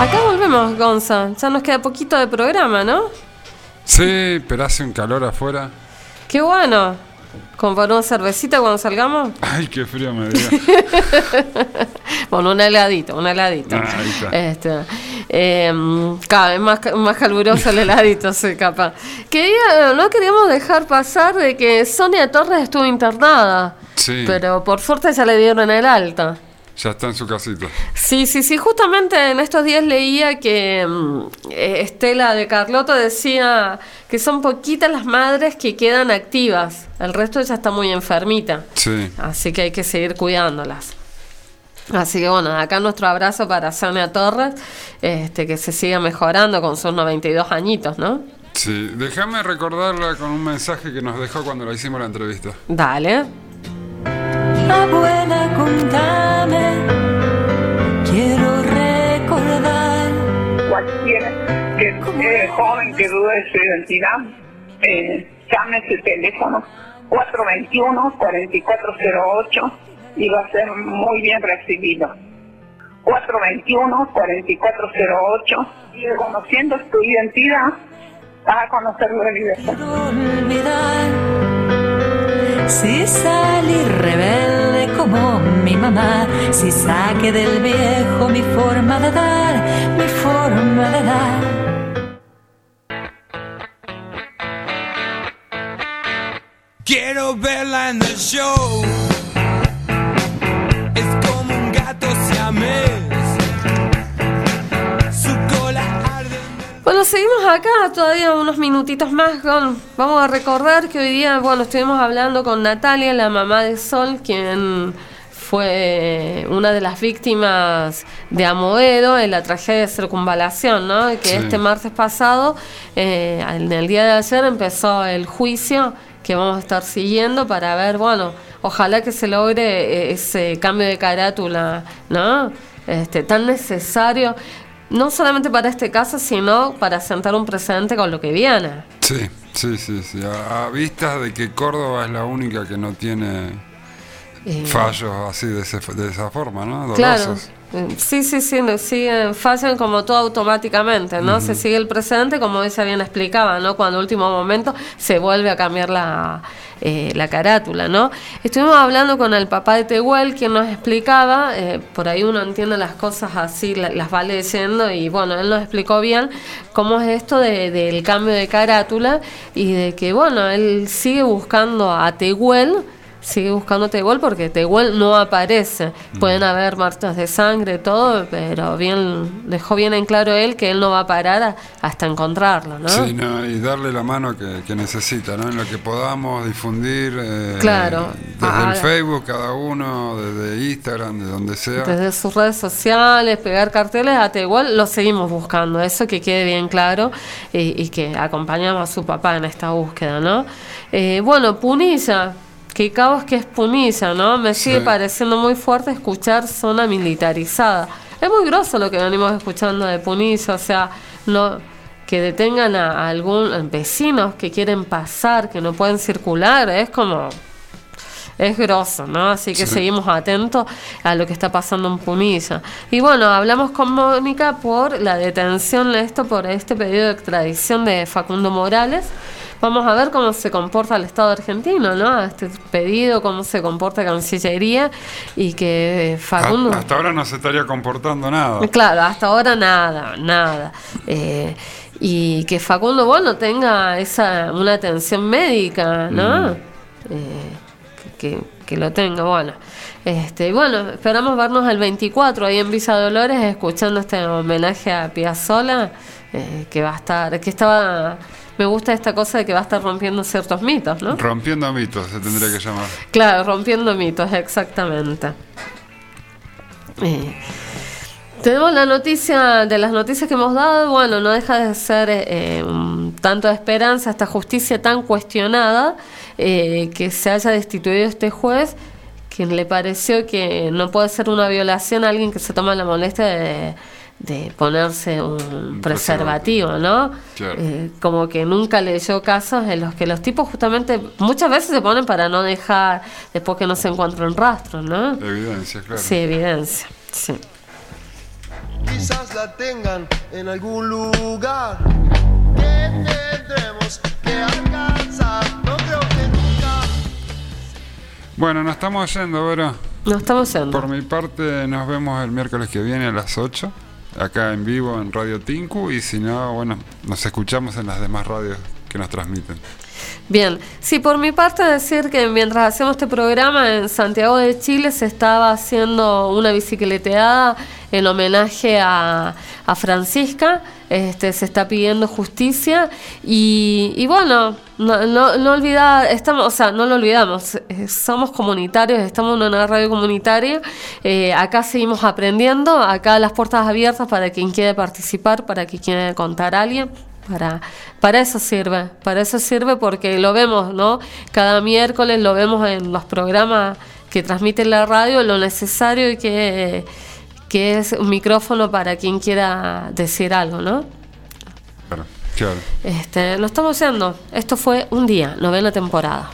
Acá volvemos, Gonza. Ya nos queda poquito de programa, ¿no? Sí, pero hace un calor afuera. Qué bueno. ¿Con para una cervecita cuando salgamos? Ay, qué frío me dio. bueno, un heladito, un heladito. Ah, ahí está. Este, eh, cada vez más, más caluroso el heladito, sí, capaz. Quería, no queríamos dejar pasar de que Sonia Torres estuvo internada, Sí, pero por suerte ya le dieron el alta. Ya está en su casita. Sí, sí, sí, justamente en estos días leía que mm, eh, Estela de Carlotto decía que son poquitas las madres que quedan activas, el resto ya está muy enfermita, Sí. así que hay que seguir cuidándolas. Así que bueno, acá nuestro abrazo para Sonia Torres, este, que se siga mejorando con sus 92 añitos, ¿no? Sí, déjame recordarla con un mensaje que nos dejó cuando la hicimos la entrevista. Dale. Abuela, contame, quiero recordar. Cualquier que, eh, joven que dude de su identidad, eh, llame ese teléfono 421-4408 y va a ser muy bien recibido. 421-4408 y reconociendo tu identidad, vas a conocer la libertad. Si salí rebelde como mi mamá, si saqué del viejo mi forma de dar, mi forma de dar. Quiero verla en el show. Bueno, seguimos acá todavía unos minutitos más. Con, vamos a recordar que hoy día, bueno, estuvimos hablando con Natalia, la mamá de Sol, quien fue una de las víctimas de Amoedo en la tragedia de circunvalación, ¿no? Que Sí. este martes pasado, eh, en el día de ayer, empezó el juicio que vamos a estar siguiendo para ver, bueno, ojalá que se logre eh, ese cambio de carátula, ¿no? Este, tan necesario, no solamente para este caso, sino para sentar un precedente con lo que viene. Sí, Sí, sí, sí. A, a vistas de que Córdoba es la única que no tiene Eh, fallos así de, ese- de esa forma, ¿no? Claro. Dolosos. Eh, Sí, sí, sí, no, siguen, fallan como todo automáticamente, ¿no? Se sigue el presente, como ella bien explicaba, ¿no? Cuando último momento se vuelve a cambiar la, eh, la carátula, ¿no? Estuvimos hablando con el papá de Tehuel, quien nos explicaba, eh, por ahí uno entiende las cosas así, la- las va leyendo, y bueno, él nos explicó bien cómo es esto de- del cambio de carátula y de que, bueno, él sigue buscando a Tehuel, sigue buscando Tehuel porque Tehuel no aparece. Pueden haber marcas de sangre, todo, pero bien dejó bien en claro él que él no va a parar a- hasta encontrarlo, ¿no? Sí, no, y darle la mano que, que necesita, ¿no? En lo que podamos difundir. eh, Claro. Desde Ah, el Facebook, cada uno, desde Instagram, de donde sea. Desde sus redes sociales, pegar carteles, a Tehuel lo seguimos buscando, eso que quede bien claro y, y que acompañamos a su papá en esta búsqueda, ¿no? Eh, bueno, Punilla, qué caos que es Punilla, ¿no? Me sigue Sí. pareciendo muy fuerte escuchar zona militarizada. Es muy grosso lo que venimos escuchando de Punilla, o sea, no que detengan a, a algún vecinos que quieren pasar, que no pueden circular, es como es grosso, ¿no? Así que Sí. seguimos atentos a lo que está pasando en Punilla. Y bueno, hablamos con Mónica por la detención de esto, por este pedido de extradición de Facundo Morales. Vamos a ver cómo se comporta el Estado argentino, ¿no? A este pedido, cómo se comporta Cancillería y que eh, Facundo... Ha- Hasta ahora no se estaría comportando nada. Claro, hasta ahora nada, nada. Eh, y que Facundo, bueno, tenga esa una atención médica, ¿no? Eh, que, que lo tenga, bueno. Este, y bueno, esperamos vernos el 24 ahí en Villa Dolores escuchando este homenaje a Piazzolla, eh, que va a estar, que estaba, me gusta esta cosa de que va a estar rompiendo ciertos mitos, ¿no? Rompiendo mitos se tendría que llamar. Claro, rompiendo mitos, exactamente. Eh, tenemos la noticia de las noticias que hemos dado, bueno, no deja de ser eh, un tanto de esperanza esta justicia tan cuestionada eh, que se haya destituido este juez, quien le pareció que no puede ser una violación a alguien que se toma la molestia de, de ponerse un preservativo, ¿no? Claro. Eh, como que nunca leyó casos en los que los tipos justamente muchas veces se ponen para no dejar después que no se encuentren rastros, ¿no? Evidencia, claro. Sí, evidencia. Sí. quizás la tengan en algún lugar que tendremos que alcanzar. No creo que nunca. Bueno, nos estamos yendo, Vero. Nos estamos yendo. Por mi parte, nos vemos el miércoles que viene a las 8, acá en vivo en Radio Tinku. Y si no, bueno, nos escuchamos en las demás radios que nos transmiten. Bien, sí, por mi parte decir que mientras hacemos este programa en Santiago de Chile se estaba haciendo una bicicleteada en homenaje a, a Francisca, este, se está pidiendo justicia y, bueno, no, no, olvidar, estamos, o sea, no lo olvidamos, eh, somos comunitarios, estamos en una radio comunitaria, eh, acá seguimos aprendiendo, acá las puertas abiertas para quien quiera participar, para quien quiera contar a alguien. Para, para eso sirve, para eso sirve porque lo vemos, ¿no? Cada miércoles lo vemos en los programas que transmiten la radio, lo necesario y que, que es un micrófono para quien quiera decir algo, ¿no? Claro, claro. Este, lo estamos haciendo. Esto fue un día, novena temporada.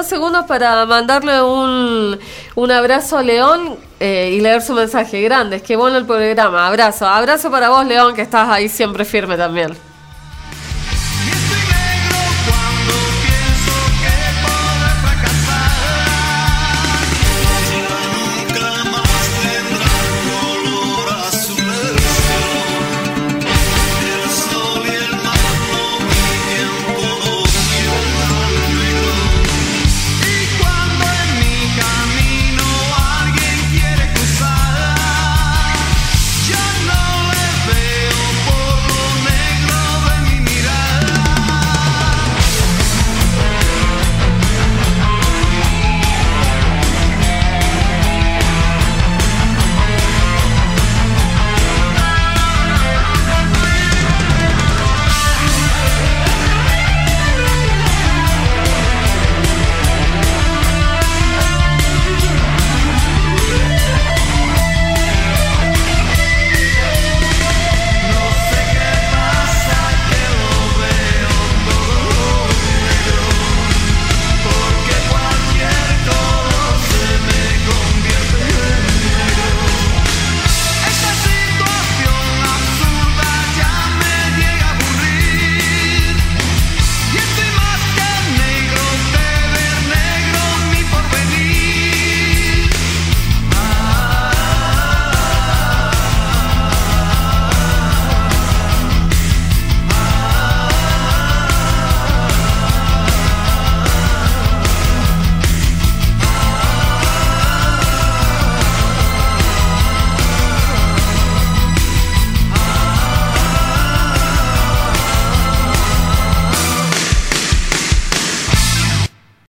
Dos segundos para mandarle un, un abrazo a León eh, y leer su mensaje. Grande, es que bueno el programa. Abrazo. Abrazo para vos, León, que estás ahí siempre firme también.